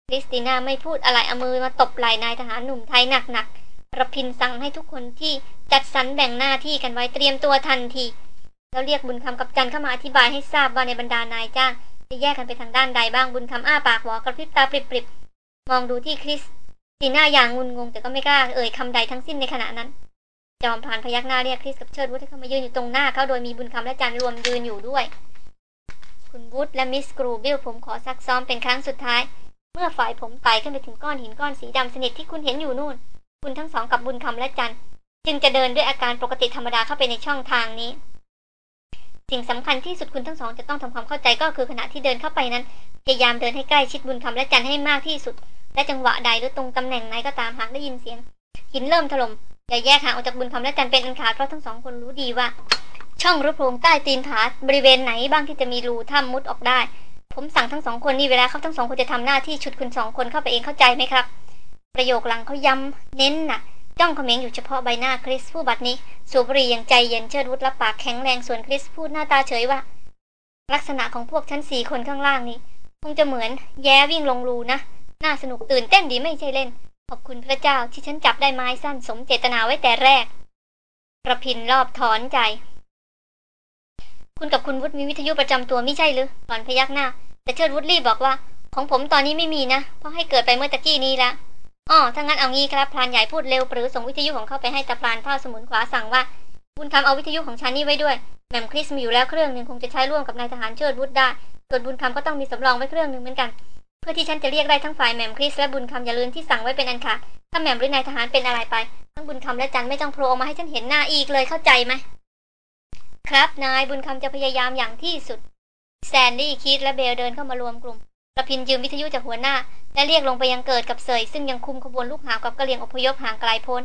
คริสติน่าไม่พูดอะไรเอามือมาตบไหล่นายทหารหนุ่มไทยหนักๆระพินสั่งให้ทุกคนที่จัดสรรแบ่งหน้าที่กันไว้เตรียมตัวทันที แล้วเรียกบุญคำกับจันเข้ามาอธิบายให้ทราบว่าในบรรดานายจ้างจะแยกกันไปทางด้านใดบ้างบุญคำอ้าปากหัวกระพริบตาปริบๆมองดูที่คริสตีหน่าอย่างงุนงงแต่ก็ไม่กล้าเอ่ยคำใดทั้งสิ้นในขณะนั้น จอมพานพยักหน้าเรียกคริสกับเชิดวุฒิเข้ามายืนอยู่ตรงหน้าเขาโดยมีบุญคำและจันรวมยืนอยู่ด้วย คุณวุฒิและมิสกรูบิลผมขอซักซ้อมเป็นครั้งสุดท้าย เมื่อฝ่ายผมไต่ขึ้นไปถึงก้อนหินก้อนสีดำสนิทที่คุณเห็นอยู่นู่น คุณทั้งสองกับบุญคำและจันจึงจะเดินด้วยอาการปกติธรรมดาเข้าไปในช่องทางนี้ สิ่งสำคัญที่สุดคุณทั้งสองจะต้องทำความเข้าใจก็คือขณะที่เดินเข้าไปนั้นพยายามเดินให้ใกล้ชิดบุญคำและจันให้มากที่สุด และจังหวะใดหรือตรงตำแหน่งไหนก็ตามหากได้ยินเสียงหินเริ่มถล่มอย่าแยกห่างออกจากบุญคำและจันเป็นอันขาดเพราะทั้งสองคนรู้ดีว่า ช่องรือโพรงใต้ตีนผาบริเวณไหนบ้างที่จะมีรูถ้ำมุดออกได้ ผมสั่งทั้งสองคนนี่เวลาเขาทั้งสองคนจะทำหน้าที่ชุดคุณสองคนเข้าไปเองเข้าใจไหมครับ ประโยคหลังเขาย้ำเน้นน่ะ จ้องเขม็งอยู่เฉพาะใบหน้าคริสผู้บัดนี้ สูบบุหรี่อย่างใจเย็นเชิดวุฒิรับปากแข็งแรงส่วนคริสพูดหน้าตาเฉยว่า ลักษณะของพวกชั้นสี่คนข้างล่างนี้ คงจะเหมือนแย้วิ่งลงรูนะ น่าสนุกตื่นเต้นดีไม่ใช่เล่น ขอบคุณพระเจ้าที่ฉันจับได้ไม้สั้นสมเจตนาไว้แต่แรกประพินรอบถอนใจ คุณกับคุณวุฒิมีวิทยุประจำตัวไม่ใช่หรือหลอนพยักหน้า แต่เชิดวุฒิรีบบอกว่า ของผมตอนนี้ไม่มีนะ เพราะให้เกิดไปเมื่อตะกี้นี้ละ อ๋อถ้างั้นเอางี้ครับพรานใหญ่พูดเร็วปรือส่งวิทยุของเขาไปให้ตะพรานเท่าสมุนขวาสั่งว่า บุญคำเอาวิทยุของฉันนี่ไว้ด้วยแหม่มคริสมีอยู่แล้วเครื่องหนึ่งคงจะใช้ร่วมกับนายทหารเชิดวุฒิได้ส่วนบุญคำก็ต้องมีสำรองไว้เครื่องหนึ่งเหมือนกัน เพื่อที่ฉันจะเรียกได้ทั้งฝ่ายแหม่มคริสและบุญคำอย่าลืมที่สั่งไว้เป็นอันขาดถ้าแหม่มหรือนายทหารเป็นอะไรไป ทั้งบุญคำและจันไม่ต้องโผล่ออกมาให้ฉันเห็นหน้าอีกเลยเข้าใจไหมครับนายบุญคำจะพยายามอย่างที่สุดแซนดี้คิดและเบลเดินเข้ามารวมกลุ่ม ระพินยืมวิทยุจากหัวหน้า และเรียกลงไปยังเกิดกับเสยซึ่งยังคุมขบวนลูกหาบกับกระเลียงอพยพห่างไกลพ้น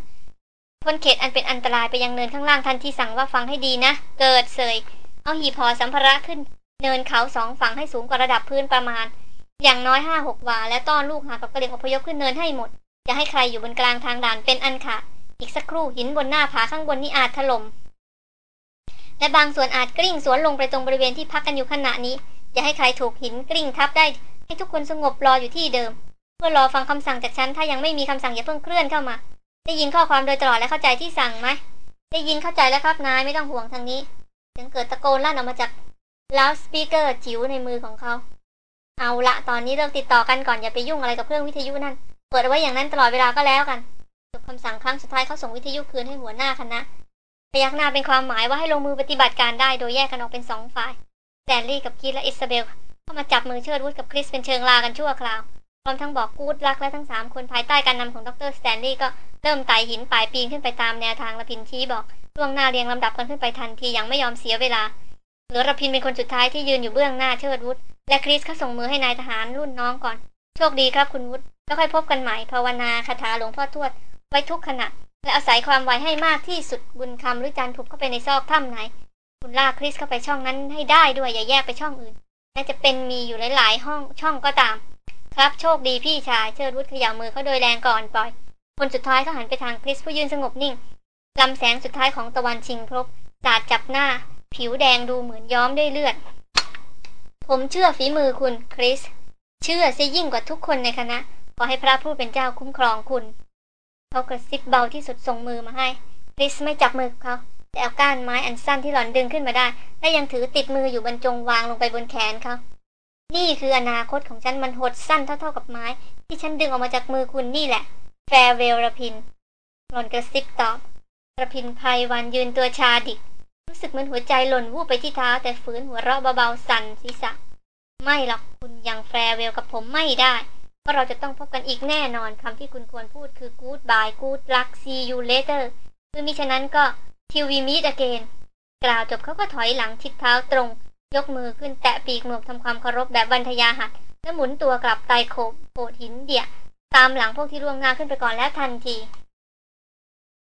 พ้นเขตอันเป็นอันตรายไปยังเนินข้างล่างทันที่สั่งว่าฟังให้ดีนะ เกิดเสย เอาหีบห่อสัมภาระขึ้น เนินเขาสองฝั่งให้สูงกว่าระดับพื้นประมาณ อย่างน้อยห้าหกวา และต้อนลูกหาบกับกระเลียงอพยพขึ้นเนินให้หมด อย่าให้ใครอยู่บนกลางทางด่านเป็นอันขาดอีกสักครู่หินบนหน้าผาข้างบนนี้อาจถล่มและบางส่วนอาจกลิ้งสวนลงไปตรงบริเวณที่พักกันอยู่ขณะนี้ อย่าให้ใครถูกหินกลิ้งทับได้ ให้ทุกคนสงบรออยู่ที่เดิม เพื่อรอฟังคำสั่งจากฉัน ถ้ายังไม่มีคำสั่งอย่าเพิ่งเคลื่อนเข้ามา ได้ยินข้อความโดยตลอดและเข้าใจที่สั่งไหม ได้ยินเข้าใจแล้วครับนายไม่ต้องห่วงทางนี้เสียงเกิดตะโกนลั่นออกมาจากล้วสปีกเกอร์จิ๋วในมือของเขา เอาละตอนนี้เลิกติดต่อกันก่อนอย่าไปยุ่งอะไรกับเครื่องวิทยุนั่น เปิดเอาไว้อย่างนั้นตลอดเวลาก็แล้วกันจบคำสั่งครั้งสุดท้ายเขาส่งวิทยุคืนให้หัวหน้าคณะพยักหน้าเป็นความหมายว่าให้ลงมือปฏิบัติการได้โดยแยกกันออกเป็นสองฝ่ายแสตนลีย์กับคีทและอิสซาเบล เข้ามาจับมือเชิดวุฒกับคริสเป็นเชิงลากันชั่วคราวพร้อมทั้งบอก good luck และทั้งสามคนภายใต้การนำของดร.สแตนลีย์ก็เริ่มไต่หินป่ายปีนขึ้นไปตามแนวทางระพินชี้บอกล่วงหน้าเรียงลำดับกันขึ้นไปทันทีอย่างไม่ยอมเสียเวลาเหลือระพินเป็นคนสุดท้ายที่ยืนอยู่เบื้องหน้าเชิดวุฒและคริสเขาส่งมือให้นายทหารรุ่นน้องก่อน โชคดีครับคุณวุฒแล้วค่อยพบกันใหม่ภาวนาคาถาหลวงพ่อทวด ไว้ทุกขณะ และอาศัยความไวให้มากที่สุดบุญคำหรือจันทุบเข้าไปในซอกถ้ำไหน คุณลากคริสเข้าไปช่องนั้นให้ได้ด้วยอย่าแยกไปช่องอื่น แม้จะเป็นมีอยู่หลาย ๆ ห้องช่องก็ตาม ครับโชคดีพี่ชายเชิดวุฒเขย่ามือเขาโดยแรงก่อนปล่อย คนสุดท้ายเขาหันไปทางคริสผู้ยืนสงบนิ่งลำแสงสุดท้ายของตะวันชิงพรบสาดจับหน้า ผิวแดงดูเหมือนย้อมด้วยเลือด ผมเชื่อฝีมือคุณคริส เชื่อซะยิ่งกว่าทุกคนในคณะ ขอให้พระผู้เป็นเจ้าคุ้มครองคุณ เขากระซิบเบาที่สุดส่งมือมาให้ คริสไม่จับมือเขา แต่เอาก้านไม้อันสั้นที่หล่อนดึงขึ้นมาได้ และยังถือติดมืออยู่บรรจงวางลงไปบนแขนเขา นี่คืออนาคตของฉันมันหดสั้นเท่าๆกับไม้ ที่ฉันดึงออกมาจากมือคุณนี่แหละ farewell ระพิน หล่อนกระซิบตอบระพินทร์ไพรวัลย์ยืนตัวชาดิก รู้สึกเหมือนหัวใจหล่นวูบไปที่เท้า แต่ฝืนหัวเราะเบาๆสั่นศีรษะ ไม่หรอกคุณยัง farewell กับผมไม่ได้เพราะเราจะต้องพบกันอีกแน่นอนคำที่คุณควรพูดคือ good bye good luck see you later หรือมิฉะนั้นก็ till we meet again กล่าวจบเขาก็ถอยหลังชิดเท้าตรง ยกมือขึ้นแตะปีกหมวกทำความเคารพแบบบรรทยาหัดแล้วหมุนตัวกลับไตโขบโขดหินเดี่ยตามหลังพวกที่ร่วงหน้าขึ้นไปก่อนแล้วทันที